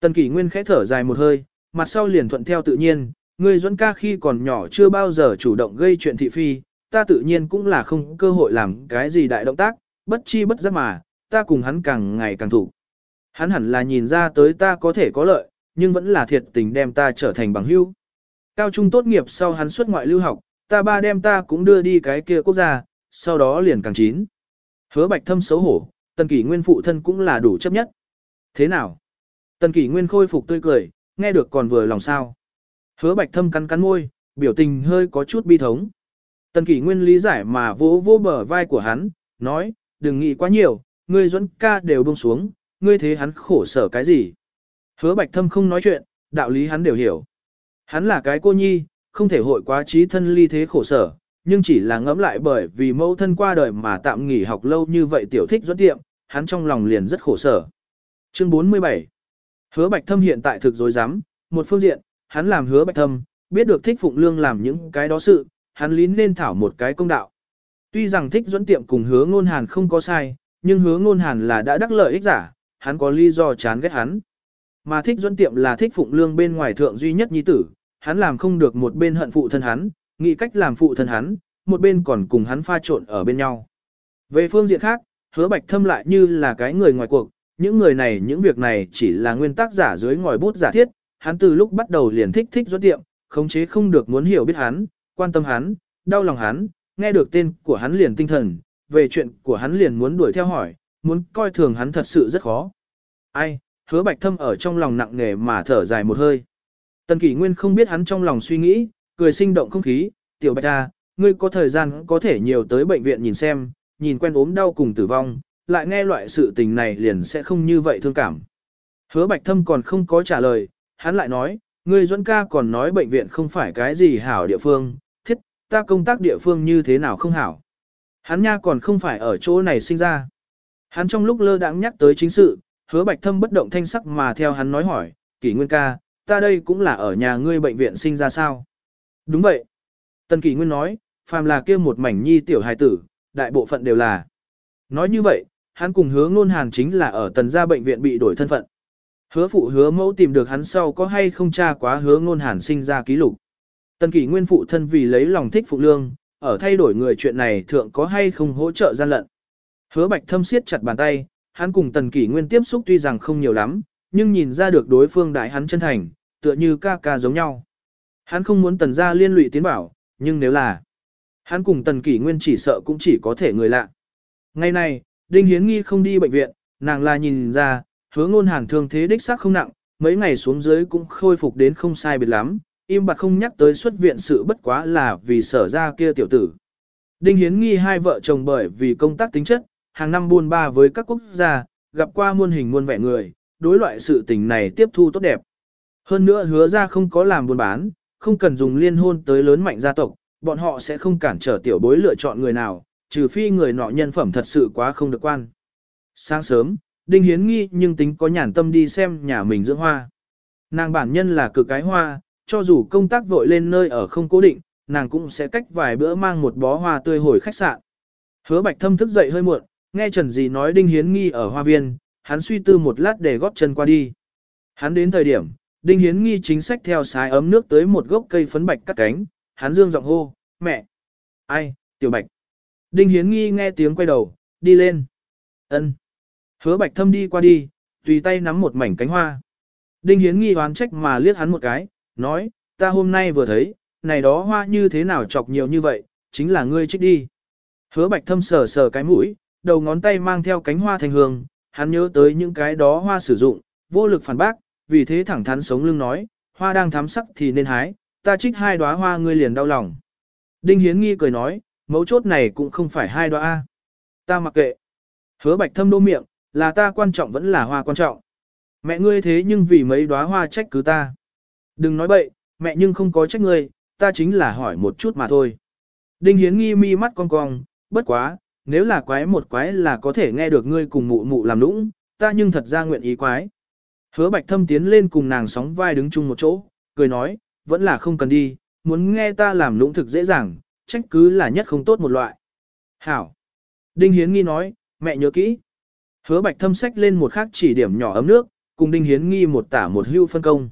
A: Tần kỷ nguyên khẽ thở dài một hơi, mặt sau liền thuận theo tự nhiên, người dẫn ca khi còn nhỏ chưa bao giờ chủ động gây chuyện thị phi, ta tự nhiên cũng là không cơ hội làm cái gì đại động tác, bất chi bất giác mà, ta cùng hắn càng ngày càng thủ. Hắn hẳn là nhìn ra tới ta có thể có lợi, nhưng vẫn là thiệt tình đem ta trở thành bằng hữu. Cao trung tốt nghiệp sau hắn xuất ngoại lưu học, ta ba đem ta cũng đưa đi cái kia quốc gia, sau đó liền càng chín. Hứa bạch thâm xấu hổ, tần kỷ nguyên phụ thân cũng là đủ chấp nhất. Thế nào? Tần kỷ nguyên khôi phục tươi cười, nghe được còn vừa lòng sao. Hứa bạch thâm cắn cắn môi, biểu tình hơi có chút bi thống. Tần kỷ nguyên lý giải mà vỗ vỗ bờ vai của hắn, nói, đừng nghĩ quá nhiều, ngươi dẫn ca đều buông xuống, ngươi thế hắn khổ sở cái gì. Hứa bạch thâm không nói chuyện, đạo lý hắn đều hiểu. Hắn là cái cô nhi, không thể hội quá trí thân ly thế khổ sở, nhưng chỉ là ngẫm lại bởi vì mẫu thân qua đời mà tạm nghỉ học lâu như vậy tiểu thích dẫn tiệm, hắn trong lòng liền rất khổ sở. Chương 47 Hứa bạch thâm hiện tại thực dối rắm một phương diện, hắn làm hứa bạch thâm, biết được thích phụng lương làm những cái đó sự, hắn lín nên thảo một cái công đạo. Tuy rằng thích dẫn tiệm cùng hứa ngôn hàn không có sai, nhưng hứa ngôn hàn là đã đắc lợi ích giả, hắn có lý do chán ghét hắn. Mà thích dẫn tiệm là thích phụng lương bên ngoài thượng duy nhất nhi tử, hắn làm không được một bên hận phụ thân hắn, nghĩ cách làm phụ thân hắn, một bên còn cùng hắn pha trộn ở bên nhau. Về phương diện khác, hứa bạch thâm lại như là cái người ngoài cuộc, những người này những việc này chỉ là nguyên tắc giả dưới ngòi bút giả thiết, hắn từ lúc bắt đầu liền thích thích doãn tiệm, khống chế không được muốn hiểu biết hắn, quan tâm hắn, đau lòng hắn, nghe được tên của hắn liền tinh thần, về chuyện của hắn liền muốn đuổi theo hỏi, muốn coi thường hắn thật sự rất khó. Ai, hứa bạch thâm ở trong lòng nặng nề mà thở dài một hơi. Tần kỷ nguyên không biết hắn trong lòng suy nghĩ, cười sinh động không khí, tiểu bạch ta, ngươi có thời gian có thể nhiều tới bệnh viện nhìn xem, nhìn quen ốm đau cùng tử vong, lại nghe loại sự tình này liền sẽ không như vậy thương cảm. Hứa bạch thâm còn không có trả lời, hắn lại nói, ngươi Duẫn ca còn nói bệnh viện không phải cái gì hảo địa phương, thiết, ta công tác địa phương như thế nào không hảo. Hắn nha còn không phải ở chỗ này sinh ra. Hắn trong lúc lơ đãng nhắc tới chính sự, hứa bạch thâm bất động thanh sắc mà theo hắn nói hỏi, kỷ nguyên ca, ta đây cũng là ở nhà ngươi bệnh viện sinh ra sao? Đúng vậy. Tần kỷ nguyên nói, phàm là kia một mảnh nhi tiểu hài tử, đại bộ phận đều là. Nói như vậy, hắn cùng hứa ngôn hàn chính là ở tần gia bệnh viện bị đổi thân phận. Hứa phụ hứa mẫu tìm được hắn sau có hay không tra quá hứa ngôn hàn sinh ra ký lục. Tần kỷ nguyên phụ thân vì lấy lòng thích phụ lương, ở thay đổi người chuyện này thượng có hay không hỗ trợ gian lận. Hứa bạch thâm siết chặt bàn tay, hắn cùng tần kỷ nguyên tiếp xúc tuy rằng không nhiều lắm, nhưng nhìn ra được đối phương đại hắn chân thành, tựa như ca ca giống nhau. Hắn không muốn tần gia liên lụy tiến bảo, nhưng nếu là, hắn cùng tần kỷ nguyên chỉ sợ cũng chỉ có thể người lạ. Ngày này, Đinh Hiến Nghi không đi bệnh viện, nàng là nhìn ra, hứa ngôn hàn thương thế đích xác không nặng, mấy ngày xuống dưới cũng khôi phục đến không sai biệt lắm, im bặt không nhắc tới xuất viện sự bất quá là vì sở ra kia tiểu tử. Đinh Hiến nghi hai vợ chồng bởi vì công tác tính chất, hàng năm buôn ba với các quốc gia, gặp qua muôn hình muôn vẻ người, đối loại sự tình này tiếp thu tốt đẹp. Hơn nữa hứa ra không có làm buôn bán, không cần dùng liên hôn tới lớn mạnh gia tộc, bọn họ sẽ không cản trở tiểu bối lựa chọn người nào, trừ phi người nọ nhân phẩm thật sự quá không được quan. Sáng sớm, Đinh Hiến nghi nhưng tính có nhàn tâm đi xem nhà mình dưỡng hoa. Nàng bản nhân là cực cái hoa, cho dù công tác vội lên nơi ở không cố định, nàng cũng sẽ cách vài bữa mang một bó hoa tươi hồi khách sạn. Hứa Bạch Thâm thức dậy hơi muộn, nghe Trần Dì nói Đinh Hiến nghi ở hoa viên, hắn suy tư một lát để góp chân qua đi. Hắn đến thời điểm, Đinh Hiến nghi chính sách theo sái ấm nước tới một gốc cây phấn bạch cắt cánh, hắn dương giọng hô, mẹ. Ai, tiểu bạch. Đinh Hiến nghi nghe tiếng quay đầu, đi lên. ân Hứa bạch thâm đi qua đi, tùy tay nắm một mảnh cánh hoa. Đinh Hiến nghi hoán trách mà liếc hắn một cái, nói, ta hôm nay vừa thấy, này đó hoa như thế nào chọc nhiều như vậy, chính là ngươi trích đi. Hứa bạch thâm sờ sờ cái mũi, đầu ngón tay mang theo cánh hoa thành hương, hắn nhớ tới những cái đó hoa sử dụng, vô lực phản bác, vì thế thẳng thắn sống lưng nói, hoa đang thắm sắc thì nên hái, ta trích hai đóa hoa ngươi liền đau lòng. Đinh Hiến nghi cười nói, mấu chốt này cũng không phải hai đóa A. Ta mặc kệ. Hứa bạch thâm đô miệng, là ta quan trọng vẫn là hoa quan trọng. Mẹ ngươi thế nhưng vì mấy đóa hoa trách cứ ta. Đừng nói bậy, mẹ nhưng không có trách ngươi, ta chính là hỏi một chút mà thôi. Đinh Hiến nghi mi mắt cong cong, bất quá, nếu là quái một quái là có thể nghe được ngươi cùng mụ mụ làm nũng, ta nhưng thật ra nguyện ý quái. Hứa bạch thâm tiến lên cùng nàng sóng vai đứng chung một chỗ, cười nói, vẫn là không cần đi, muốn nghe ta làm lũng thực dễ dàng, trách cứ là nhất không tốt một loại. Hảo. Đinh Hiến nghi nói, mẹ nhớ kỹ. Hứa bạch thâm sách lên một khắc chỉ điểm nhỏ ấm nước, cùng Đinh Hiến nghi một tả một hưu phân công.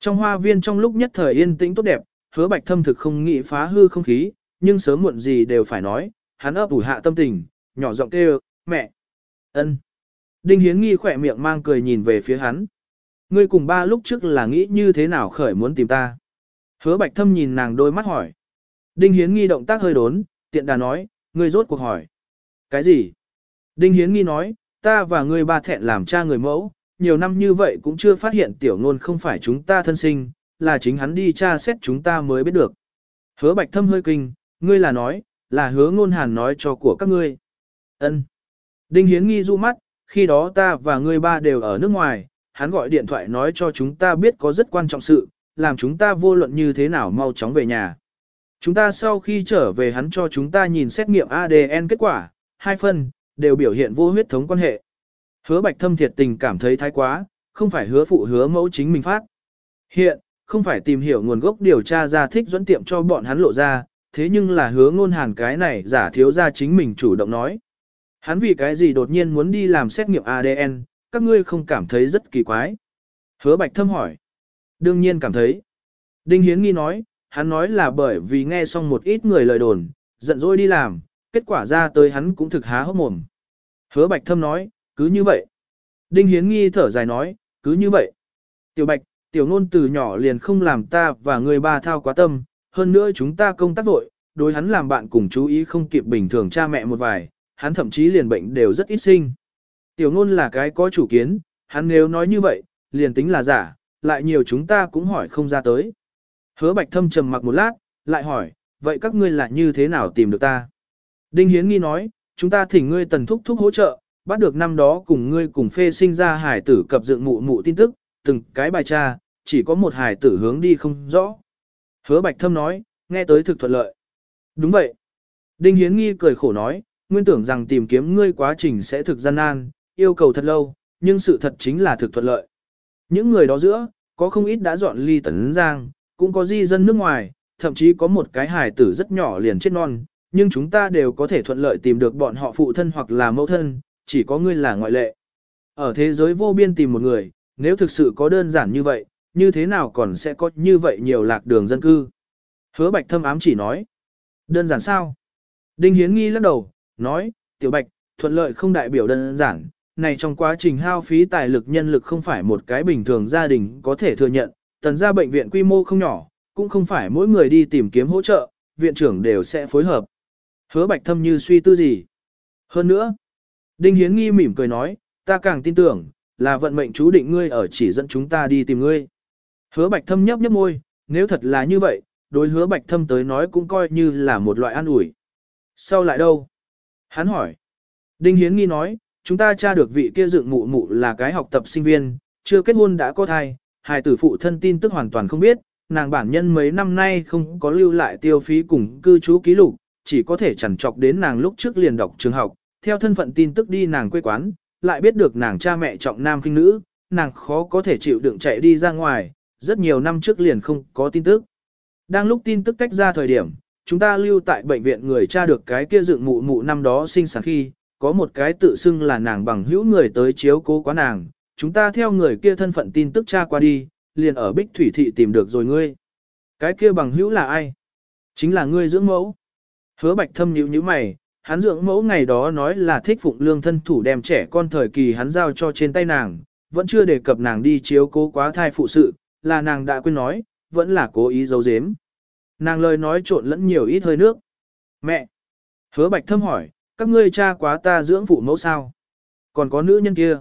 A: Trong hoa viên trong lúc nhất thời yên tĩnh tốt đẹp, hứa bạch thâm thực không nghĩ phá hư không khí, nhưng sớm muộn gì đều phải nói, hắn ấp ủ hạ tâm tình, nhỏ giọng kêu, mẹ, ân. Đinh Hiến nghi khỏe miệng mang cười nhìn về phía hắn. Ngươi cùng ba lúc trước là nghĩ như thế nào khởi muốn tìm ta. Hứa bạch thâm nhìn nàng đôi mắt hỏi. Đinh Hiến nghi động tác hơi đốn, tiện đà nói, ngươi rốt cuộc hỏi. Cái gì? Đinh Hiến nghi nói, ta và ngươi ba thẹn làm cha người mẫu, nhiều năm như vậy cũng chưa phát hiện tiểu ngôn không phải chúng ta thân sinh, là chính hắn đi tra xét chúng ta mới biết được. Hứa bạch thâm hơi kinh, ngươi là nói, là hứa ngôn hàn nói cho của các ngươi. ân Đinh Hiến nghi du mắt, khi đó ta và ngươi ba đều ở nước ngoài, hắn gọi điện thoại nói cho chúng ta biết có rất quan trọng sự, làm chúng ta vô luận như thế nào mau chóng về nhà. Chúng ta sau khi trở về hắn cho chúng ta nhìn xét nghiệm ADN kết quả, hai phân, đều biểu hiện vô huyết thống quan hệ. Hứa bạch thâm thiệt tình cảm thấy thái quá, không phải hứa phụ hứa mẫu chính mình phát. Hiện, không phải tìm hiểu nguồn gốc điều tra ra thích dẫn tiệm cho bọn hắn lộ ra, thế nhưng là hứa ngôn hàn cái này giả thiếu ra chính mình chủ động nói. Hắn vì cái gì đột nhiên muốn đi làm xét nghiệm ADN, các ngươi không cảm thấy rất kỳ quái. Hứa bạch thâm hỏi. Đương nhiên cảm thấy. Đinh Hiến nghi nói, hắn nói là bởi vì nghe xong một ít người lời đồn, giận dỗi đi làm, kết quả ra tới hắn cũng thực há hốc mồm. Hứa bạch thâm nói, cứ như vậy. Đinh Hiến nghi thở dài nói, cứ như vậy. Tiểu bạch, tiểu Nôn từ nhỏ liền không làm ta và người ba thao quá tâm, hơn nữa chúng ta công tác vội, đối hắn làm bạn cùng chú ý không kịp bình thường cha mẹ một vài, hắn thậm chí liền bệnh đều rất ít sinh. Tiểu Nôn là cái có chủ kiến, hắn nếu nói như vậy, liền tính là giả, lại nhiều chúng ta cũng hỏi không ra tới. Hứa bạch thâm trầm mặc một lát, lại hỏi, vậy các ngươi là như thế nào tìm được ta? Đinh Hiến nghi nói, chúng ta thỉnh ngươi tần thúc thúc hỗ trợ, bắt được năm đó cùng ngươi cùng phê sinh ra hải tử cập dựng mụ mụ tin tức, từng cái bài tra, chỉ có một hải tử hướng đi không rõ. Hứa bạch thâm nói, nghe tới thực thuận lợi. Đúng vậy. Đinh Hiến nghi cười khổ nói, nguyên tưởng rằng tìm kiếm ngươi quá trình sẽ thực gian nan, yêu cầu thật lâu, nhưng sự thật chính là thực thuận lợi. Những người đó giữa, có không ít đã dọn ly tấn giang, cũng có di dân nước ngoài, thậm chí có một cái hải tử rất nhỏ liền chết non, nhưng chúng ta đều có thể thuận lợi tìm được bọn họ phụ thân hoặc là mẫu thân, chỉ có ngươi là ngoại lệ. Ở thế giới vô biên tìm một người, nếu thực sự có đơn giản như vậy, như thế nào còn sẽ có như vậy nhiều lạc đường dân cư? Hứa bạch thâm ám chỉ nói. Đơn giản sao? Đinh Hiến nghi lắc đầu, nói, tiểu bạch, thuận lợi không đại biểu đơn giản, này trong quá trình hao phí tài lực nhân lực không phải một cái bình thường gia đình có thể thừa nhận, tần ra bệnh viện quy mô không nhỏ, cũng không phải mỗi người đi tìm kiếm hỗ trợ, viện trưởng đều sẽ phối hợp. Hứa bạch thâm như suy tư gì. Hơn nữa, Đinh Hiến nghi mỉm cười nói, ta càng tin tưởng, là vận mệnh chú định ngươi ở chỉ dẫn chúng ta đi tìm ngươi. Hứa bạch thâm nhấp nhấp môi, nếu thật là như vậy, đối hứa bạch thâm tới nói cũng coi như là một loại an ủi. Sau lại đâu? Hắn hỏi. Đinh Hiến nghi nói, chúng ta tra được vị kia dựng mụ mụ là cái học tập sinh viên, chưa kết hôn đã có thai, hài tử phụ thân tin tức hoàn toàn không biết, nàng bản nhân mấy năm nay không có lưu lại tiêu phí cùng cư trú ký lục, chỉ có thể chẳng chọc đến nàng lúc trước liền đọc trường học, theo thân phận tin tức đi nàng quê quán, lại biết được nàng cha mẹ trọng nam khinh nữ, nàng khó có thể chịu đựng chạy đi ra ngoài, rất nhiều năm trước liền không có tin tức. Đang lúc tin tức tách ra thời điểm, chúng ta lưu tại bệnh viện người cha được cái kia dựng mụ mụ năm đó sinh sản khi, có một cái tự xưng là nàng bằng hữu người tới chiếu cố quá nàng, chúng ta theo người kia thân phận tin tức cha qua đi, liền ở Bích Thủy Thị tìm được rồi ngươi. Cái kia bằng hữu là ai? Chính là ngươi dưỡng mẫu. Hứa bạch thâm nhíu nhíu mày, hắn dưỡng mẫu ngày đó nói là thích phụng lương thân thủ đem trẻ con thời kỳ hắn giao cho trên tay nàng, vẫn chưa đề cập nàng đi chiếu cố quá thai phụ sự, là nàng đã quên nói, vẫn là cố ý giấu giếm. Nàng lời nói trộn lẫn nhiều ít hơi nước. Mẹ! Hứa bạch thâm hỏi, các ngươi cha quá ta dưỡng phụ mẫu sao? Còn có nữ nhân kia?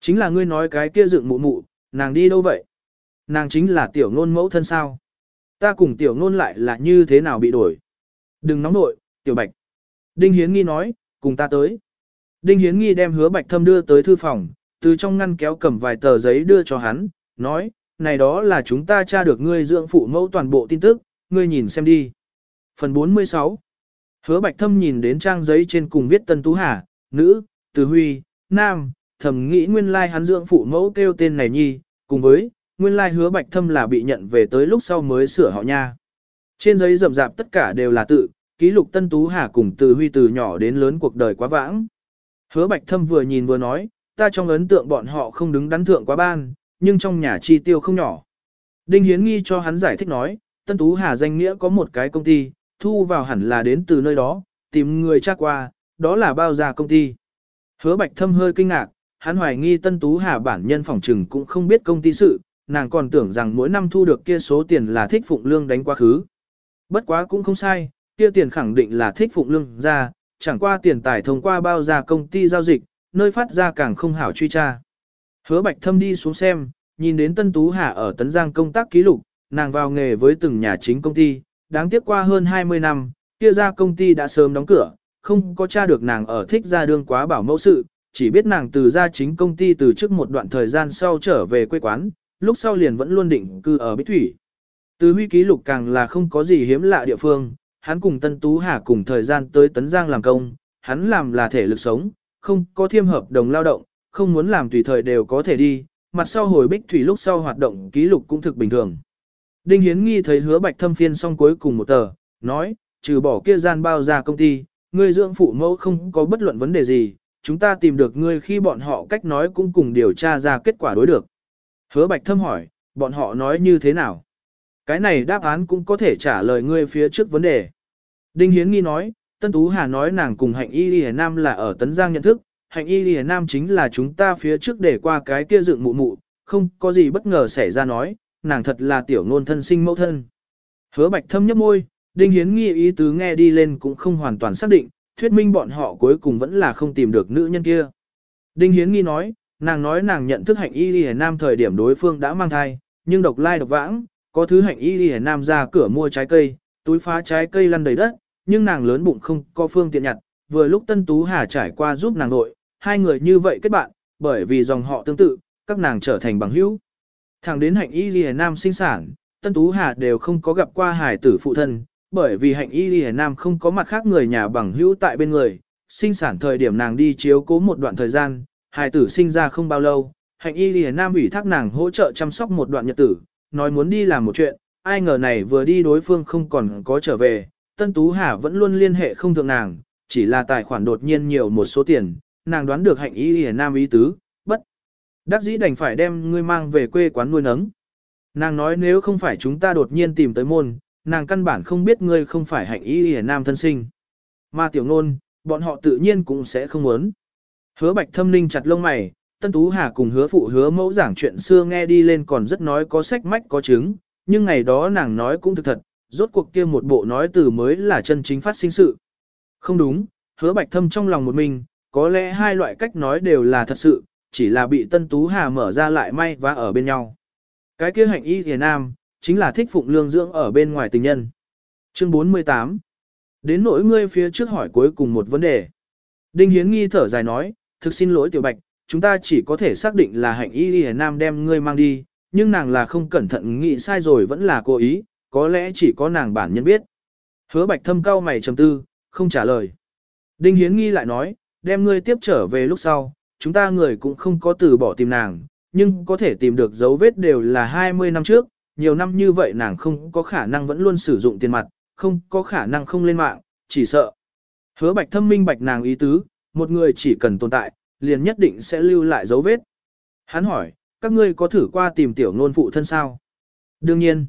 A: Chính là ngươi nói cái kia dựng mụ mụ, nàng đi đâu vậy? Nàng chính là tiểu ngôn mẫu thân sao? Ta cùng tiểu ngôn lại là như thế nào bị đổi? Đừng nóng nội, tiểu bạch. Đinh Hiến Nghi nói, cùng ta tới. Đinh Hiến Nghi đem hứa bạch thâm đưa tới thư phòng, từ trong ngăn kéo cầm vài tờ giấy đưa cho hắn, nói, này đó là chúng ta tra được ngươi dưỡng phụ mẫu toàn bộ tin tức, ngươi nhìn xem đi. Phần 46 Hứa bạch thâm nhìn đến trang giấy trên cùng viết Tân Tú Hà, nữ, Từ Huy, nam, thầm nghĩ nguyên lai hắn dưỡng phụ mẫu kêu tên này nhi, cùng với, nguyên lai hứa bạch thâm là bị nhận về tới lúc sau mới sửa họ nha. Trên giấy rậm rạp tất cả đều là tự, ký lục Tân Tú Hà cùng từ huy từ nhỏ đến lớn cuộc đời quá vãng. Hứa bạch thâm vừa nhìn vừa nói, ta trong ấn tượng bọn họ không đứng đắn thượng quá ban, nhưng trong nhà chi tiêu không nhỏ. Đinh Hiến nghi cho hắn giải thích nói, Tân Tú Hà danh nghĩa có một cái công ty, thu vào hẳn là đến từ nơi đó, tìm người tra qua, đó là bao gia công ty. Hứa bạch thâm hơi kinh ngạc, hắn hoài nghi Tân Tú Hà bản nhân phòng trừng cũng không biết công ty sự, nàng còn tưởng rằng mỗi năm thu được kia số tiền là thích phụng lương đánh quá khứ. Bất quá cũng không sai, kia tiền khẳng định là thích phụng lương ra, chẳng qua tiền tài thông qua bao gia công ty giao dịch, nơi phát ra càng không hảo truy tra. Hứa Bạch Thâm đi xuống xem, nhìn đến Tân Tú Hà ở Tấn Giang công tác ký lục, nàng vào nghề với từng nhà chính công ty, đáng tiếc qua hơn 20 năm, kia ra công ty đã sớm đóng cửa, không có tra được nàng ở thích ra đương quá bảo mẫu sự, chỉ biết nàng từ ra chính công ty từ trước một đoạn thời gian sau trở về quê quán, lúc sau liền vẫn luôn định cư ở Bích Thủy. Từ huy ký lục càng là không có gì hiếm lạ địa phương, hắn cùng Tân Tú Hà cùng thời gian tới Tấn Giang làm công, hắn làm là thể lực sống, không có thiêm hợp đồng lao động, không muốn làm tùy thời đều có thể đi, mặt sau hồi Bích Thủy lúc sau hoạt động ký lục cũng thực bình thường. Đinh Hiến Nghi thấy hứa bạch thâm phiên xong cuối cùng một tờ, nói, trừ bỏ kia gian bao ra công ty, ngươi dưỡng phụ mẫu không có bất luận vấn đề gì, chúng ta tìm được ngươi khi bọn họ cách nói cũng cùng điều tra ra kết quả đối được. Hứa bạch thâm hỏi, bọn họ nói như thế nào? Cái này đáp án cũng có thể trả lời ngươi phía trước vấn đề. Đinh Hiến Nghi nói, Tân Tú Hà nói nàng cùng hạnh y Lì Nam là ở Tấn Giang nhận thức, hạnh y Lì Nam chính là chúng ta phía trước để qua cái kia dựng mụ mụ, không có gì bất ngờ xảy ra nói, nàng thật là tiểu ngôn thân sinh mẫu thân. Hứa bạch thâm nhấp môi, Đinh Hiến Nghi ý tứ nghe đi lên cũng không hoàn toàn xác định, thuyết minh bọn họ cuối cùng vẫn là không tìm được nữ nhân kia. Đinh Hiến Nghi nói, nàng nói nàng nhận thức hạnh y Lì Nam thời điểm đối phương đã mang thai, nhưng độc lai độc vãng, có thứ hạnh y Lì Nam ra cửa mua trái cây, túi phá trái cây lăn đầy đất, nhưng nàng lớn bụng không có phương tiện nhặt, vừa lúc Tân Tú Hà trải qua giúp nàng nội, hai người như vậy kết bạn, bởi vì dòng họ tương tự, các nàng trở thành bằng hữu. Thẳng đến hạnh y Lì Nam sinh sản, Tân Tú Hà đều không có gặp qua hải tử phụ thân, bởi vì hạnh y Lì Nam không có mặt khác người nhà bằng hữu tại bên người, sinh sản thời điểm nàng đi chiếu cố một đoạn thời gian, hải tử sinh ra không bao lâu, hạnh y Lì Nam ủy thác nàng hỗ trợ chăm sóc một đoạn nhật tử, nói muốn đi làm một chuyện, ai ngờ này vừa đi đối phương không còn có trở về, Tân Tú Hà vẫn luôn liên hệ không thượng nàng, chỉ là tài khoản đột nhiên nhiều một số tiền, nàng đoán được hạnh ý hề Nam ý tứ, bất. Đắc dĩ đành phải đem ngươi mang về quê quán nuôi nấng. Nàng nói nếu không phải chúng ta đột nhiên tìm tới môn, nàng căn bản không biết ngươi không phải hạnh ý hề nam thân sinh. Mà tiểu ngôn, bọn họ tự nhiên cũng sẽ không muốn. Hứa bạch thâm ninh chặt lông mày, Tân Tú Hà cùng hứa phụ hứa mẫu giảng chuyện xưa nghe đi lên còn rất nói có sách mách có chứng, nhưng ngày đó nàng nói cũng thực thật, rốt cuộc kia một bộ nói từ mới là chân chính phát sinh sự. Không đúng, hứa bạch thâm trong lòng một mình, có lẽ hai loại cách nói đều là thật sự, chỉ là bị Tân Tú Hà mở ra lại may và ở bên nhau. Cái kia hạnh y thiền nam, chính là thích phụng lương dưỡng ở bên ngoài tình nhân. Chương 48 Đến nỗi ngươi phía trước hỏi cuối cùng một vấn đề. Đinh Hiến nghi thở dài nói, thực xin lỗi tiểu bạch, chúng ta chỉ có thể xác định là hạnh y đi nam đem ngươi mang đi, nhưng nàng là không cẩn thận nghĩ sai rồi vẫn là cố ý, có lẽ chỉ có nàng bản nhân biết. Hứa bạch thâm cao mày trầm tư, không trả lời. Đinh Hiến nghi lại nói, đem ngươi tiếp trở về lúc sau, chúng ta người cũng không có từ bỏ tìm nàng, nhưng có thể tìm được dấu vết đều là 20 năm trước, nhiều năm như vậy nàng không có khả năng vẫn luôn sử dụng tiền mặt, không có khả năng không lên mạng, chỉ sợ. Hứa bạch thâm minh bạch nàng ý tứ, một người chỉ cần tồn tại, liền nhất định sẽ lưu lại dấu vết. Hắn hỏi, các ngươi có thử qua tìm tiểu ngôn phụ thân sao? Đương nhiên.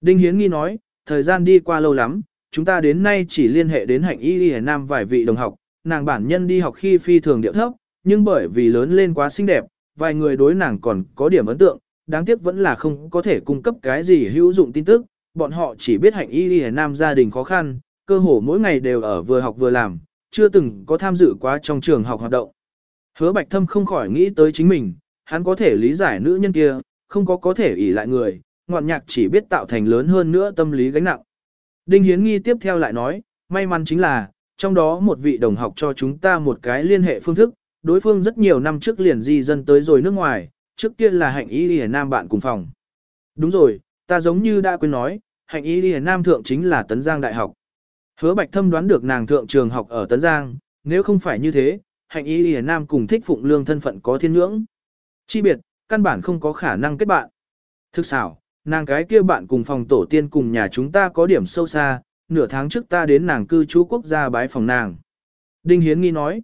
A: Đinh Hiến nghi nói, thời gian đi qua lâu lắm, chúng ta đến nay chỉ liên hệ đến hạnh y y nam vài vị đồng học, nàng bản nhân đi học khi phi thường điệu thấp, nhưng bởi vì lớn lên quá xinh đẹp, vài người đối nàng còn có điểm ấn tượng, đáng tiếc vẫn là không có thể cung cấp cái gì hữu dụng tin tức, bọn họ chỉ biết hạnh y y nam gia đình khó khăn, cơ hồ mỗi ngày đều ở vừa học vừa làm, chưa từng có tham dự quá trong trường học hoạt động. Hứa Bạch Thâm không khỏi nghĩ tới chính mình, hắn có thể lý giải nữ nhân kia, không có có thể ỷ lại người, ngọn nhạc chỉ biết tạo thành lớn hơn nữa tâm lý gánh nặng. Đinh Hiến Nghi tiếp theo lại nói, may mắn chính là, trong đó một vị đồng học cho chúng ta một cái liên hệ phương thức, đối phương rất nhiều năm trước liền di dân tới rồi nước ngoài, trước kia là hạnh y lìa nam bạn cùng phòng. Đúng rồi, ta giống như đã quên nói, hạnh y lìa nam thượng chính là Tấn Giang Đại học. Hứa Bạch Thâm đoán được nàng thượng trường học ở Tấn Giang, nếu không phải như thế, hạnh y lìa nam cùng thích phụng lương thân phận có thiên nhưỡng. Chi biệt, căn bản không có khả năng kết bạn. Thực xảo, nàng cái kia bạn cùng phòng tổ tiên cùng nhà chúng ta có điểm sâu xa, nửa tháng trước ta đến nàng cư trú quốc gia bái phòng nàng. Đinh Hiến nghi nói,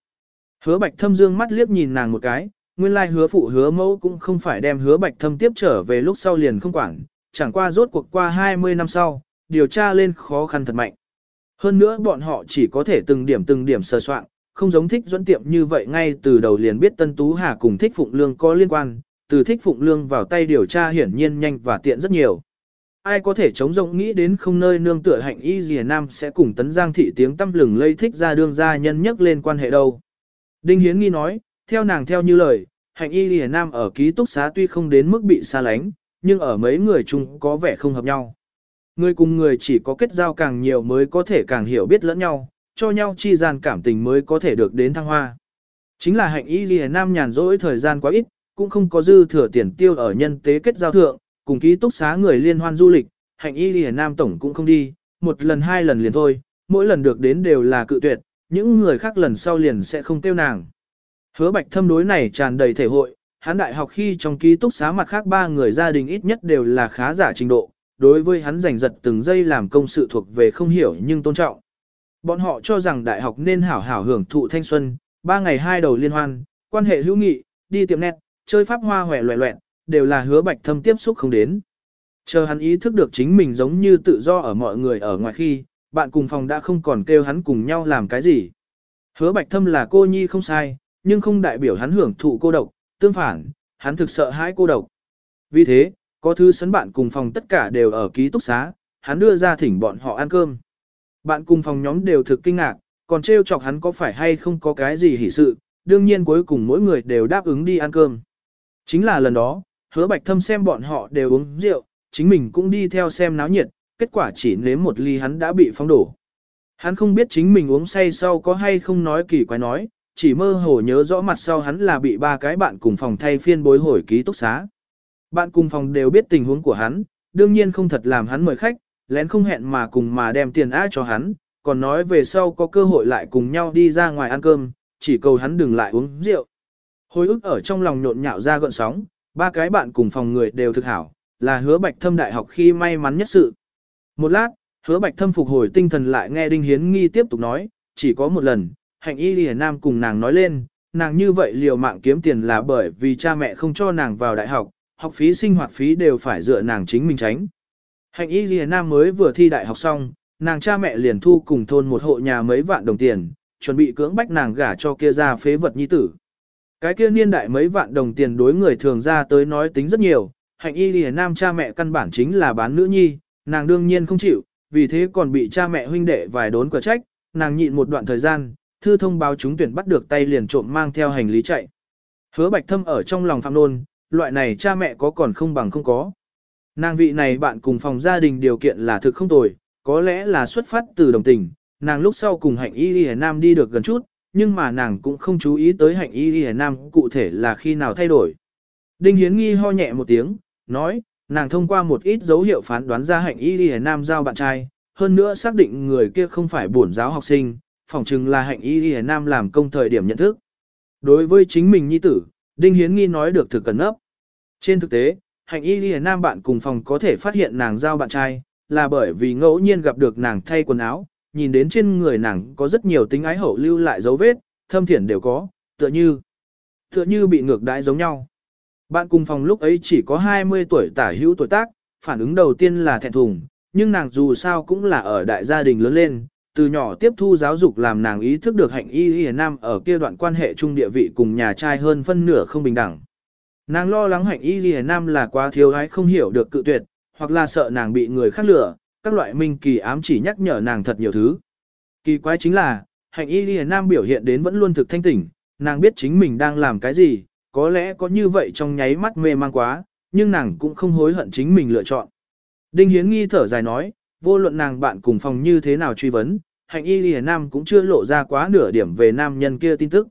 A: hứa bạch thâm dương mắt liếc nhìn nàng một cái, nguyên lai hứa phụ hứa mẫu cũng không phải đem hứa bạch thâm tiếp trở về lúc sau liền không quản, chẳng qua rốt cuộc qua 20 năm sau, điều tra lên khó khăn thật mạnh. Hơn nữa bọn họ chỉ có thể từng điểm từng điểm sơ soạn, không giống thích dẫn tiệm như vậy ngay từ đầu liền biết Tân Tú Hà cùng thích Phụng Lương có liên quan, từ thích Phụng Lương vào tay điều tra hiển nhiên nhanh và tiện rất nhiều. Ai có thể chống rộng nghĩ đến không nơi nương tựa hạnh y gì nam sẽ cùng tấn giang thị tiếng tâm lừng lây thích ra đương gia nhân nhất lên quan hệ đâu. Đinh Hiến nghi nói, theo nàng theo như lời, hạnh y gì nam ở ký túc xá tuy không đến mức bị xa lánh, nhưng ở mấy người chung có vẻ không hợp nhau. Người cùng người chỉ có kết giao càng nhiều mới có thể càng hiểu biết lẫn nhau, cho nhau chi gian cảm tình mới có thể được đến thăng hoa. Chính là hạnh y ghi nam nhàn rỗi thời gian quá ít, cũng không có dư thừa tiền tiêu ở nhân tế kết giao thượng, cùng ký túc xá người liên hoan du lịch, hạnh y ghi nam tổng cũng không đi, một lần hai lần liền thôi, mỗi lần được đến đều là cự tuyệt, những người khác lần sau liền sẽ không tiêu nàng. Hứa bạch thâm đối này tràn đầy thể hội, hắn đại học khi trong ký túc xá mặt khác ba người gia đình ít nhất đều là khá giả trình độ, đối với hắn giành giật từng giây làm công sự thuộc về không hiểu nhưng tôn trọng. Bọn họ cho rằng đại học nên hảo hảo hưởng thụ thanh xuân, ba ngày hai đầu liên hoan, quan hệ hữu nghị, đi tiệm nét, chơi pháp hoa hòe loẹ loẹn, đều là hứa bạch thâm tiếp xúc không đến. Chờ hắn ý thức được chính mình giống như tự do ở mọi người ở ngoài khi, bạn cùng phòng đã không còn kêu hắn cùng nhau làm cái gì. Hứa bạch thâm là cô nhi không sai, nhưng không đại biểu hắn hưởng thụ cô độc, tương phản, hắn thực sợ hãi cô độc. Vì thế, có thư sấn bạn cùng phòng tất cả đều ở ký túc xá, hắn đưa ra thỉnh bọn họ ăn cơm. Bạn cùng phòng nhóm đều thực kinh ngạc, còn trêu chọc hắn có phải hay không có cái gì hỉ sự, đương nhiên cuối cùng mỗi người đều đáp ứng đi ăn cơm. Chính là lần đó, hứa bạch thâm xem bọn họ đều uống rượu, chính mình cũng đi theo xem náo nhiệt, kết quả chỉ nếm một ly hắn đã bị phong đổ. Hắn không biết chính mình uống say sau có hay không nói kỳ quái nói, chỉ mơ hồ nhớ rõ mặt sau hắn là bị ba cái bạn cùng phòng thay phiên bối hồi ký túc xá. Bạn cùng phòng đều biết tình huống của hắn, đương nhiên không thật làm hắn mời khách, lén không hẹn mà cùng mà đem tiền á cho hắn, còn nói về sau có cơ hội lại cùng nhau đi ra ngoài ăn cơm, chỉ cầu hắn đừng lại uống rượu. Hồi ức ở trong lòng nhộn nhạo ra gợn sóng, ba cái bạn cùng phòng người đều thực hảo, là hứa bạch thâm đại học khi may mắn nhất sự. Một lát, hứa bạch thâm phục hồi tinh thần lại nghe Đinh Hiến Nghi tiếp tục nói, chỉ có một lần, hạnh y lìa nam cùng nàng nói lên, nàng như vậy liều mạng kiếm tiền là bởi vì cha mẹ không cho nàng vào đại học, học phí sinh hoạt phí đều phải dựa nàng chính mình tránh. Hạnh y lìa nam mới vừa thi đại học xong, nàng cha mẹ liền thu cùng thôn một hộ nhà mấy vạn đồng tiền, chuẩn bị cưỡng bách nàng gả cho kia ra phế vật nhi tử. Cái kia niên đại mấy vạn đồng tiền đối người thường ra tới nói tính rất nhiều, hạnh y lìa nam cha mẹ căn bản chính là bán nữ nhi, nàng đương nhiên không chịu, vì thế còn bị cha mẹ huynh đệ vài đốn quả trách, nàng nhịn một đoạn thời gian, thư thông báo chúng tuyển bắt được tay liền trộm mang theo hành lý chạy. Hứa bạch thâm ở trong lòng phạm nôn, loại này cha mẹ có còn không bằng không có. Nàng vị này bạn cùng phòng gia đình điều kiện là thực không tồi, có lẽ là xuất phát từ đồng tình, nàng lúc sau cùng hạnh y đi nam đi được gần chút, nhưng mà nàng cũng không chú ý tới hạnh y đi nam cụ thể là khi nào thay đổi. Đinh Hiến nghi ho nhẹ một tiếng, nói, nàng thông qua một ít dấu hiệu phán đoán ra hạnh y đi nam giao bạn trai, hơn nữa xác định người kia không phải bổn giáo học sinh, phỏng chừng là hạnh y đi nam làm công thời điểm nhận thức. Đối với chính mình nhi tử, Đinh Hiến nghi nói được thực cẩn ấp. Trên thực tế, hạnh y đi nam bạn cùng phòng có thể phát hiện nàng giao bạn trai, là bởi vì ngẫu nhiên gặp được nàng thay quần áo, nhìn đến trên người nàng có rất nhiều tính ái hậu lưu lại dấu vết, thâm thiển đều có, tựa như, tựa như bị ngược đãi giống nhau. Bạn cùng phòng lúc ấy chỉ có 20 tuổi tả hữu tuổi tác, phản ứng đầu tiên là thẹn thùng, nhưng nàng dù sao cũng là ở đại gia đình lớn lên, từ nhỏ tiếp thu giáo dục làm nàng ý thức được hạnh y y nam ở kia đoạn quan hệ chung địa vị cùng nhà trai hơn phân nửa không bình đẳng. Nàng lo lắng hạnh y gì nam là quá thiếu gái không hiểu được cự tuyệt, hoặc là sợ nàng bị người khác lừa, các loại minh kỳ ám chỉ nhắc nhở nàng thật nhiều thứ. Kỳ quái chính là, hạnh y gì nam biểu hiện đến vẫn luôn thực thanh tỉnh, nàng biết chính mình đang làm cái gì, có lẽ có như vậy trong nháy mắt mê mang quá, nhưng nàng cũng không hối hận chính mình lựa chọn. Đinh Hiến nghi thở dài nói, vô luận nàng bạn cùng phòng như thế nào truy vấn, hạnh y lìa nam cũng chưa lộ ra quá nửa điểm về nam nhân kia tin tức.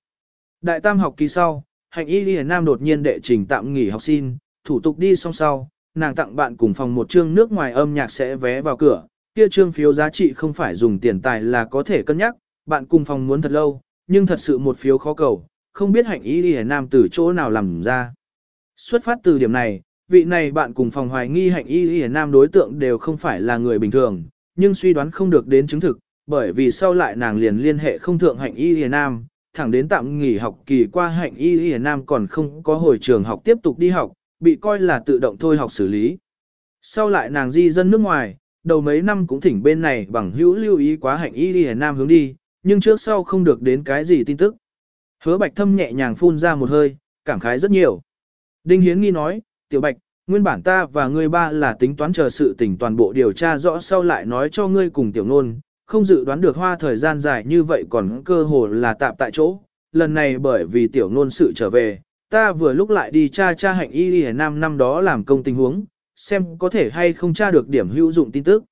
A: Đại tam học kỳ sau, hạnh y ghi nam đột nhiên đệ trình tạm nghỉ học xin, thủ tục đi xong sau, nàng tặng bạn cùng phòng một chương nước ngoài âm nhạc sẽ vé vào cửa, kia trương phiếu giá trị không phải dùng tiền tài là có thể cân nhắc, bạn cùng phòng muốn thật lâu, nhưng thật sự một phiếu khó cầu, không biết hạnh y ghi nam từ chỗ nào làm ra. Xuất phát từ điểm này, vị này bạn cùng phòng hoài nghi hạnh y ghi nam đối tượng đều không phải là người bình thường, nhưng suy đoán không được đến chứng thực, bởi vì sau lại nàng liền liên hệ không thượng hạnh y y nam, thẳng đến tạm nghỉ học kỳ qua hạnh y y nam còn không có hồi trường học tiếp tục đi học, bị coi là tự động thôi học xử lý. Sau lại nàng di dân nước ngoài, đầu mấy năm cũng thỉnh bên này bằng hữu lưu ý quá hạnh y y nam hướng đi, nhưng trước sau không được đến cái gì tin tức. Hứa bạch thâm nhẹ nhàng phun ra một hơi, cảm khái rất nhiều. Đinh Hiến nghi nói, tiểu bạch, nguyên bản ta và ngươi ba là tính toán chờ sự tình toàn bộ điều tra rõ sau lại nói cho ngươi cùng tiểu nôn, không dự đoán được hoa thời gian dài như vậy còn cơ hồ là tạm tại chỗ. Lần này bởi vì tiểu nôn sự trở về, ta vừa lúc lại đi tra tra hạnh y y nam năm đó làm công tình huống, xem có thể hay không tra được điểm hữu dụng tin tức.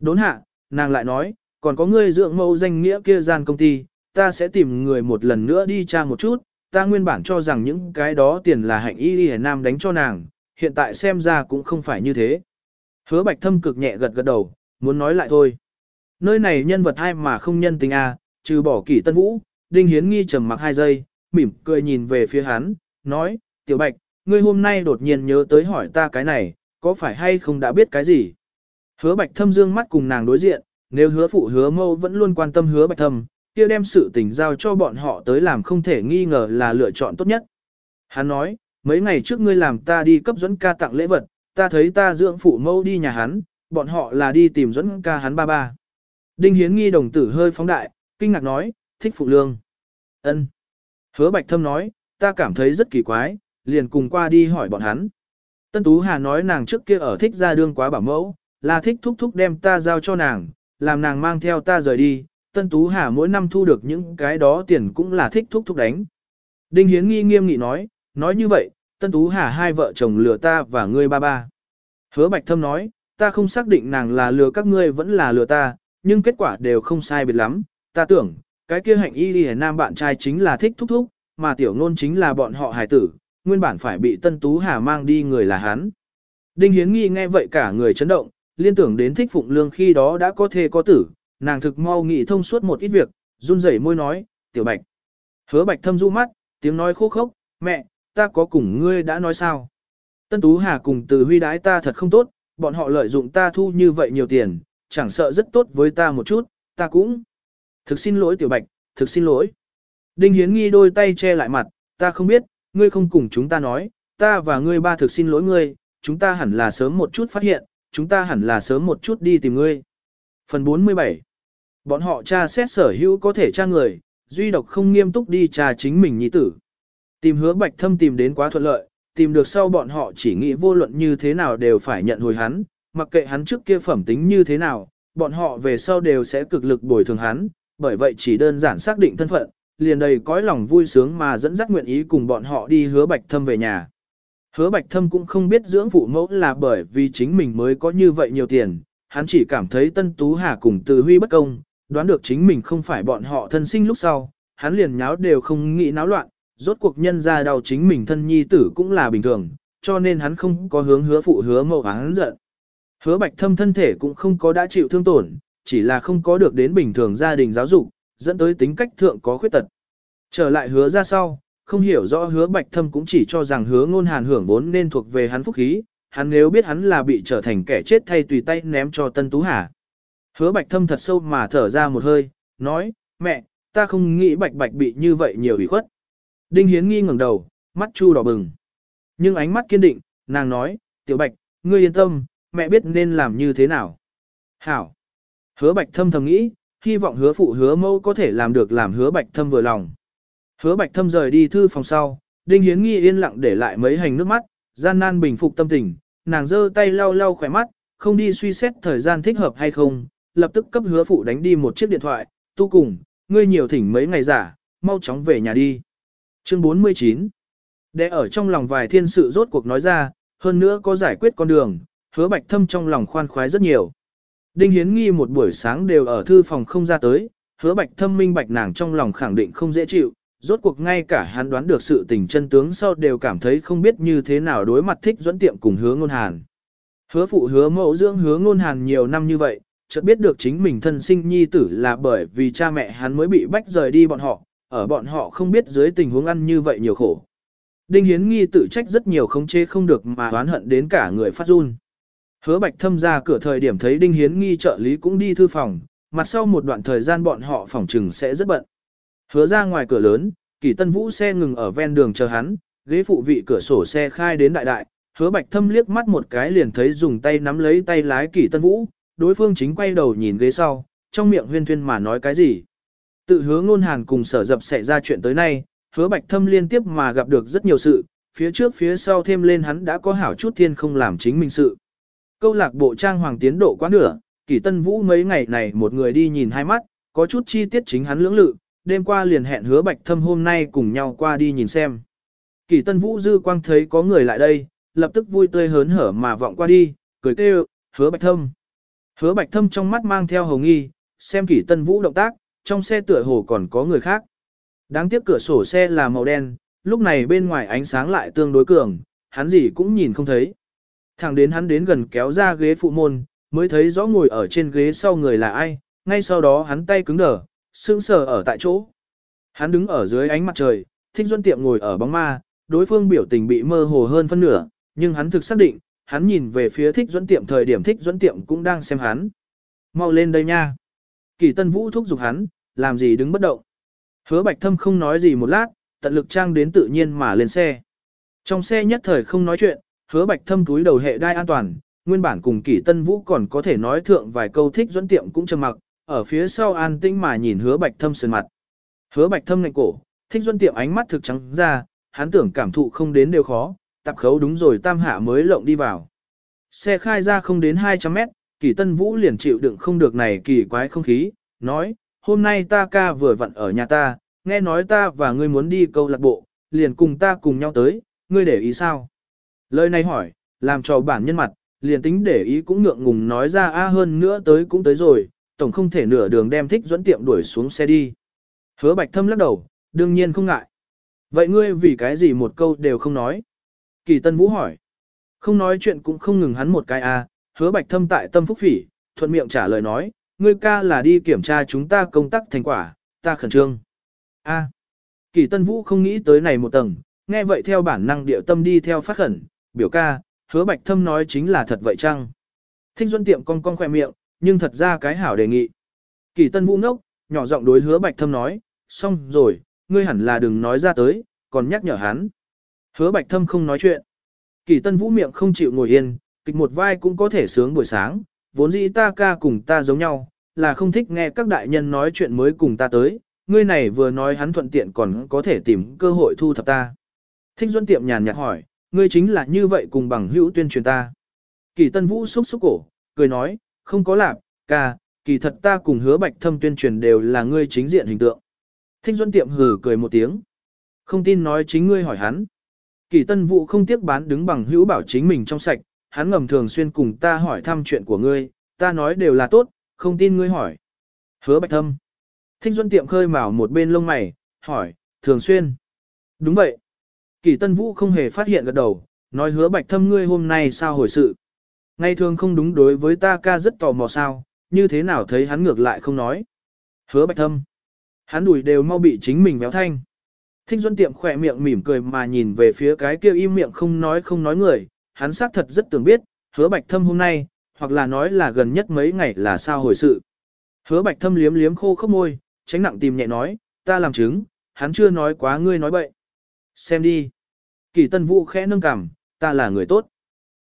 A: Đốn hạ, nàng lại nói, còn có ngươi dưỡng mẫu danh nghĩa kia gian công ty, ta sẽ tìm người một lần nữa đi tra một chút, ta nguyên bản cho rằng những cái đó tiền là hạnh y y nam đánh cho nàng, hiện tại xem ra cũng không phải như thế. Hứa bạch thâm cực nhẹ gật gật đầu, muốn nói lại thôi. Nơi này nhân vật ai mà không nhân tình a, à, trừ bỏ kỷ tân vũ, đinh hiến nghi trầm mặc hai giây, mỉm cười nhìn về phía hắn, nói, tiểu bạch, ngươi hôm nay đột nhiên nhớ tới hỏi ta cái này, có phải hay không đã biết cái gì? Hứa bạch thâm dương mắt cùng nàng đối diện, nếu hứa phụ hứa mâu vẫn luôn quan tâm hứa bạch thâm, kia đem sự tình giao cho bọn họ tới làm không thể nghi ngờ là lựa chọn tốt nhất. Hắn nói, mấy ngày trước ngươi làm ta đi cấp dẫn ca tặng lễ vật, ta thấy ta dưỡng phụ mâu đi nhà hắn, bọn họ là đi tìm dẫn ca hắn ba ba. Đinh Hiến nghi đồng tử hơi phóng đại, kinh ngạc nói, thích phụ lương. ân Hứa Bạch Thâm nói, ta cảm thấy rất kỳ quái, liền cùng qua đi hỏi bọn hắn. Tân Tú Hà nói nàng trước kia ở thích ra đương quá bảo mẫu, là thích thúc thúc đem ta giao cho nàng, làm nàng mang theo ta rời đi. Tân Tú Hà mỗi năm thu được những cái đó tiền cũng là thích thúc thúc đánh. Đinh Hiến nghi nghiêm nghị nói, Nói như vậy, Tân Tú Hà hai vợ chồng lừa ta và ngươi ba ba. Hứa Bạch Thâm nói, ta không xác định nàng là lừa các ngươi vẫn là lừa ta, nhưng kết quả đều không sai biệt lắm. Ta tưởng, cái kia hạnh y đi nam bạn trai chính là thích thúc thúc, mà tiểu ngôn chính là bọn họ hài tử, nguyên bản phải bị Tân Tú Hà mang đi người là hắn. Đinh Hiến Nghi nghe vậy cả người chấn động, liên tưởng đến thích phụng lương khi đó đã có thê có tử, nàng thực mau nghĩ thông suốt một ít việc, run rẩy môi nói, tiểu bạch. Hứa bạch thâm du mắt, tiếng nói khô khốc, mẹ, ta có cùng ngươi đã nói sao? Tân Tú Hà cùng từ huy đái ta thật không tốt, bọn họ lợi dụng ta thu như vậy nhiều tiền, chẳng sợ rất tốt với ta một chút, ta cũng. Thực xin lỗi tiểu bạch, thực xin lỗi. Đinh Hiến nghi đôi tay che lại mặt, ta không biết, ngươi không cùng chúng ta nói, ta và ngươi ba thực xin lỗi ngươi, chúng ta hẳn là sớm một chút phát hiện, chúng ta hẳn là sớm một chút đi tìm ngươi. Phần 47 Bọn họ tra xét sở hữu có thể tra người, duy độc không nghiêm túc đi tra chính mình nhi tử. Tìm hứa bạch thâm tìm đến quá thuận lợi, tìm được sau bọn họ chỉ nghĩ vô luận như thế nào đều phải nhận hồi hắn, mặc kệ hắn trước kia phẩm tính như thế nào, bọn họ về sau đều sẽ cực lực bồi thường hắn, bởi vậy chỉ đơn giản xác định thân phận, liền đầy cõi lòng vui sướng mà dẫn dắt nguyện ý cùng bọn họ đi hứa bạch thâm về nhà. Hứa bạch thâm cũng không biết dưỡng phụ mẫu là bởi vì chính mình mới có như vậy nhiều tiền, hắn chỉ cảm thấy Tân Tú Hà cùng Từ Huy bất công, đoán được chính mình không phải bọn họ thân sinh lúc sau, hắn liền nháo đều không nghĩ náo loạn, rốt cuộc nhân ra đau chính mình thân nhi tử cũng là bình thường, cho nên hắn không có hướng hứa phụ hứa mẫu hắn giận. Hứa bạch thâm thân thể cũng không có đã chịu thương tổn, chỉ là không có được đến bình thường gia đình giáo dục, dẫn tới tính cách thượng có khuyết tật. Trở lại hứa ra sau, không hiểu rõ hứa bạch thâm cũng chỉ cho rằng hứa ngôn hàn hưởng vốn nên thuộc về hắn phúc khí, hắn nếu biết hắn là bị trở thành kẻ chết thay tùy tay ném cho Tân Tú Hà. Hứa bạch thâm thật sâu mà thở ra một hơi, nói, mẹ, ta không nghĩ bạch bạch bị như vậy nhiều ủy khuất. Đinh Hiến nghi ngẩng đầu, mắt chu đỏ bừng. Nhưng ánh mắt kiên định, nàng nói, tiểu bạch, ngươi yên tâm, mẹ biết nên làm như thế nào. Hảo. Hứa bạch thâm thầm nghĩ, hy vọng hứa phụ hứa mâu có thể làm được làm hứa bạch thâm vừa lòng. Hứa bạch thâm rời đi thư phòng sau, Đinh Hiến nghi yên lặng để lại mấy hành nước mắt, gian nan bình phục tâm tình, nàng giơ tay lau lau khỏe mắt, không đi suy xét thời gian thích hợp hay không, lập tức cấp hứa phụ đánh đi một chiếc điện thoại, tu cùng, ngươi nhiều thỉnh mấy ngày giả, mau chóng về nhà đi. Chương 49 Để ở trong lòng vài thiên sự rốt cuộc nói ra, hơn nữa có giải quyết con đường, hứa bạch thâm trong lòng khoan khoái rất nhiều. Đinh Hiến nghi một buổi sáng đều ở thư phòng không ra tới, hứa bạch thâm minh bạch nàng trong lòng khẳng định không dễ chịu, rốt cuộc ngay cả hắn đoán được sự tình chân tướng sau đều cảm thấy không biết như thế nào đối mặt thích dẫn tiệm cùng hứa ngôn hàn. Hứa phụ hứa mẫu dưỡng hứa ngôn hàn nhiều năm như vậy, chợt biết được chính mình thân sinh nhi tử là bởi vì cha mẹ hắn mới bị bách rời đi bọn họ, ở bọn họ không biết dưới tình huống ăn như vậy nhiều khổ. Đinh Hiến nghi tự trách rất nhiều không chế không được mà oán hận đến cả người phát run. Hứa Bạch Thâm ra cửa thời điểm thấy Đinh Hiến nghi trợ lý cũng đi thư phòng, mặt sau một đoạn thời gian bọn họ phòng trừng sẽ rất bận. Hứa ra ngoài cửa lớn, Kỳ Tân Vũ xe ngừng ở ven đường chờ hắn, ghế phụ vị cửa sổ xe khai đến đại đại, Hứa Bạch Thâm liếc mắt một cái liền thấy dùng tay nắm lấy tay lái Kỳ Tân Vũ, đối phương chính quay đầu nhìn ghế sau, trong miệng huyên thuyên mà nói cái gì. Tự hứa ngôn hàn cùng sở dập xảy ra chuyện tới nay, hứa bạch thâm liên tiếp mà gặp được rất nhiều sự, phía trước phía sau thêm lên hắn đã có hảo chút thiên không làm chính mình sự. Câu lạc bộ trang hoàng tiến độ quá nửa, kỷ tân vũ mấy ngày này một người đi nhìn hai mắt, có chút chi tiết chính hắn lưỡng lự, đêm qua liền hẹn hứa bạch thâm hôm nay cùng nhau qua đi nhìn xem. Kỷ tân vũ dư quang thấy có người lại đây, lập tức vui tươi hớn hở mà vọng qua đi, cười kêu, hứa bạch thâm. Hứa bạch thâm trong mắt mang theo hồng nghi, xem kỷ tân vũ động tác, trong xe tựa hồ còn có người khác. Đáng tiếc cửa sổ xe là màu đen, lúc này bên ngoài ánh sáng lại tương đối cường, hắn gì cũng nhìn không thấy. Thẳng đến hắn đến gần kéo ra ghế phụ môn, mới thấy rõ ngồi ở trên ghế sau người là ai, ngay sau đó hắn tay cứng đờ, sững sờ ở tại chỗ. Hắn đứng ở dưới ánh mặt trời, Thích Duân Tiệm ngồi ở bóng ma, đối phương biểu tình bị mơ hồ hơn phân nửa, nhưng hắn thực xác định, hắn nhìn về phía Thích Duân Tiệm thời điểm Thích Duân Tiệm cũng đang xem hắn. Mau lên đây nha. Kỳ Tân Vũ thúc giục hắn, làm gì đứng bất động. Hứa Bạch Thâm không nói gì một lát, tận lực trang đến tự nhiên mà lên xe. Trong xe nhất thời không nói chuyện, Hứa Bạch Thâm túi đầu hệ đai an toàn, nguyên bản cùng Kỷ Tân Vũ còn có thể nói thượng vài câu thích dẫn tiệm cũng trầm mặc, ở phía sau an tĩnh mà nhìn Hứa Bạch Thâm sườn mặt. Hứa Bạch Thâm ngạnh cổ, thích dẫn tiệm ánh mắt thực trắng ra, hắn tưởng cảm thụ không đến đều khó, tập khấu đúng rồi tam hạ mới lộng đi vào. Xe khai ra không đến 200 mét, Kỷ Tân Vũ liền chịu đựng không được này kỳ quái không khí, nói, hôm nay ta ca vừa vặn ở nhà ta, nghe nói ta và ngươi muốn đi câu lạc bộ, liền cùng ta cùng nhau tới, ngươi để ý sao? Lời này hỏi, làm cho bản nhân mặt, liền tính để ý cũng ngượng ngùng nói ra a hơn nữa tới cũng tới rồi, tổng không thể nửa đường đem thích dẫn tiệm đuổi xuống xe đi. Hứa bạch thâm lắc đầu, đương nhiên không ngại. Vậy ngươi vì cái gì một câu đều không nói? Kỳ tân vũ hỏi. Không nói chuyện cũng không ngừng hắn một cái a hứa bạch thâm tại tâm phúc phỉ, thuận miệng trả lời nói, ngươi ca là đi kiểm tra chúng ta công tác thành quả, ta khẩn trương. A. Kỳ Tân Vũ không nghĩ tới này một tầng, nghe vậy theo bản năng điệu tâm đi theo phát khẩn, biểu ca, hứa bạch thâm nói chính là thật vậy chăng? Thích Duân tiệm con con khỏe miệng, nhưng thật ra cái hảo đề nghị. Kỳ Tân Vũ ngốc, nhỏ giọng đối hứa bạch thâm nói, xong rồi, ngươi hẳn là đừng nói ra tới, còn nhắc nhở hắn. Hứa bạch thâm không nói chuyện. Kỳ Tân Vũ miệng không chịu ngồi yên, kịch một vai cũng có thể sướng buổi sáng, vốn dĩ ta ca cùng ta giống nhau, là không thích nghe các đại nhân nói chuyện mới cùng ta tới, ngươi này vừa nói hắn thuận tiện còn có thể tìm cơ hội thu thập ta. Thích Duân Tiệm nhàn nhạt hỏi, ngươi chính là như vậy cùng bằng hữu tuyên truyền ta. Kỳ Tân Vũ xúc xúc cổ, cười nói, không có lạc, ca, kỳ thật ta cùng hứa bạch thâm tuyên truyền đều là ngươi chính diện hình tượng. Thích Duân tiệm hừ cười một tiếng. Không tin nói chính ngươi hỏi hắn. Kỳ tân Vũ không tiếc bán đứng bằng hữu bảo chính mình trong sạch, hắn ngầm thường xuyên cùng ta hỏi thăm chuyện của ngươi, ta nói đều là tốt, không tin ngươi hỏi. Hứa bạch thâm. Thích Duân tiệm khơi mào một bên lông mày, hỏi, thường xuyên. Đúng vậy. Kỳ tân vũ không hề phát hiện gật đầu, nói hứa bạch thâm ngươi hôm nay sao hồi sự. Ngày thường không đúng đối với ta ca rất tò mò sao, như thế nào thấy hắn ngược lại không nói. Hứa bạch thâm. Hắn đùi đều mau bị chính mình méo thanh. Thích Duân Tiệm khỏe miệng mỉm cười mà nhìn về phía cái kia im miệng không nói không nói người, hắn xác thật rất tưởng biết, hứa bạch thâm hôm nay, hoặc là nói là gần nhất mấy ngày là sao hồi sự. Hứa bạch thâm liếm liếm khô khốc môi, tránh nặng tìm nhẹ nói, ta làm chứng, hắn chưa nói quá ngươi nói bậy. Xem đi. Kỳ tân vũ khẽ nâng cằm, ta là người tốt.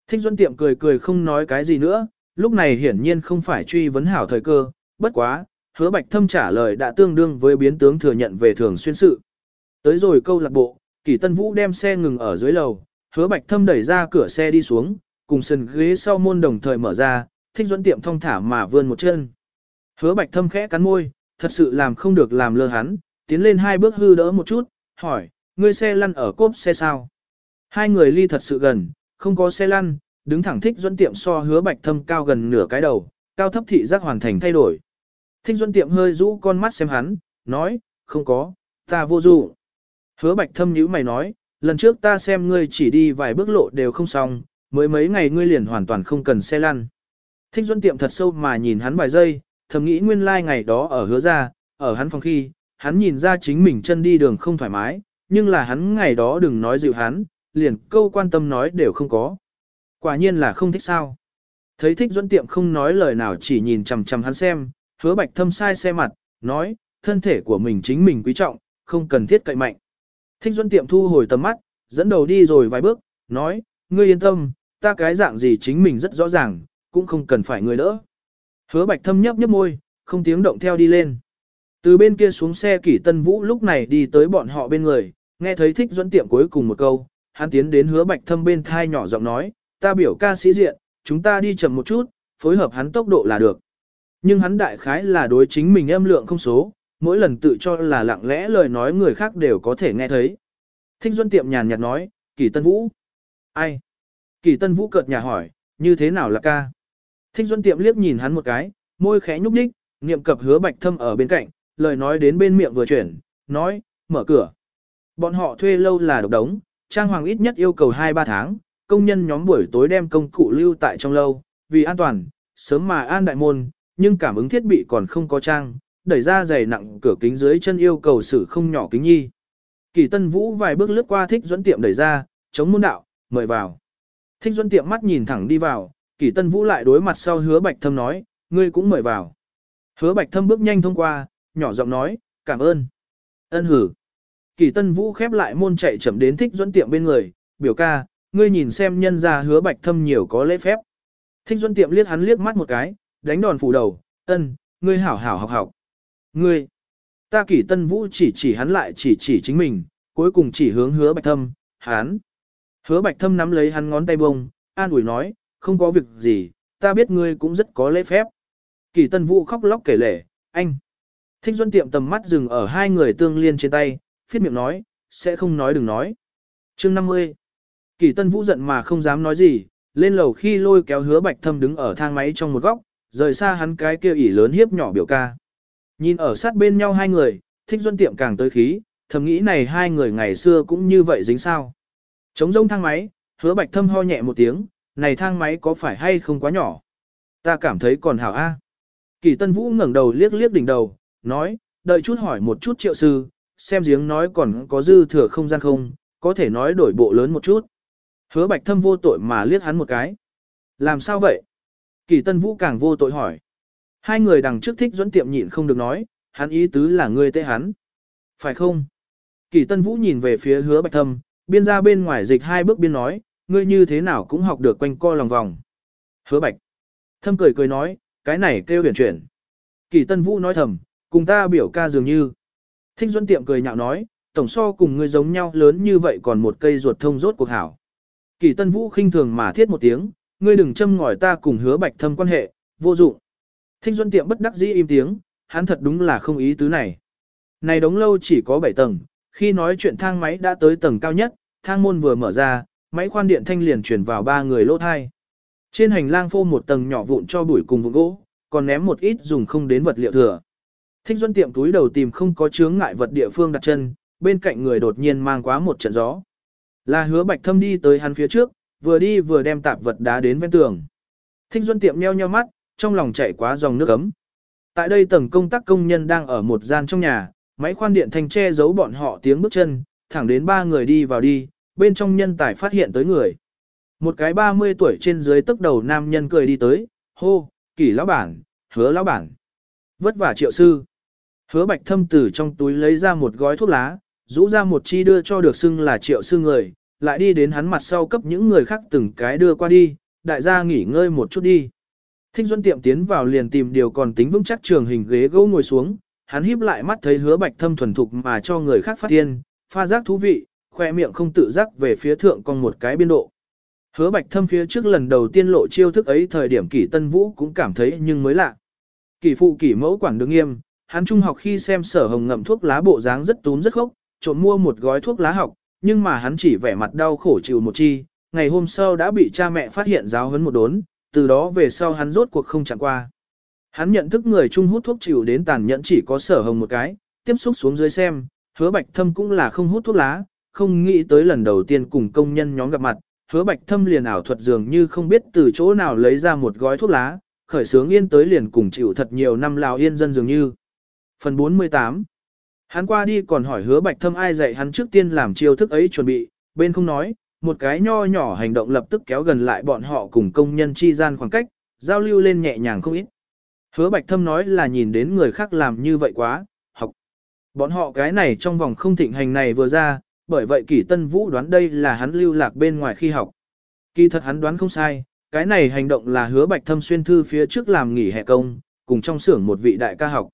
A: Thích Duân Tiệm cười cười không nói cái gì nữa, lúc này hiển nhiên không phải truy vấn hảo thời cơ, bất quá, hứa bạch thâm trả lời đã tương đương với biến tướng thừa nhận về thường xuyên sự. Tới rồi câu lạc bộ, Kỳ Tân Vũ đem xe ngừng ở dưới lầu, hứa bạch thâm đẩy ra cửa xe đi xuống, cùng sân ghế sau môn đồng thời mở ra, thích Duân tiệm thong thả mà vươn một chân. Hứa bạch thâm khẽ cắn môi, thật sự làm không được làm lơ hắn, tiến lên hai bước hư đỡ một chút, hỏi, ngươi xe lăn ở cốp xe sao? Hai người ly thật sự gần, không có xe lăn, đứng thẳng thích dẫn tiệm so hứa bạch thâm cao gần nửa cái đầu, cao thấp thị giác hoàn thành thay đổi. Thích dẫn tiệm hơi rũ con mắt xem hắn, nói, không có, ta vô dụ. Hứa bạch thâm nhíu mày nói, lần trước ta xem ngươi chỉ đi vài bước lộ đều không xong, mới mấy ngày ngươi liền hoàn toàn không cần xe lăn. Thích dẫn tiệm thật sâu mà nhìn hắn vài giây, thầm nghĩ nguyên lai like ngày đó ở hứa ra, ở hắn phòng khi, hắn nhìn ra chính mình chân đi đường không thoải mái, nhưng là hắn ngày đó đừng nói dịu hắn, liền câu quan tâm nói đều không có. Quả nhiên là không thích sao. Thấy thích dẫn tiệm không nói lời nào chỉ nhìn chằm chằm hắn xem, hứa bạch thâm sai xe mặt, nói, thân thể của mình chính mình quý trọng, không cần thiết cậy mạnh. Thích dẫn tiệm thu hồi tầm mắt, dẫn đầu đi rồi vài bước, nói, ngươi yên tâm, ta cái dạng gì chính mình rất rõ ràng, cũng không cần phải người đỡ. Hứa bạch thâm nhấp nhấp môi, không tiếng động theo đi lên. Từ bên kia xuống xe kỷ tân vũ lúc này đi tới bọn họ bên người, nghe thấy thích dẫn tiệm cuối cùng một câu, hắn tiến đến hứa bạch thâm bên thai nhỏ giọng nói, ta biểu ca sĩ diện, chúng ta đi chậm một chút, phối hợp hắn tốc độ là được. Nhưng hắn đại khái là đối chính mình âm lượng không số, mỗi lần tự cho là lặng lẽ lời nói người khác đều có thể nghe thấy. Thích Duân tiệm nhàn nhạt nói, Kỳ Tân Vũ. Ai? Kỳ Tân Vũ cợt nhà hỏi, như thế nào là ca? Thích Duân tiệm liếc nhìn hắn một cái, môi khẽ nhúc nhích, niệm cập hứa bạch thâm ở bên cạnh, lời nói đến bên miệng vừa chuyển, nói, mở cửa. Bọn họ thuê lâu là độc đống, trang hoàng ít nhất yêu cầu 2-3 tháng, công nhân nhóm buổi tối đem công cụ lưu tại trong lâu, vì an toàn, sớm mà an đại môn, nhưng cảm ứng thiết bị còn không có trang, đẩy ra giày nặng cửa kính dưới chân yêu cầu xử không nhỏ kính nhi. Kỳ Tân Vũ vài bước lướt qua Thích Duẫn tiệm đẩy ra, chống môn đạo, mời vào. Thích Duẫn tiệm mắt nhìn thẳng đi vào, Kỳ Tân Vũ lại đối mặt sau Hứa Bạch Thâm nói, ngươi cũng mời vào. Hứa Bạch Thâm bước nhanh thông qua, nhỏ giọng nói, cảm ơn. Ân hử. Kỳ Tân Vũ khép lại môn chạy chậm đến Thích Duẫn tiệm bên người, biểu ca, ngươi nhìn xem nhân gia Hứa Bạch Thâm nhiều có lễ phép. Thích Duẫn tiệm liếc hắn liếc mắt một cái, đánh đòn phủ đầu, ân, ngươi hảo hảo học học. Ngươi, ta Kỳ tân vũ chỉ chỉ hắn lại chỉ chỉ chính mình, cuối cùng chỉ hướng hứa bạch thâm, hắn. Hứa bạch thâm nắm lấy hắn ngón tay bông, an ủi nói, không có việc gì, ta biết ngươi cũng rất có lễ phép. Kỳ tân vũ khóc lóc kể lể, anh. Thích Duẫn tiệm tầm mắt dừng ở hai người tương liên trên tay, phiết miệng nói, sẽ không nói đừng nói. chương 50. Kỳ tân vũ giận mà không dám nói gì, lên lầu khi lôi kéo hứa bạch thâm đứng ở thang máy trong một góc, rời xa hắn cái kia ỉ lớn hiếp nhỏ biểu ca. Nhìn ở sát bên nhau hai người, thích duân tiệm càng tới khí, thầm nghĩ này hai người ngày xưa cũng như vậy dính sao. Chống rông thang máy, hứa bạch thâm ho nhẹ một tiếng, này thang máy có phải hay không quá nhỏ? Ta cảm thấy còn hảo a. Kỳ Tân Vũ ngẩng đầu liếc liếc đỉnh đầu, nói, đợi chút hỏi một chút triệu sư, xem giếng nói còn có dư thừa không gian không, có thể nói đổi bộ lớn một chút. Hứa bạch thâm vô tội mà liếc hắn một cái. Làm sao vậy? Kỳ Tân Vũ càng vô tội hỏi. Hai người đằng trước thích dẫn tiệm nhịn không được nói, hắn ý tứ là ngươi tệ hắn. Phải không? Kỳ Tân Vũ nhìn về phía hứa bạch thâm, biên ra bên ngoài dịch hai bước biên nói, ngươi như thế nào cũng học được quanh co lòng vòng. Hứa bạch. Thâm cười cười nói, cái này kêu huyền chuyển. Kỳ Tân Vũ nói thầm, cùng ta biểu ca dường như. Thích Duân Tiệm cười nhạo nói, tổng so cùng ngươi giống nhau lớn như vậy còn một cây ruột thông rốt cuộc hảo. Kỳ Tân Vũ khinh thường mà thiết một tiếng, ngươi đừng châm ngòi ta cùng hứa bạch thâm quan hệ, vô dụng. Thích Duân Tiệm bất đắc dĩ im tiếng, hắn thật đúng là không ý tứ này. Này đống lâu chỉ có 7 tầng, khi nói chuyện thang máy đã tới tầng cao nhất, thang môn vừa mở ra, máy khoan điện thanh liền chuyển vào ba người lỗ thai. Trên hành lang phô một tầng nhỏ vụn cho bụi cùng vụn gỗ, còn ném một ít dùng không đến vật liệu thừa. Thích Duân tiệm túi đầu tìm không có chướng ngại vật địa phương đặt chân, bên cạnh người đột nhiên mang quá một trận gió. Là hứa bạch thâm đi tới hắn phía trước, vừa đi vừa đem tạp vật đá đến ven tường. Thích Duân tiệm nheo nheo mắt, trong lòng chảy quá dòng nước ấm. Tại đây tầng công tác công nhân đang ở một gian trong nhà, máy khoan điện thanh che giấu bọn họ tiếng bước chân, thẳng đến ba người đi vào đi, bên trong nhân tài phát hiện tới người. Một cái 30 tuổi trên dưới tức đầu nam nhân cười đi tới, hô, kỷ lão bản, hứa lão bản. Vất vả triệu sư. Hứa bạch thâm từ trong túi lấy ra một gói thuốc lá, rũ ra một chi đưa cho được xưng là triệu sư người, lại đi đến hắn mặt sau cấp những người khác từng cái đưa qua đi, đại gia nghỉ ngơi một chút đi. Thích Duân tiệm tiến vào liền tìm điều còn tính vững chắc trường hình ghế gỗ ngồi xuống, hắn híp lại mắt thấy hứa bạch thâm thuần thục mà cho người khác phát tiên, pha giác thú vị, khoe miệng không tự giác về phía thượng còn một cái biên độ. Hứa bạch thâm phía trước lần đầu tiên lộ chiêu thức ấy thời điểm kỷ tân vũ cũng cảm thấy nhưng mới lạ. Kỷ phụ kỷ mẫu quản đứng nghiêm, hắn trung học khi xem sở hồng ngậm thuốc lá bộ dáng rất túm rất khốc, trộm mua một gói thuốc lá học, nhưng mà hắn chỉ vẻ mặt đau khổ chịu một chi, ngày hôm sau đã bị cha mẹ phát hiện giáo huấn một đốn, từ đó về sau hắn rốt cuộc không chẳng qua. Hắn nhận thức người trung hút thuốc chịu đến tàn nhẫn chỉ có sở hồng một cái, tiếp xúc xuống dưới xem, hứa bạch thâm cũng là không hút thuốc lá, không nghĩ tới lần đầu tiên cùng công nhân nhóm gặp mặt, hứa bạch thâm liền ảo thuật dường như không biết từ chỗ nào lấy ra một gói thuốc lá, khởi sướng yên tới liền cùng chịu thật nhiều năm lào yên dân dường như. Phần 48 Hắn qua đi còn hỏi hứa bạch thâm ai dạy hắn trước tiên làm chiêu thức ấy chuẩn bị, bên không nói, một cái nho nhỏ hành động lập tức kéo gần lại bọn họ cùng công nhân chi gian khoảng cách, giao lưu lên nhẹ nhàng không ít. Hứa bạch thâm nói là nhìn đến người khác làm như vậy quá, học. Bọn họ cái này trong vòng không thịnh hành này vừa ra, bởi vậy kỷ tân vũ đoán đây là hắn lưu lạc bên ngoài khi học. Kỳ thật hắn đoán không sai, cái này hành động là hứa bạch thâm xuyên thư phía trước làm nghỉ hè công, cùng trong xưởng một vị đại ca học.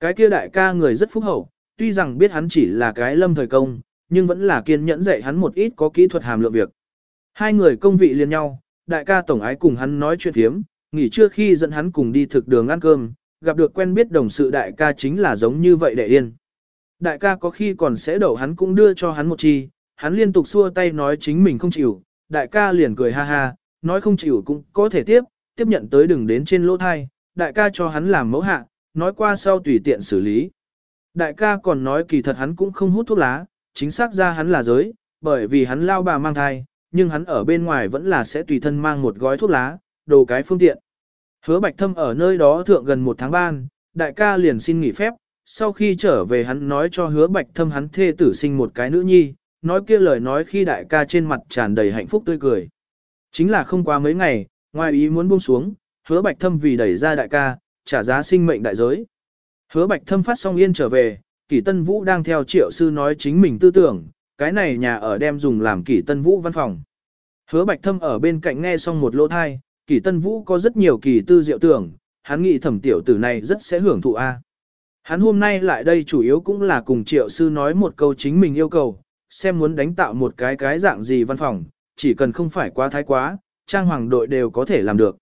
A: Cái kia đại ca người rất phúc hậu, tuy rằng biết hắn chỉ là cái lâm thời công, nhưng vẫn là kiên nhẫn dạy hắn một ít có kỹ thuật hàm lượng việc. Hai người công vị liền nhau, đại ca tổng ái cùng hắn nói chuyện thiếm, nghỉ trưa khi dẫn hắn cùng đi thực đường ăn cơm, gặp được quen biết đồng sự đại ca chính là giống như vậy để yên. Đại ca có khi còn sẽ đậu hắn cũng đưa cho hắn một chi, hắn liên tục xua tay nói chính mình không chịu, đại ca liền cười ha ha, nói không chịu cũng có thể tiếp, tiếp nhận tới đừng đến trên lỗ thai, đại ca cho hắn làm mẫu hạ, nói qua sau tùy tiện xử lý. Đại ca còn nói kỳ thật hắn cũng không hút thuốc lá, chính xác ra hắn là giới, bởi vì hắn lao bà mang thai, nhưng hắn ở bên ngoài vẫn là sẽ tùy thân mang một gói thuốc lá, đồ cái phương tiện. Hứa Bạch Thâm ở nơi đó thượng gần một tháng ban, đại ca liền xin nghỉ phép, sau khi trở về hắn nói cho hứa Bạch Thâm hắn thê tử sinh một cái nữ nhi, nói kia lời nói khi đại ca trên mặt tràn đầy hạnh phúc tươi cười. Chính là không qua mấy ngày, ngoài ý muốn buông xuống, hứa Bạch Thâm vì đẩy ra đại ca, trả giá sinh mệnh đại giới. Hứa Bạch Thâm phát xong yên trở về, Kỷ Tân Vũ đang theo triệu sư nói chính mình tư tưởng, cái này nhà ở đem dùng làm Kỷ Tân Vũ văn phòng. Hứa Bạch Thâm ở bên cạnh nghe xong một lỗ thai, Kỷ Tân Vũ có rất nhiều kỳ tư diệu tưởng, hắn nghĩ thẩm tiểu tử này rất sẽ hưởng thụ A. Hắn hôm nay lại đây chủ yếu cũng là cùng triệu sư nói một câu chính mình yêu cầu, xem muốn đánh tạo một cái cái dạng gì văn phòng, chỉ cần không phải quá thái quá, trang hoàng đội đều có thể làm được.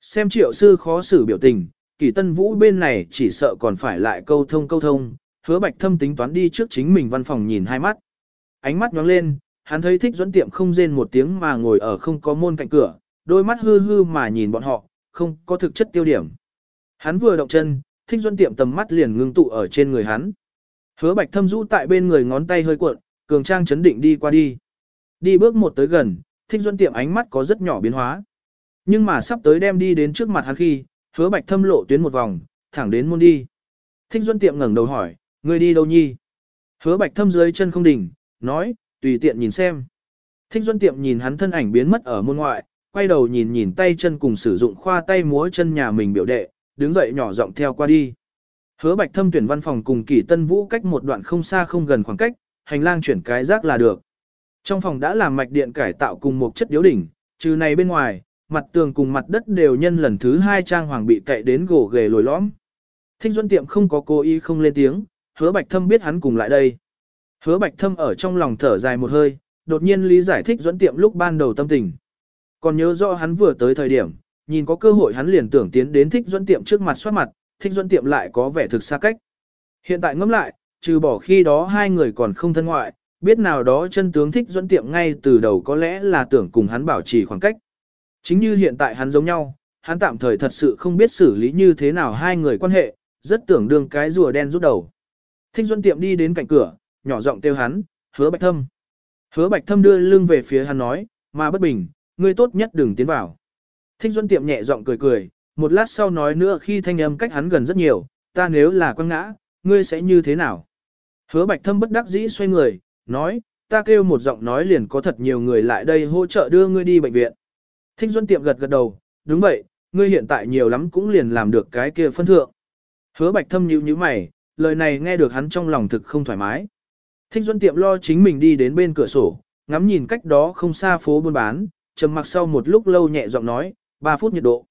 A: Xem triệu sư khó xử biểu tình, kỳ tân vũ bên này chỉ sợ còn phải lại câu thông câu thông, hứa bạch thâm tính toán đi trước chính mình văn phòng nhìn hai mắt. Ánh mắt nhóng lên, hắn thấy thích dẫn tiệm không rên một tiếng mà ngồi ở không có môn cạnh cửa, đôi mắt hư hư mà nhìn bọn họ, không có thực chất tiêu điểm. Hắn vừa động chân, thích dẫn tiệm tầm mắt liền ngưng tụ ở trên người hắn. Hứa bạch thâm rũ tại bên người ngón tay hơi cuộn, cường trang chấn định đi qua đi. Đi bước một tới gần, thích dẫn tiệm ánh mắt có rất nhỏ biến hóa. Nhưng mà sắp tới đem đi đến trước mặt hắn khi, hứa bạch thâm lộ tuyến một vòng, thẳng đến môn đi. Thích Duân tiệm ngẩng đầu hỏi, ngươi đi đâu nhi? Hứa bạch thâm dưới chân không đỉnh, nói, tùy tiện nhìn xem. Thích Duân tiệm nhìn hắn thân ảnh biến mất ở môn ngoại, quay đầu nhìn nhìn tay chân cùng sử dụng khoa tay múa chân nhà mình biểu đệ, đứng dậy nhỏ giọng theo qua đi. Hứa bạch thâm tuyển văn phòng cùng kỷ tân vũ cách một đoạn không xa không gần khoảng cách, hành lang chuyển cái rác là được. Trong phòng đã làm mạch điện cải tạo cùng một chất điếu đỉnh, trừ này bên ngoài, mặt tường cùng mặt đất đều nhân lần thứ hai trang hoàng bị cậy đến gỗ ghề lồi lõm. Thích Duân Tiệm không có cố ý không lên tiếng, hứa Bạch Thâm biết hắn cùng lại đây. Hứa Bạch Thâm ở trong lòng thở dài một hơi, đột nhiên lý giải thích Duẫn Tiệm lúc ban đầu tâm tình. Còn nhớ rõ hắn vừa tới thời điểm, nhìn có cơ hội hắn liền tưởng tiến đến thích Duẫn Tiệm trước mặt soát mặt, thích Duẫn Tiệm lại có vẻ thực xa cách. Hiện tại ngẫm lại, trừ bỏ khi đó hai người còn không thân ngoại, biết nào đó chân tướng thích Duẫn tiệm ngay từ đầu có lẽ là tưởng cùng hắn bảo trì khoảng cách. Chính như hiện tại hắn giống nhau, hắn tạm thời thật sự không biết xử lý như thế nào hai người quan hệ, rất tưởng đương cái rùa đen rút đầu. Thích Duân tiệm đi đến cạnh cửa, nhỏ giọng kêu hắn, hứa bạch thâm. Hứa bạch thâm đưa lưng về phía hắn nói, mà bất bình, ngươi tốt nhất đừng tiến vào. Thích Duân tiệm nhẹ giọng cười cười, một lát sau nói nữa khi thanh âm cách hắn gần rất nhiều, ta nếu là quăng ngã, ngươi sẽ như thế nào? Hứa bạch thâm bất đắc dĩ xoay người, nói, ta kêu một giọng nói liền có thật nhiều người lại đây hỗ trợ đưa ngươi đi bệnh viện. Thích Duân tiệm gật gật đầu, đúng vậy, ngươi hiện tại nhiều lắm cũng liền làm được cái kia phân thượng. Hứa bạch thâm nhíu nhíu mày, lời này nghe được hắn trong lòng thực không thoải mái. Thích Duân tiệm lo chính mình đi đến bên cửa sổ, ngắm nhìn cách đó không xa phố buôn bán, trầm mặc sau một lúc lâu nhẹ giọng nói, 3 phút nhiệt độ.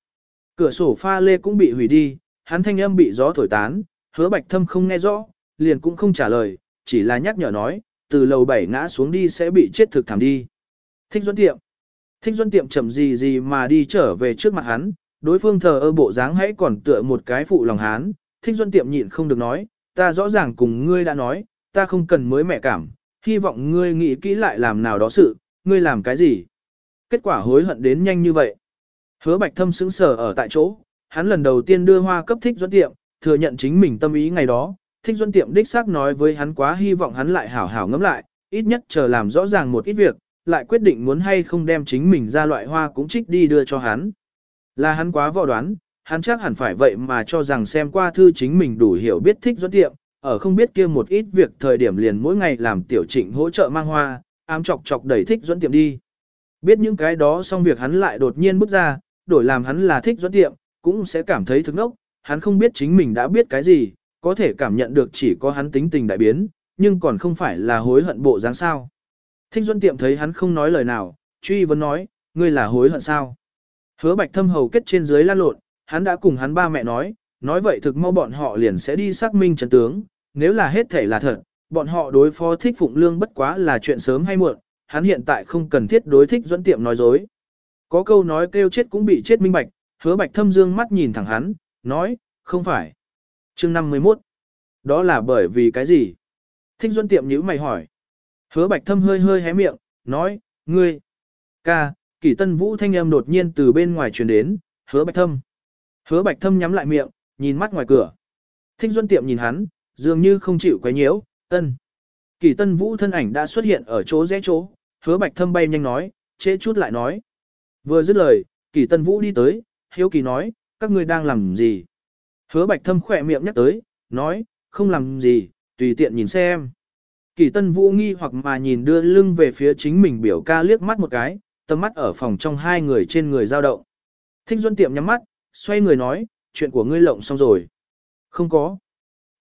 A: Cửa sổ pha lê cũng bị hủy đi, hắn thanh âm bị gió thổi tán, hứa bạch thâm không nghe rõ, liền cũng không trả lời, chỉ là nhắc nhở nói, từ lầu 7 ngã xuống đi sẽ bị chết thực thảm đi. Thích Duân tiệm. Thích Duân tiệm chậm gì gì mà đi trở về trước mặt hắn, đối phương thờ ơ bộ dáng hãy còn tựa một cái phụ lòng hán. Thích Duân tiệm nhịn không được nói, ta rõ ràng cùng ngươi đã nói, ta không cần mới mẹ cảm, hy vọng ngươi nghĩ kỹ lại làm nào đó sự, ngươi làm cái gì. Kết quả hối hận đến nhanh như vậy. Hứa bạch thâm sững sờ ở tại chỗ, hắn lần đầu tiên đưa hoa cấp thích Duân tiệm, thừa nhận chính mình tâm ý ngày đó, thích Duân tiệm đích xác nói với hắn quá hy vọng hắn lại hảo hảo ngẫm lại, ít nhất chờ làm rõ ràng một ít việc, lại quyết định muốn hay không đem chính mình ra loại hoa cũng trích đi đưa cho hắn. Là hắn quá võ đoán, hắn chắc hẳn phải vậy mà cho rằng xem qua thư chính mình đủ hiểu biết thích dẫn tiệm, ở không biết kia một ít việc thời điểm liền mỗi ngày làm tiểu trịnh hỗ trợ mang hoa, ám chọc chọc đẩy thích dẫn tiệm đi. Biết những cái đó xong việc hắn lại đột nhiên bước ra, đổi làm hắn là thích dẫn tiệm, cũng sẽ cảm thấy thức nốc, hắn không biết chính mình đã biết cái gì, có thể cảm nhận được chỉ có hắn tính tình đại biến, nhưng còn không phải là hối hận bộ dáng sao. Thích Duân Tiệm thấy hắn không nói lời nào, truy vấn nói, ngươi là hối hận sao? Hứa Bạch Thâm hầu kết trên dưới lan lộn, hắn đã cùng hắn ba mẹ nói, nói vậy thực mau bọn họ liền sẽ đi xác minh trận tướng, nếu là hết thể là thật, bọn họ đối phó thích Phụng Lương bất quá là chuyện sớm hay muộn, hắn hiện tại không cần thiết đối thích Duân Tiệm nói dối. Có câu nói kêu chết cũng bị chết minh bạch, Hứa Bạch Thâm dương mắt nhìn thẳng hắn, nói, không phải. Chương 51. Đó là bởi vì cái gì? Thích Duân Tiệm nhíu mày hỏi. Hứa Bạch Thâm hơi hơi hé miệng, nói, ngươi. Ca, kỷ tân vũ thanh âm đột nhiên từ bên ngoài truyền đến, hứa Bạch Thâm. Hứa Bạch Thâm nhắm lại miệng, nhìn mắt ngoài cửa. Thích Duân Tiệm nhìn hắn, dường như không chịu quấy nhiễu, ân. Kỷ tân vũ thân ảnh đã xuất hiện ở chỗ rẽ chỗ, hứa Bạch Thâm bay nhanh nói, trễ chút lại nói. Vừa dứt lời, kỷ tân vũ đi tới, hiếu kỳ nói, các ngươi đang làm gì? Hứa Bạch Thâm khỏe miệng nhắc tới, nói, không làm gì, tùy tiện nhìn xem. Kỳ tân vũ nghi hoặc mà nhìn đưa lưng về phía chính mình biểu ca liếc mắt một cái, tầm mắt ở phòng trong hai người trên người giao động. Thích Duân tiệm nhắm mắt, xoay người nói, chuyện của ngươi lộng xong rồi. Không có.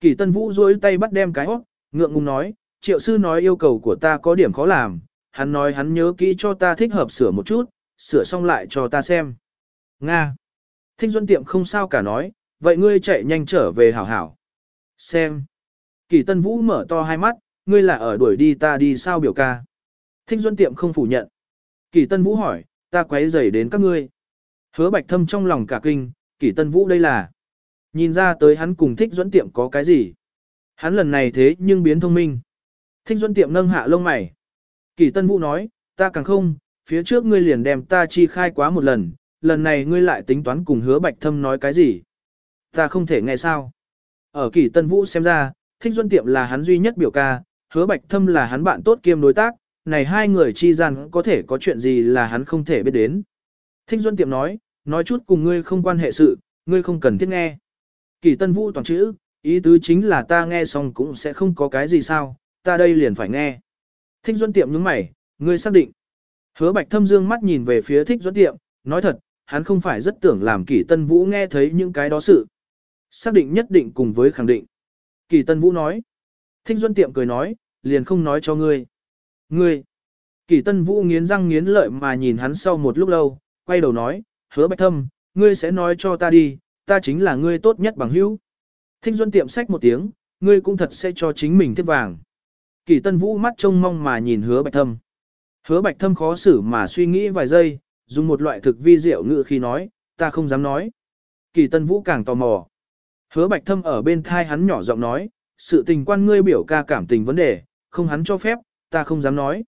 A: Kỳ tân vũ duỗi tay bắt đem cái hót, ngượng ngùng nói, triệu sư nói yêu cầu của ta có điểm khó làm, hắn nói hắn nhớ kỹ cho ta thích hợp sửa một chút, sửa xong lại cho ta xem. Nga. Thích Duân tiệm không sao cả nói, vậy ngươi chạy nhanh trở về hảo hảo. Xem. Kỳ Tân Vũ mở to hai mắt, ngươi là ở đuổi đi ta đi sao biểu ca. Thích Duân Tiệm không phủ nhận. Kỳ Tân Vũ hỏi, ta quấy rầy đến các ngươi. Hứa Bạch Thâm trong lòng cả kinh, Kỳ Tân Vũ đây là. Nhìn ra tới hắn cùng Thích Duân Tiệm có cái gì. Hắn lần này thế nhưng biến thông minh. Thích Duân Tiệm nâng hạ lông mày. Kỳ Tân Vũ nói, ta càng không, phía trước ngươi liền đem ta chi khai quá một lần, lần này ngươi lại tính toán cùng hứa Bạch Thâm nói cái gì. Ta không thể nghe sao. Ở kỳ Tân Vũ xem ra, Thích Duân Tiệm là hắn duy nhất biểu ca, hứa Bạch Thâm là hắn bạn tốt kiêm đối tác, này hai người chi rằng có thể có chuyện gì là hắn không thể biết đến. Thích Duân Tiệm nói, nói chút cùng ngươi không quan hệ sự, ngươi không cần thiết nghe. Kỳ Tân Vũ toàn chữ, ý tứ chính là ta nghe xong cũng sẽ không có cái gì sao, ta đây liền phải nghe. Thích Duân Tiệm nhướng mày, ngươi xác định. Hứa Bạch Thâm dương mắt nhìn về phía Thích Duân Tiệm, nói thật, hắn không phải rất tưởng làm Kỳ Tân Vũ nghe thấy những cái đó sự. Xác định nhất định cùng với khẳng định. Kỳ Tân Vũ nói. Thích Duân Tiệm cười nói, liền không nói cho ngươi. Ngươi. Kỳ Tân Vũ nghiến răng nghiến lợi mà nhìn hắn sau một lúc lâu, quay đầu nói, hứa bạch thâm, ngươi sẽ nói cho ta đi, ta chính là ngươi tốt nhất bằng hữu. thinh Duân Tiệm sách một tiếng, ngươi cũng thật sẽ cho chính mình tiếp vàng. Kỳ Tân Vũ mắt trông mong mà nhìn hứa bạch thâm. Hứa bạch thâm khó xử mà suy nghĩ vài giây, dùng một loại thực vi diệu ngữ khi nói, ta không dám nói. Kỳ Tân Vũ càng tò mò. Hứa bạch thâm ở bên thai hắn nhỏ giọng nói, sự tình quan ngươi biểu ca cảm tình vấn đề, không hắn cho phép, ta không dám nói.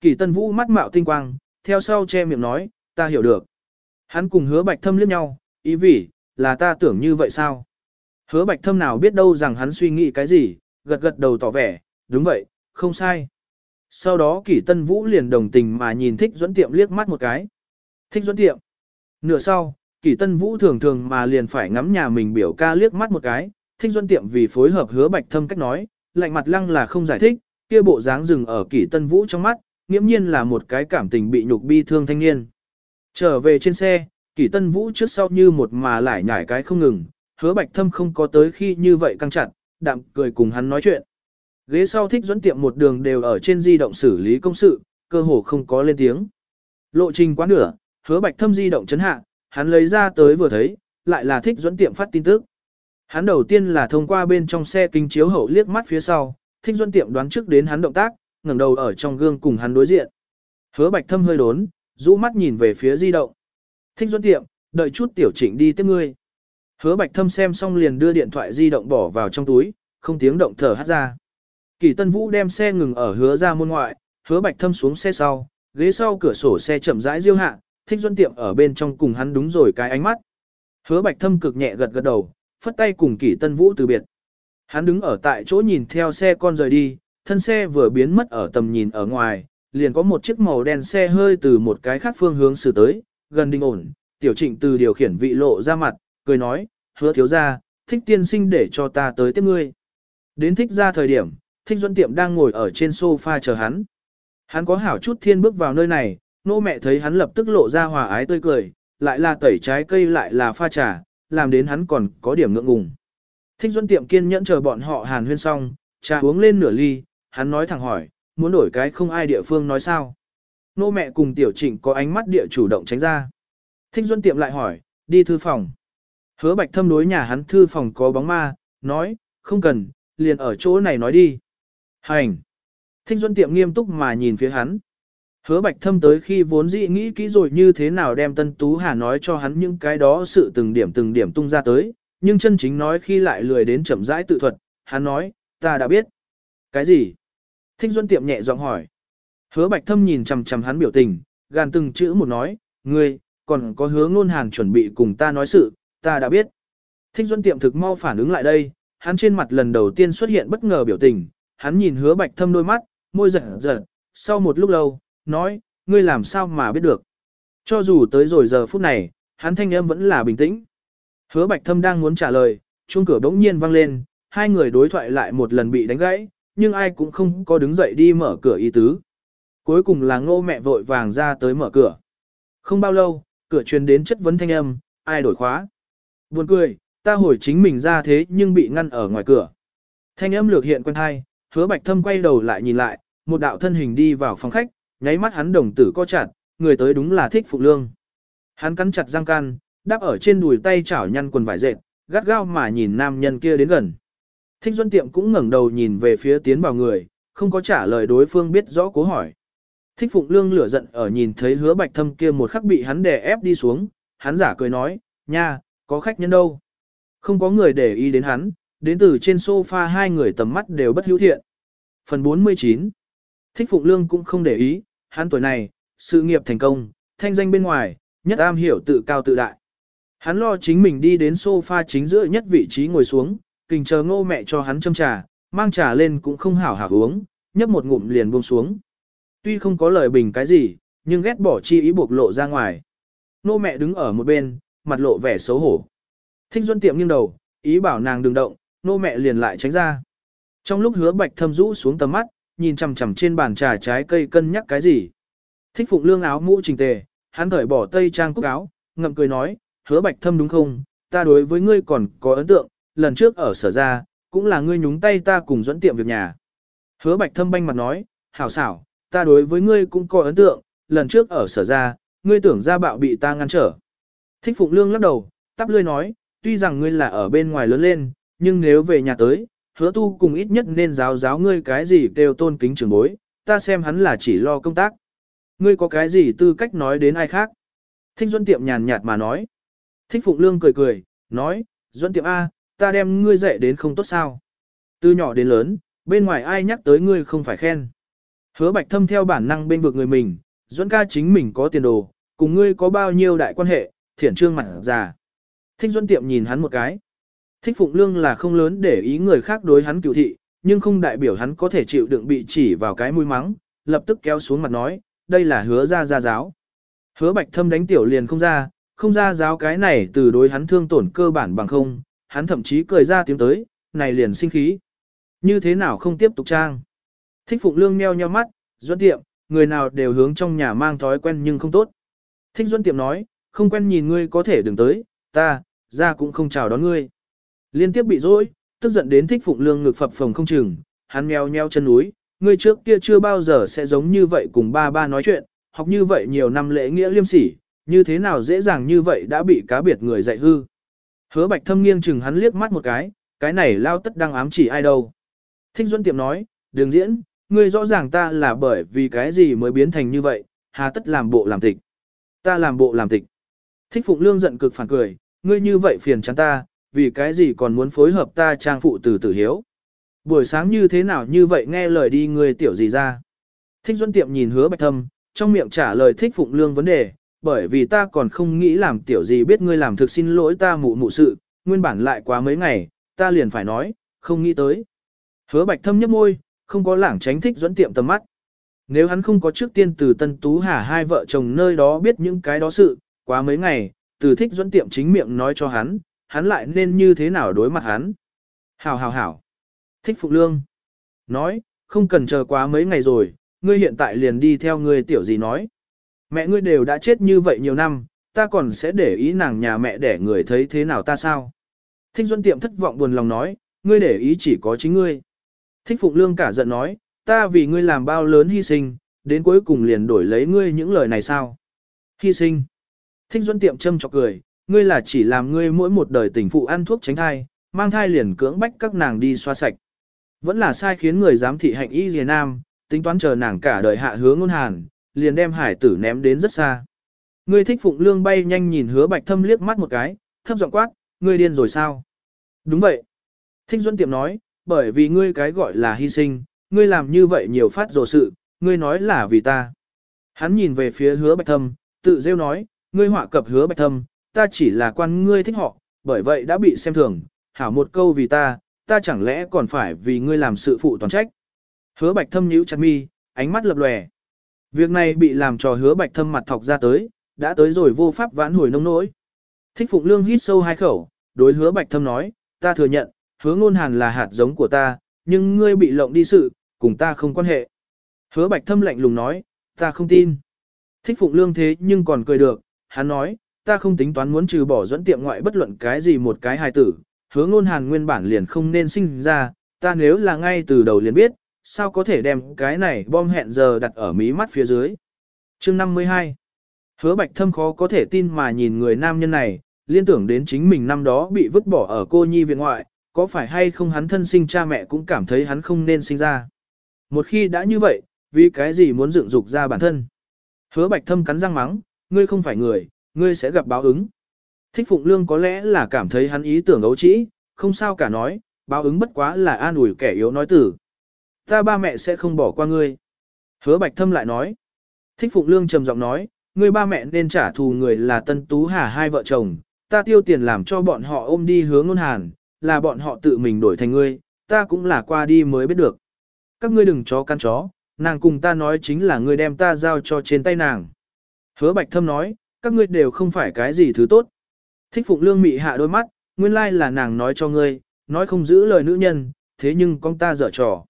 A: Kỳ Tân Vũ mắt mạo tinh quang, theo sau che miệng nói, ta hiểu được. Hắn cùng hứa bạch thâm liếc nhau, ý vì, là ta tưởng như vậy sao? Hứa bạch thâm nào biết đâu rằng hắn suy nghĩ cái gì, gật gật đầu tỏ vẻ, đúng vậy, không sai. Sau đó kỷ tân vũ liền đồng tình mà nhìn thích dẫn tiệm liếc mắt một cái. Thích dẫn tiệm. Nửa sau, kỷ tân vũ thường thường mà liền phải ngắm nhà mình biểu ca liếc mắt một cái. Thích dẫn tiệm vì phối hợp hứa bạch thâm cách nói, lạnh mặt lăng là không giải thích, kia bộ dáng dừng ở kỷ tân vũ trong mắt, nghiễm nhiên là một cái cảm tình bị nhục bi thương thanh niên. Trở về trên xe, kỷ tân vũ trước sau như một mà lại nhải cái không ngừng, hứa bạch thâm không có tới khi như vậy căng chặt, đạm cười cùng hắn nói chuyện. Ghế sau thích dẫn tiệm một đường đều ở trên di động xử lý công sự, cơ hồ không có lên tiếng. Lộ trình quá nửa, hứa bạch thâm di động chấn hạ, hắn lấy ra tới vừa thấy, lại là thích dẫn tiệm phát tin tức. Hắn đầu tiên là thông qua bên trong xe kinh chiếu hậu liếc mắt phía sau, thích Duân tiệm đoán trước đến hắn động tác, ngẩng đầu ở trong gương cùng hắn đối diện. Hứa bạch thâm hơi đốn, rũ mắt nhìn về phía di động. Thích Duân tiệm, đợi chút tiểu trịnh đi tiếp ngươi. Hứa bạch thâm xem xong liền đưa điện thoại di động bỏ vào trong túi, không tiếng động thở hắt ra. Kỳ Tân Vũ đem xe ngừng ở hứa ra môn ngoại, hứa bạch thâm xuống xe sau, ghế sau cửa sổ xe chậm rãi diêu hạ, thích duân tiệm ở bên trong cùng hắn đúng rồi cái ánh mắt. Hứa bạch thâm cực nhẹ gật gật đầu, phất tay cùng Kỳ Tân Vũ từ biệt. Hắn đứng ở tại chỗ nhìn theo xe con rời đi, thân xe vừa biến mất ở tầm nhìn ở ngoài, liền có một chiếc màu đen xe hơi từ một cái khác phương hướng xử tới, gần đình ổn, tiểu trịnh từ điều khiển vị lộ ra mặt, cười nói, hứa thiếu ra, thích tiên sinh để cho ta tới tiếp ngươi. Đến thích ra thời điểm, thích duẫn tiệm đang ngồi ở trên sofa chờ hắn. Hắn có hảo chút thiên bước vào nơi này, nô mẹ thấy hắn lập tức lộ ra hòa ái tươi cười, lại là tẩy trái cây lại là pha trà, làm đến hắn còn có điểm ngượng ngùng. Thích Duân tiệm kiên nhẫn chờ bọn họ hàn huyên xong, trà uống lên nửa ly, hắn nói thẳng hỏi, muốn đổi cái không ai địa phương nói sao. Nô mẹ cùng tiểu trịnh có ánh mắt địa chủ động tránh ra. Thích Duân tiệm lại hỏi, đi thư phòng. Hứa bạch thâm đối nhà hắn thư phòng có bóng ma, nói, không cần, liền ở chỗ này nói đi. Hành! Thích Duân tiệm nghiêm túc mà nhìn phía hắn. Hứa bạch thâm tới khi vốn dĩ nghĩ kỹ rồi như thế nào đem Tân Tú Hà nói cho hắn những cái đó sự từng điểm từng điểm tung ra tới, nhưng chân chính nói khi lại lười đến chậm rãi tự thuật, hắn nói, ta đã biết. Cái gì? Thích Duân tiệm nhẹ giọng hỏi. Hứa bạch thâm nhìn chằm chằm hắn biểu tình, gàn từng chữ một nói, ngươi, còn có hứa ngôn hàn chuẩn bị cùng ta nói sự, ta đã biết. Thích Duân tiệm thực mau phản ứng lại đây, hắn trên mặt lần đầu tiên xuất hiện bất ngờ biểu tình, hắn nhìn hứa bạch thâm đôi mắt, môi giật giật, sau một lúc lâu, nói, ngươi làm sao mà biết được. Cho dù tới rồi giờ phút này, hắn thanh âm vẫn là bình tĩnh. Hứa bạch thâm đang muốn trả lời, chuông cửa bỗng nhiên vang lên, hai người đối thoại lại một lần bị đánh gãy, nhưng ai cũng không có đứng dậy đi mở cửa ý tứ. Cuối cùng là ngô mẹ vội vàng ra tới mở cửa. Không bao lâu, cửa truyền đến chất vấn thanh âm, ai đổi khóa. Buồn cười, ta hồi chính mình ra thế nhưng bị ngăn ở ngoài cửa. Thanh âm lược hiện quen hai, hứa bạch thâm quay đầu lại nhìn lại, một đạo thân hình đi vào phòng khách, nháy mắt hắn đồng tử co chặt, người tới đúng là thích phụ lương. Hắn cắn chặt răng can, đáp ở trên đùi tay chảo nhăn quần vải dệt, gắt gao mà nhìn nam nhân kia đến gần. Thích Duân Tiệm cũng ngẩng đầu nhìn về phía tiến vào người, không có trả lời đối phương biết rõ cố hỏi. Thích Phụng Lương lửa giận ở nhìn thấy hứa bạch thâm kia một khắc bị hắn đè ép đi xuống, hắn giả cười nói, nha, có khách nhân đâu. Không có người để ý đến hắn, đến từ trên sofa hai người tầm mắt đều bất hữu thiện. Phần 49 Thích Phụng Lương cũng không để ý, hắn tuổi này, sự nghiệp thành công, thanh danh bên ngoài, nhất am hiểu tự cao tự đại. Hắn lo chính mình đi đến sofa chính giữa nhất vị trí ngồi xuống, kình chờ ngô mẹ cho hắn châm trà, mang trà lên cũng không hảo hảo uống, nhấp một ngụm liền buông xuống. Tuy không có lời bình cái gì, nhưng ghét bỏ chi ý buộc lộ ra ngoài. Nô mẹ đứng ở một bên, mặt lộ vẻ xấu hổ. Thích Duân tiệm nghiêng đầu, ý bảo nàng đừng động, nô mẹ liền lại tránh ra. Trong lúc hứa bạch thâm rũ xuống tầm mắt, nhìn chằm chằm trên bàn trà trái cây cân nhắc cái gì. Thích phụng lương áo mũ trình tề, hắn thởi bỏ tây trang cúc áo, ngậm cười nói, hứa bạch thâm đúng không, ta đối với ngươi còn có ấn tượng, lần trước ở sở ra, cũng là ngươi nhúng tay ta cùng dẫn tiệm việc nhà. Hứa bạch thâm banh mặt nói, hảo xảo, ta đối với ngươi cũng có ấn tượng, lần trước ở sở ra, ngươi tưởng ra bạo bị ta ngăn trở. Thích phụng lương lắc đầu, tắp lươi nói, tuy rằng ngươi là ở bên ngoài lớn lên, nhưng nếu về nhà tới, hứa tu cùng ít nhất nên giáo giáo ngươi cái gì đều tôn kính trường bối, ta xem hắn là chỉ lo công tác. Ngươi có cái gì tư cách nói đến ai khác? Thích Duân Tiệm nhàn nhạt mà nói. Thích Phụng Lương cười cười, nói, Duẫn Tiệm A, ta đem ngươi dạy đến không tốt sao. Từ nhỏ đến lớn, bên ngoài ai nhắc tới ngươi không phải khen. Hứa bạch thâm theo bản năng bên vực người mình, Duẫn ca chính mình có tiền đồ, cùng ngươi có bao nhiêu đại quan hệ, thiển trương mặt già. Thích Duẫn tiệm nhìn hắn một cái. Thích Phụng Lương là không lớn để ý người khác đối hắn cựu thị, nhưng không đại biểu hắn có thể chịu đựng bị chỉ vào cái mũi mắng, lập tức kéo xuống mặt nói, đây là hứa ra ra giáo. Hứa bạch thâm đánh tiểu liền không ra, không ra giáo cái này từ đối hắn thương tổn cơ bản bằng không, hắn thậm chí cười ra tiếng tới, này liền sinh khí. Như thế nào không tiếp tục trang? Thích Phụng Lương meo nheo mắt, Duẫn tiệm, người nào đều hướng trong nhà mang thói quen nhưng không tốt. Thích Duẫn tiệm nói, không quen nhìn ngươi có thể đừng tới, ta, ra cũng không chào đón ngươi. Liên tiếp bị dỗi, tức giận đến Thích Phụng Lương ngực phập phồng không chừng, hắn meo nheo chân núi, ngươi trước kia chưa bao giờ sẽ giống như vậy cùng ba ba nói chuyện, học như vậy nhiều năm lễ nghĩa liêm sỉ, như thế nào dễ dàng như vậy đã bị cá biệt người dạy hư. Hứa bạch thâm nghiêng chừng hắn liếc mắt một cái, cái này lao tất đang ám chỉ ai đâu. Thích Duân Tiệm nói, đường diễn, ngươi rõ ràng ta là bởi vì cái gì mới biến thành như vậy, hà tất làm bộ làm tịch. Ta làm bộ làm tịch. Thích Phụng Lương giận cực phản cười, ngươi như vậy phiền chán ta, vì cái gì còn muốn phối hợp ta trang phụ từ tử hiếu. Buổi sáng như thế nào như vậy nghe lời đi ngươi tiểu gì ra. Thích Duân Tiệm nhìn hứa bạch thâm, trong miệng trả lời Thích Phụng Lương vấn đề, bởi vì ta còn không nghĩ làm tiểu gì biết ngươi làm thực xin lỗi ta mụ mụ sự, nguyên bản lại quá mấy ngày, ta liền phải nói, không nghĩ tới. Hứa bạch thâm nhấp môi, không có lảng tránh thích dẫn tiệm tầm mắt. Nếu hắn không có trước tiên từ Tân Tú Hà hai vợ chồng nơi đó biết những cái đó sự, quá mấy ngày, từ thích dẫn tiệm chính miệng nói cho hắn, hắn lại nên như thế nào đối mặt hắn. Hảo hảo hảo. Thích Phục Lương. Nói, không cần chờ quá mấy ngày rồi, ngươi hiện tại liền đi theo ngươi tiểu gì nói. Mẹ ngươi đều đã chết như vậy nhiều năm, ta còn sẽ để ý nàng nhà mẹ để người thấy thế nào ta sao. Thích Duân Tiệm thất vọng buồn lòng nói, ngươi để ý chỉ có chính ngươi. Thích Phụng Lương cả giận nói, ta vì ngươi làm bao lớn hy sinh, đến cuối cùng liền đổi lấy ngươi những lời này sao? Hy sinh. Thích Duân Tiệm châm chọc cười, ngươi là chỉ làm ngươi mỗi một đời tình phụ ăn thuốc tránh thai, mang thai liền cưỡng bách các nàng đi xoa sạch. Vẫn là sai khiến người giám thị hạnh y dìa nam, tính toán chờ nàng cả đời hạ hướng ngôn hàn, liền đem hải tử ném đến rất xa. Ngươi thích Phụng Lương bay nhanh nhìn hứa bạch thâm liếc mắt một cái, thấp giọng quát, ngươi điên rồi sao? Đúng vậy. Thích Duân Tiệm nói, bởi vì ngươi cái gọi là hy sinh, ngươi làm như vậy nhiều phát rồ sự, ngươi nói là vì ta. Hắn nhìn về phía hứa bạch thâm, tự rêu nói, ngươi họa cập hứa bạch thâm, ta chỉ là quan ngươi thích họ, bởi vậy đã bị xem thường, hảo một câu vì ta, ta chẳng lẽ còn phải vì ngươi làm sự phụ toàn trách. Hứa bạch thâm nhíu chặt mi, ánh mắt lập lòe. Việc này bị làm cho hứa bạch thâm mặt thọc ra tới, đã tới rồi vô pháp vãn hồi nông nỗi. Thích Phụng Lương hít sâu hai khẩu, đối hứa bạch thâm nói, ta thừa nhận, hứa ngôn hàn là hạt giống của ta, nhưng ngươi bị lộng đi sự, cùng ta không quan hệ. Hứa bạch thâm lạnh lùng nói, ta không tin. Thích phụng lương thế nhưng còn cười được, hắn nói, ta không tính toán muốn trừ bỏ dẫn tiệm ngoại bất luận cái gì một cái hài tử, hứa ngôn hàn nguyên bản liền không nên sinh ra, ta nếu là ngay từ đầu liền biết, sao có thể đem cái này bom hẹn giờ đặt ở mí mắt phía dưới. Chương 52 Hứa bạch thâm khó có thể tin mà nhìn người nam nhân này, liên tưởng đến chính mình năm đó bị vứt bỏ ở cô nhi viện ngoại, có phải hay không hắn thân sinh cha mẹ cũng cảm thấy hắn không nên sinh ra. Một khi đã như vậy, vì cái gì muốn dựng dục ra bản thân? Hứa bạch thâm cắn răng mắng, ngươi không phải người, ngươi sẽ gặp báo ứng. Thích Phụng Lương có lẽ là cảm thấy hắn ý tưởng ấu trĩ, không sao cả nói, báo ứng bất quá là an ủi kẻ yếu nói tử. Ta ba mẹ sẽ không bỏ qua ngươi. Hứa bạch thâm lại nói. Thích Phụng Lương trầm giọng nói, ngươi ba mẹ nên trả thù người là Tân Tú Hà hai vợ chồng, ta tiêu tiền làm cho bọn họ ôm đi hướng ngôn hàn, là bọn họ tự mình đổi thành ngươi, ta cũng là qua đi mới biết được. Các ngươi đừng chó căn chó, nàng cùng ta nói chính là ngươi đem ta giao cho trên tay nàng. Hứa bạch thâm nói, các ngươi đều không phải cái gì thứ tốt. Thích phụng lương mị hạ đôi mắt, nguyên lai là nàng nói cho ngươi, nói không giữ lời nữ nhân, thế nhưng con ta dở trò.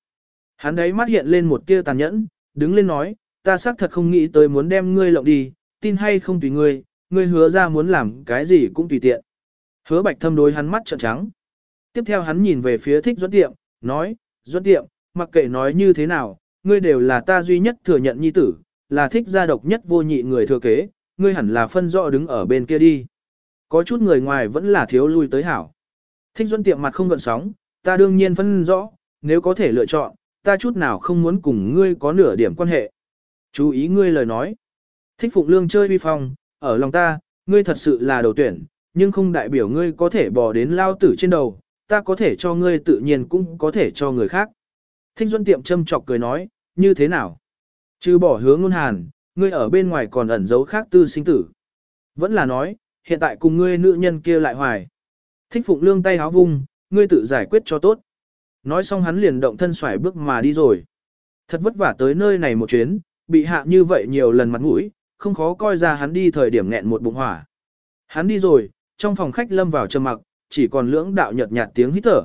A: Hắn đấy mắt hiện lên một tia tàn nhẫn, đứng lên nói, ta xác thật không nghĩ tới muốn đem ngươi lộng đi, tin hay không tùy ngươi, ngươi hứa ra muốn làm cái gì cũng tùy tiện. Hứa bạch thâm đối hắn mắt trợn trắng. Tiếp theo hắn nhìn về phía thích duẫn tiệm, nói, duẫn tiệm, mặc kệ nói như thế nào, ngươi đều là ta duy nhất thừa nhận nhi tử, là thích gia độc nhất vô nhị người thừa kế, ngươi hẳn là phân rõ đứng ở bên kia đi. Có chút người ngoài vẫn là thiếu lui tới hảo. Thích duẫn tiệm mặt không gợn sóng, ta đương nhiên phân rõ, nếu có thể lựa chọn, ta chút nào không muốn cùng ngươi có nửa điểm quan hệ. Chú ý ngươi lời nói. Thích Phụng Lương chơi vi phong, ở lòng ta, ngươi thật sự là đầu tuyển, nhưng không đại biểu ngươi có thể bỏ đến lao tử trên đầu, ta có thể cho ngươi tự nhiên cũng có thể cho người khác. Thích Duân tiệm châm chọc cười nói, như thế nào? Trừ bỏ hướng ngôn hàn, ngươi ở bên ngoài còn ẩn giấu khác tư sinh tử. Vẫn là nói, hiện tại cùng ngươi nữ nhân kia lại hoài. Thích Phụng Lương tay háo vung, ngươi tự giải quyết cho tốt. Nói xong hắn liền động thân xoải bước mà đi rồi. Thật vất vả tới nơi này một chuyến, bị hạ như vậy nhiều lần mặt mũi, không khó coi ra hắn đi thời điểm nghẹn một bụng hỏa. Hắn đi rồi, trong phòng khách lâm vào trầm mặc, chỉ còn lưỡng đạo nhợt nhạt tiếng hít thở.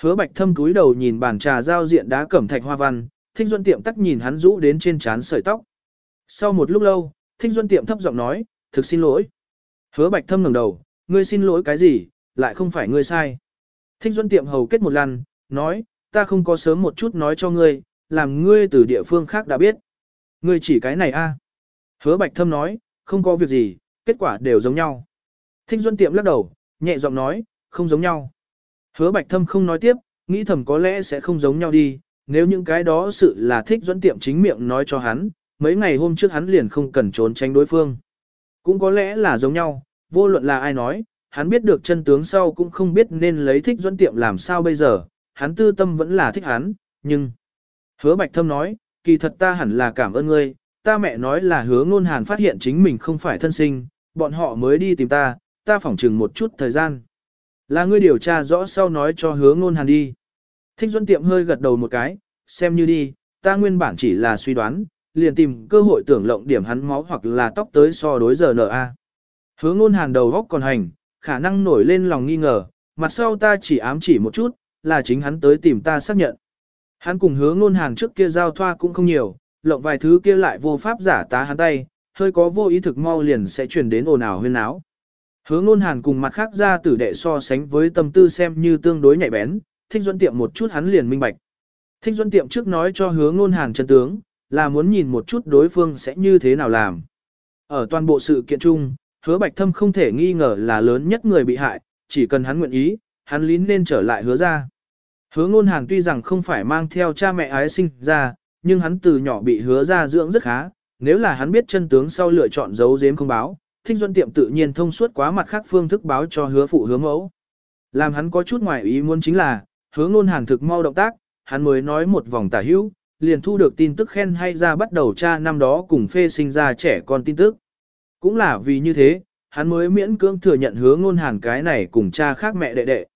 A: Hứa Bạch Thâm cúi đầu nhìn bàn trà giao diện đá cẩm thạch hoa văn, Thích Duân Tiệm tắc nhìn hắn rũ đến trên trán sợi tóc. Sau một lúc lâu, Thích Duân Tiệm thấp giọng nói, thực xin lỗi. Hứa Bạch Thâm ngẩng đầu, ngươi xin lỗi cái gì, lại không phải ngươi sai. Thích Duân Tiệm hầu kết một lần, nói, ta không có sớm một chút nói cho ngươi, làm ngươi từ địa phương khác đã biết. Ngươi chỉ cái này a? Hứa Bạch Thâm nói, không có việc gì, kết quả đều giống nhau. Thích Duân Tiệm lắc đầu, nhẹ giọng nói, không giống nhau. Hứa Bạch Thâm không nói tiếp, nghĩ thầm có lẽ sẽ không giống nhau đi, nếu những cái đó sự là Thích Duân Tiệm chính miệng nói cho hắn, mấy ngày hôm trước hắn liền không cần trốn tránh đối phương. Cũng có lẽ là giống nhau, vô luận là ai nói, hắn biết được chân tướng sau cũng không biết nên lấy Thích Duân Tiệm làm sao bây giờ, hắn tư tâm vẫn là thích hắn, nhưng... Hứa Bạch Thâm nói, kỳ thật ta hẳn là cảm ơn ngươi, ta mẹ nói là hứa ngôn hàn phát hiện chính mình không phải thân sinh, bọn họ mới đi tìm ta, ta phỏng chừng một chút thời gian. Là ngươi điều tra rõ sau nói cho hứa ngôn hàn đi. Thích Duân Tiệm hơi gật đầu một cái, xem như đi, ta nguyên bản chỉ là suy đoán, liền tìm cơ hội tưởng lộng điểm hắn máu hoặc là tóc tới so đối giờ NA. Hứa ngôn hàn đầu góc còn hành, khả năng nổi lên lòng nghi ngờ, mặt sau ta chỉ ám chỉ một chút, là chính hắn tới tìm ta xác nhận. Hắn cùng hứa ngôn hàng trước kia giao thoa cũng không nhiều, lộng vài thứ kia lại vô pháp giả tá hắn tay, hơi có vô ý thực mau liền sẽ chuyển đến ồn ào huyên áo. Hứa ngôn hàng cùng mặt khác ra tử đệ so sánh với tâm tư xem như tương đối nhạy bén, thích dẫn tiệm một chút hắn liền minh bạch. Thích dẫn tiệm trước nói cho hứa ngôn hàng chân tướng, là muốn nhìn một chút đối phương sẽ như thế nào làm. Ở toàn bộ sự kiện chung, hứa bạch thâm không thể nghi ngờ là lớn nhất người bị hại, chỉ cần hắn nguyện ý, hắn lín nên trở lại hứa ra. Hứa ngôn hàn tuy rằng không phải mang theo cha mẹ ái sinh ra, nhưng hắn từ nhỏ bị hứa ra dưỡng rất khá, nếu là hắn biết chân tướng sau lựa chọn giấu giếm không báo, thích duân tiệm tự nhiên thông suốt quá mặt khác phương thức báo cho hứa phụ hứa mẫu. Làm hắn có chút ngoài ý muốn chính là, hứa ngôn hàn thực mau động tác, hắn mới nói một vòng tả hữu, liền thu được tin tức khen hay ra bắt đầu cha năm đó cùng phê sinh ra trẻ con tin tức. Cũng là vì như thế, hắn mới miễn cưỡng thừa nhận hứa ngôn hàn cái này cùng cha khác mẹ đệ đệ.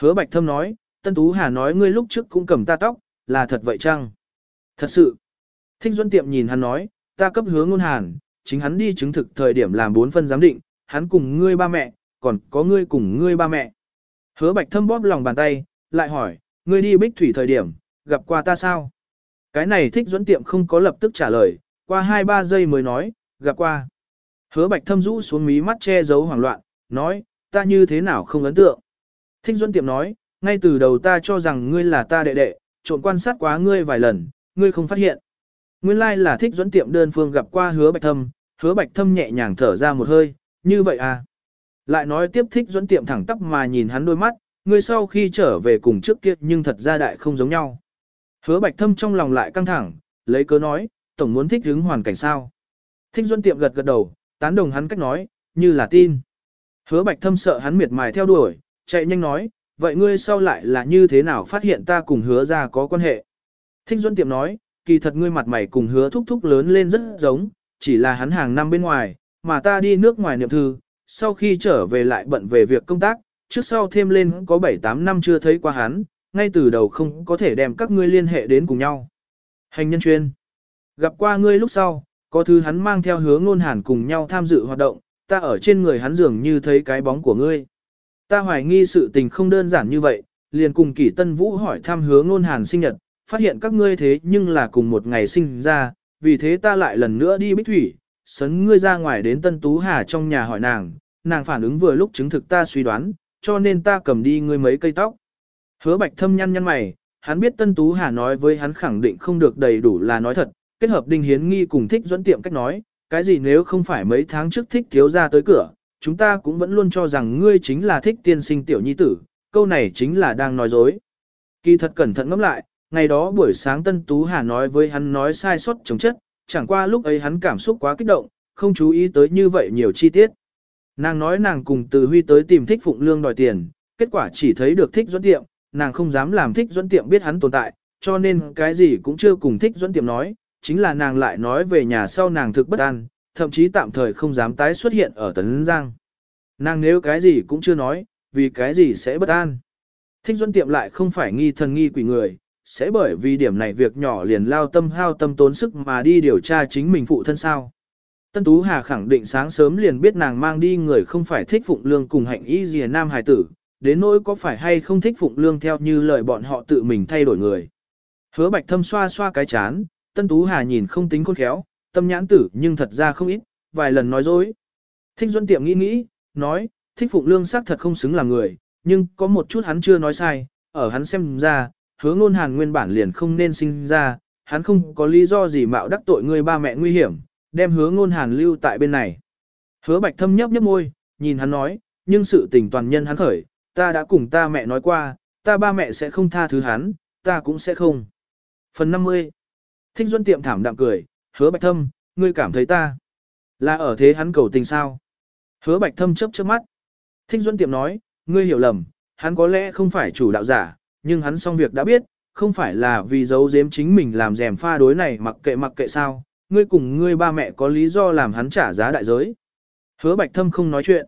A: Hứa bạch thâm nói, Tân Tú Hà nói ngươi lúc trước cũng cầm ta tóc, là thật vậy chăng? Thật sự. Thích Duân Tiệm nhìn hắn nói, ta cấp hứa ngôn hàn, chính hắn đi chứng thực thời điểm làm bốn phân giám định, hắn cùng ngươi ba mẹ, còn có ngươi cùng ngươi ba mẹ. Hứa bạch thâm bóp lòng bàn tay, lại hỏi, ngươi đi bích thủy thời điểm, gặp qua ta sao? Cái này thích Duẫn Tiệm không có lập tức trả lời, qua 2-3 giây mới nói, gặp qua. Hứa bạch thâm rũ xuống mí mắt che giấu hoảng loạn, nói, ta như thế nào không ấn tượng. Thích Duẫn Tiệm nói, ngay từ đầu ta cho rằng ngươi là ta đệ đệ, trộn quan sát quá ngươi vài lần, ngươi không phát hiện. Nguyên lai là thích Duân tiệm đơn phương gặp qua hứa bạch thâm, hứa bạch thâm nhẹ nhàng thở ra một hơi, như vậy à. Lại nói tiếp thích Duân tiệm thẳng tắp mà nhìn hắn đôi mắt, ngươi sau khi trở về cùng trước kia nhưng thật ra đại không giống nhau. Hứa bạch thâm trong lòng lại căng thẳng, lấy cớ nói, tổng muốn thích hứng hoàn cảnh sao. Thích Duân tiệm gật gật đầu, tán đồng hắn cách nói, như là tin. Hứa bạch thâm sợ hắn miệt mài theo đuổi, chạy nhanh nói, vậy ngươi sau lại là như thế nào phát hiện ta cùng hứa ra có quan hệ? Thích Duân Tiệm nói, kỳ thật ngươi mặt mày cùng hứa thúc thúc lớn lên rất giống, chỉ là hắn hàng năm bên ngoài, mà ta đi nước ngoài niệm thư, sau khi trở về lại bận về việc công tác, trước sau thêm lên có 7-8 năm chưa thấy qua hắn, ngay từ đầu không có thể đem các ngươi liên hệ đến cùng nhau. Hành nhân chuyên, gặp qua ngươi lúc sau, có thứ hắn mang theo hướng ngôn hàn cùng nhau tham dự hoạt động, ta ở trên người hắn dường như thấy cái bóng của ngươi. Ta hoài nghi sự tình không đơn giản như vậy, liền cùng kỷ tân vũ hỏi thăm hứa ngôn hàn sinh nhật, phát hiện các ngươi thế nhưng là cùng một ngày sinh ra, vì thế ta lại lần nữa đi bích thủy, sấn ngươi ra ngoài đến Tân Tú Hà trong nhà hỏi nàng, nàng phản ứng vừa lúc chứng thực ta suy đoán, cho nên ta cầm đi ngươi mấy cây tóc. Hứa bạch thâm nhăn nhăn mày, hắn biết Tân Tú Hà nói với hắn khẳng định không được đầy đủ là nói thật, kết hợp đinh hiến nghi cùng thích dẫn tiệm cách nói, cái gì nếu không phải mấy tháng trước thích thiếu ra tới cửa, chúng ta cũng vẫn luôn cho rằng ngươi chính là thích tiên sinh tiểu nhi tử, câu này chính là đang nói dối. Kỳ thật cẩn thận ngẫm lại, ngày đó buổi sáng Tân Tú Hà nói với hắn nói sai sót chống chất, chẳng qua lúc ấy hắn cảm xúc quá kích động, không chú ý tới như vậy nhiều chi tiết. Nàng nói nàng cùng Từ Huy tới tìm thích Phụng Lương đòi tiền, kết quả chỉ thấy được thích dẫn tiệm, nàng không dám làm thích dẫn tiệm biết hắn tồn tại, cho nên cái gì cũng chưa cùng thích dẫn tiệm nói, chính là nàng lại nói về nhà sau nàng thực bất an, thậm chí tạm thời không dám tái xuất hiện ở Tấn Giang. Nàng nếu cái gì cũng chưa nói, vì cái gì sẽ bất an. Thích Duân Tiệm lại không phải nghi thần nghi quỷ người, sẽ bởi vì điểm này việc nhỏ liền lao tâm hao tâm tốn sức mà đi điều tra chính mình phụ thân sao. Tân Tú Hà khẳng định sáng sớm liền biết nàng mang đi người không phải thích Phụng Lương cùng hạnh y gì nam hài tử, đến nỗi có phải hay không thích Phụng Lương theo như lời bọn họ tự mình thay đổi người. Hứa Bạch Thâm xoa xoa cái chán, Tân Tú Hà nhìn không tính khôn khéo, tâm nhãn tử nhưng thật ra không ít, vài lần nói dối. Thích Duân Tiệm nghĩ nghĩ, nói, thích Phụng Lương xác thật không xứng là người, nhưng có một chút hắn chưa nói sai, ở hắn xem ra, hứa ngôn hàn nguyên bản liền không nên sinh ra, hắn không có lý do gì mạo đắc tội người ba mẹ nguy hiểm, đem hứa ngôn hàn lưu tại bên này. Hứa bạch thâm nhấp nhấp môi, nhìn hắn nói, nhưng sự tình toàn nhân hắn khởi, ta đã cùng ta mẹ nói qua, ta ba mẹ sẽ không tha thứ hắn, ta cũng sẽ không. Phần 50 Thích Duân tiệm thảm đạm cười, hứa bạch thâm, ngươi cảm thấy ta là ở thế hắn cầu tình sao. Hứa bạch thâm chớp chớp mắt. Thích Duân tiệm nói, ngươi hiểu lầm, hắn có lẽ không phải chủ đạo giả, nhưng hắn xong việc đã biết, không phải là vì giấu giếm chính mình làm rèm pha đối này mặc kệ mặc kệ sao, ngươi cùng ngươi ba mẹ có lý do làm hắn trả giá đại giới. Hứa bạch thâm không nói chuyện.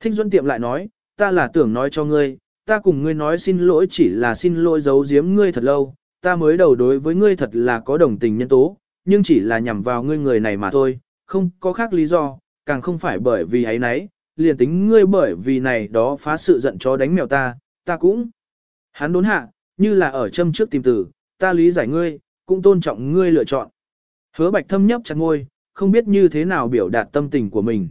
A: Thích Duân tiệm lại nói, ta là tưởng nói cho ngươi, ta cùng ngươi nói xin lỗi chỉ là xin lỗi giấu giếm ngươi thật lâu, ta mới đầu đối với ngươi thật là có đồng tình nhân tố, nhưng chỉ là nhằm vào ngươi người này mà thôi, không có khác lý do, càng không phải bởi vì ấy nấy, liền tính ngươi bởi vì này đó phá sự giận chó đánh mèo ta, ta cũng. Hắn đốn hạ, như là ở châm trước tìm tử, ta lý giải ngươi, cũng tôn trọng ngươi lựa chọn. Hứa bạch thâm nhấp chặt ngôi, không biết như thế nào biểu đạt tâm tình của mình.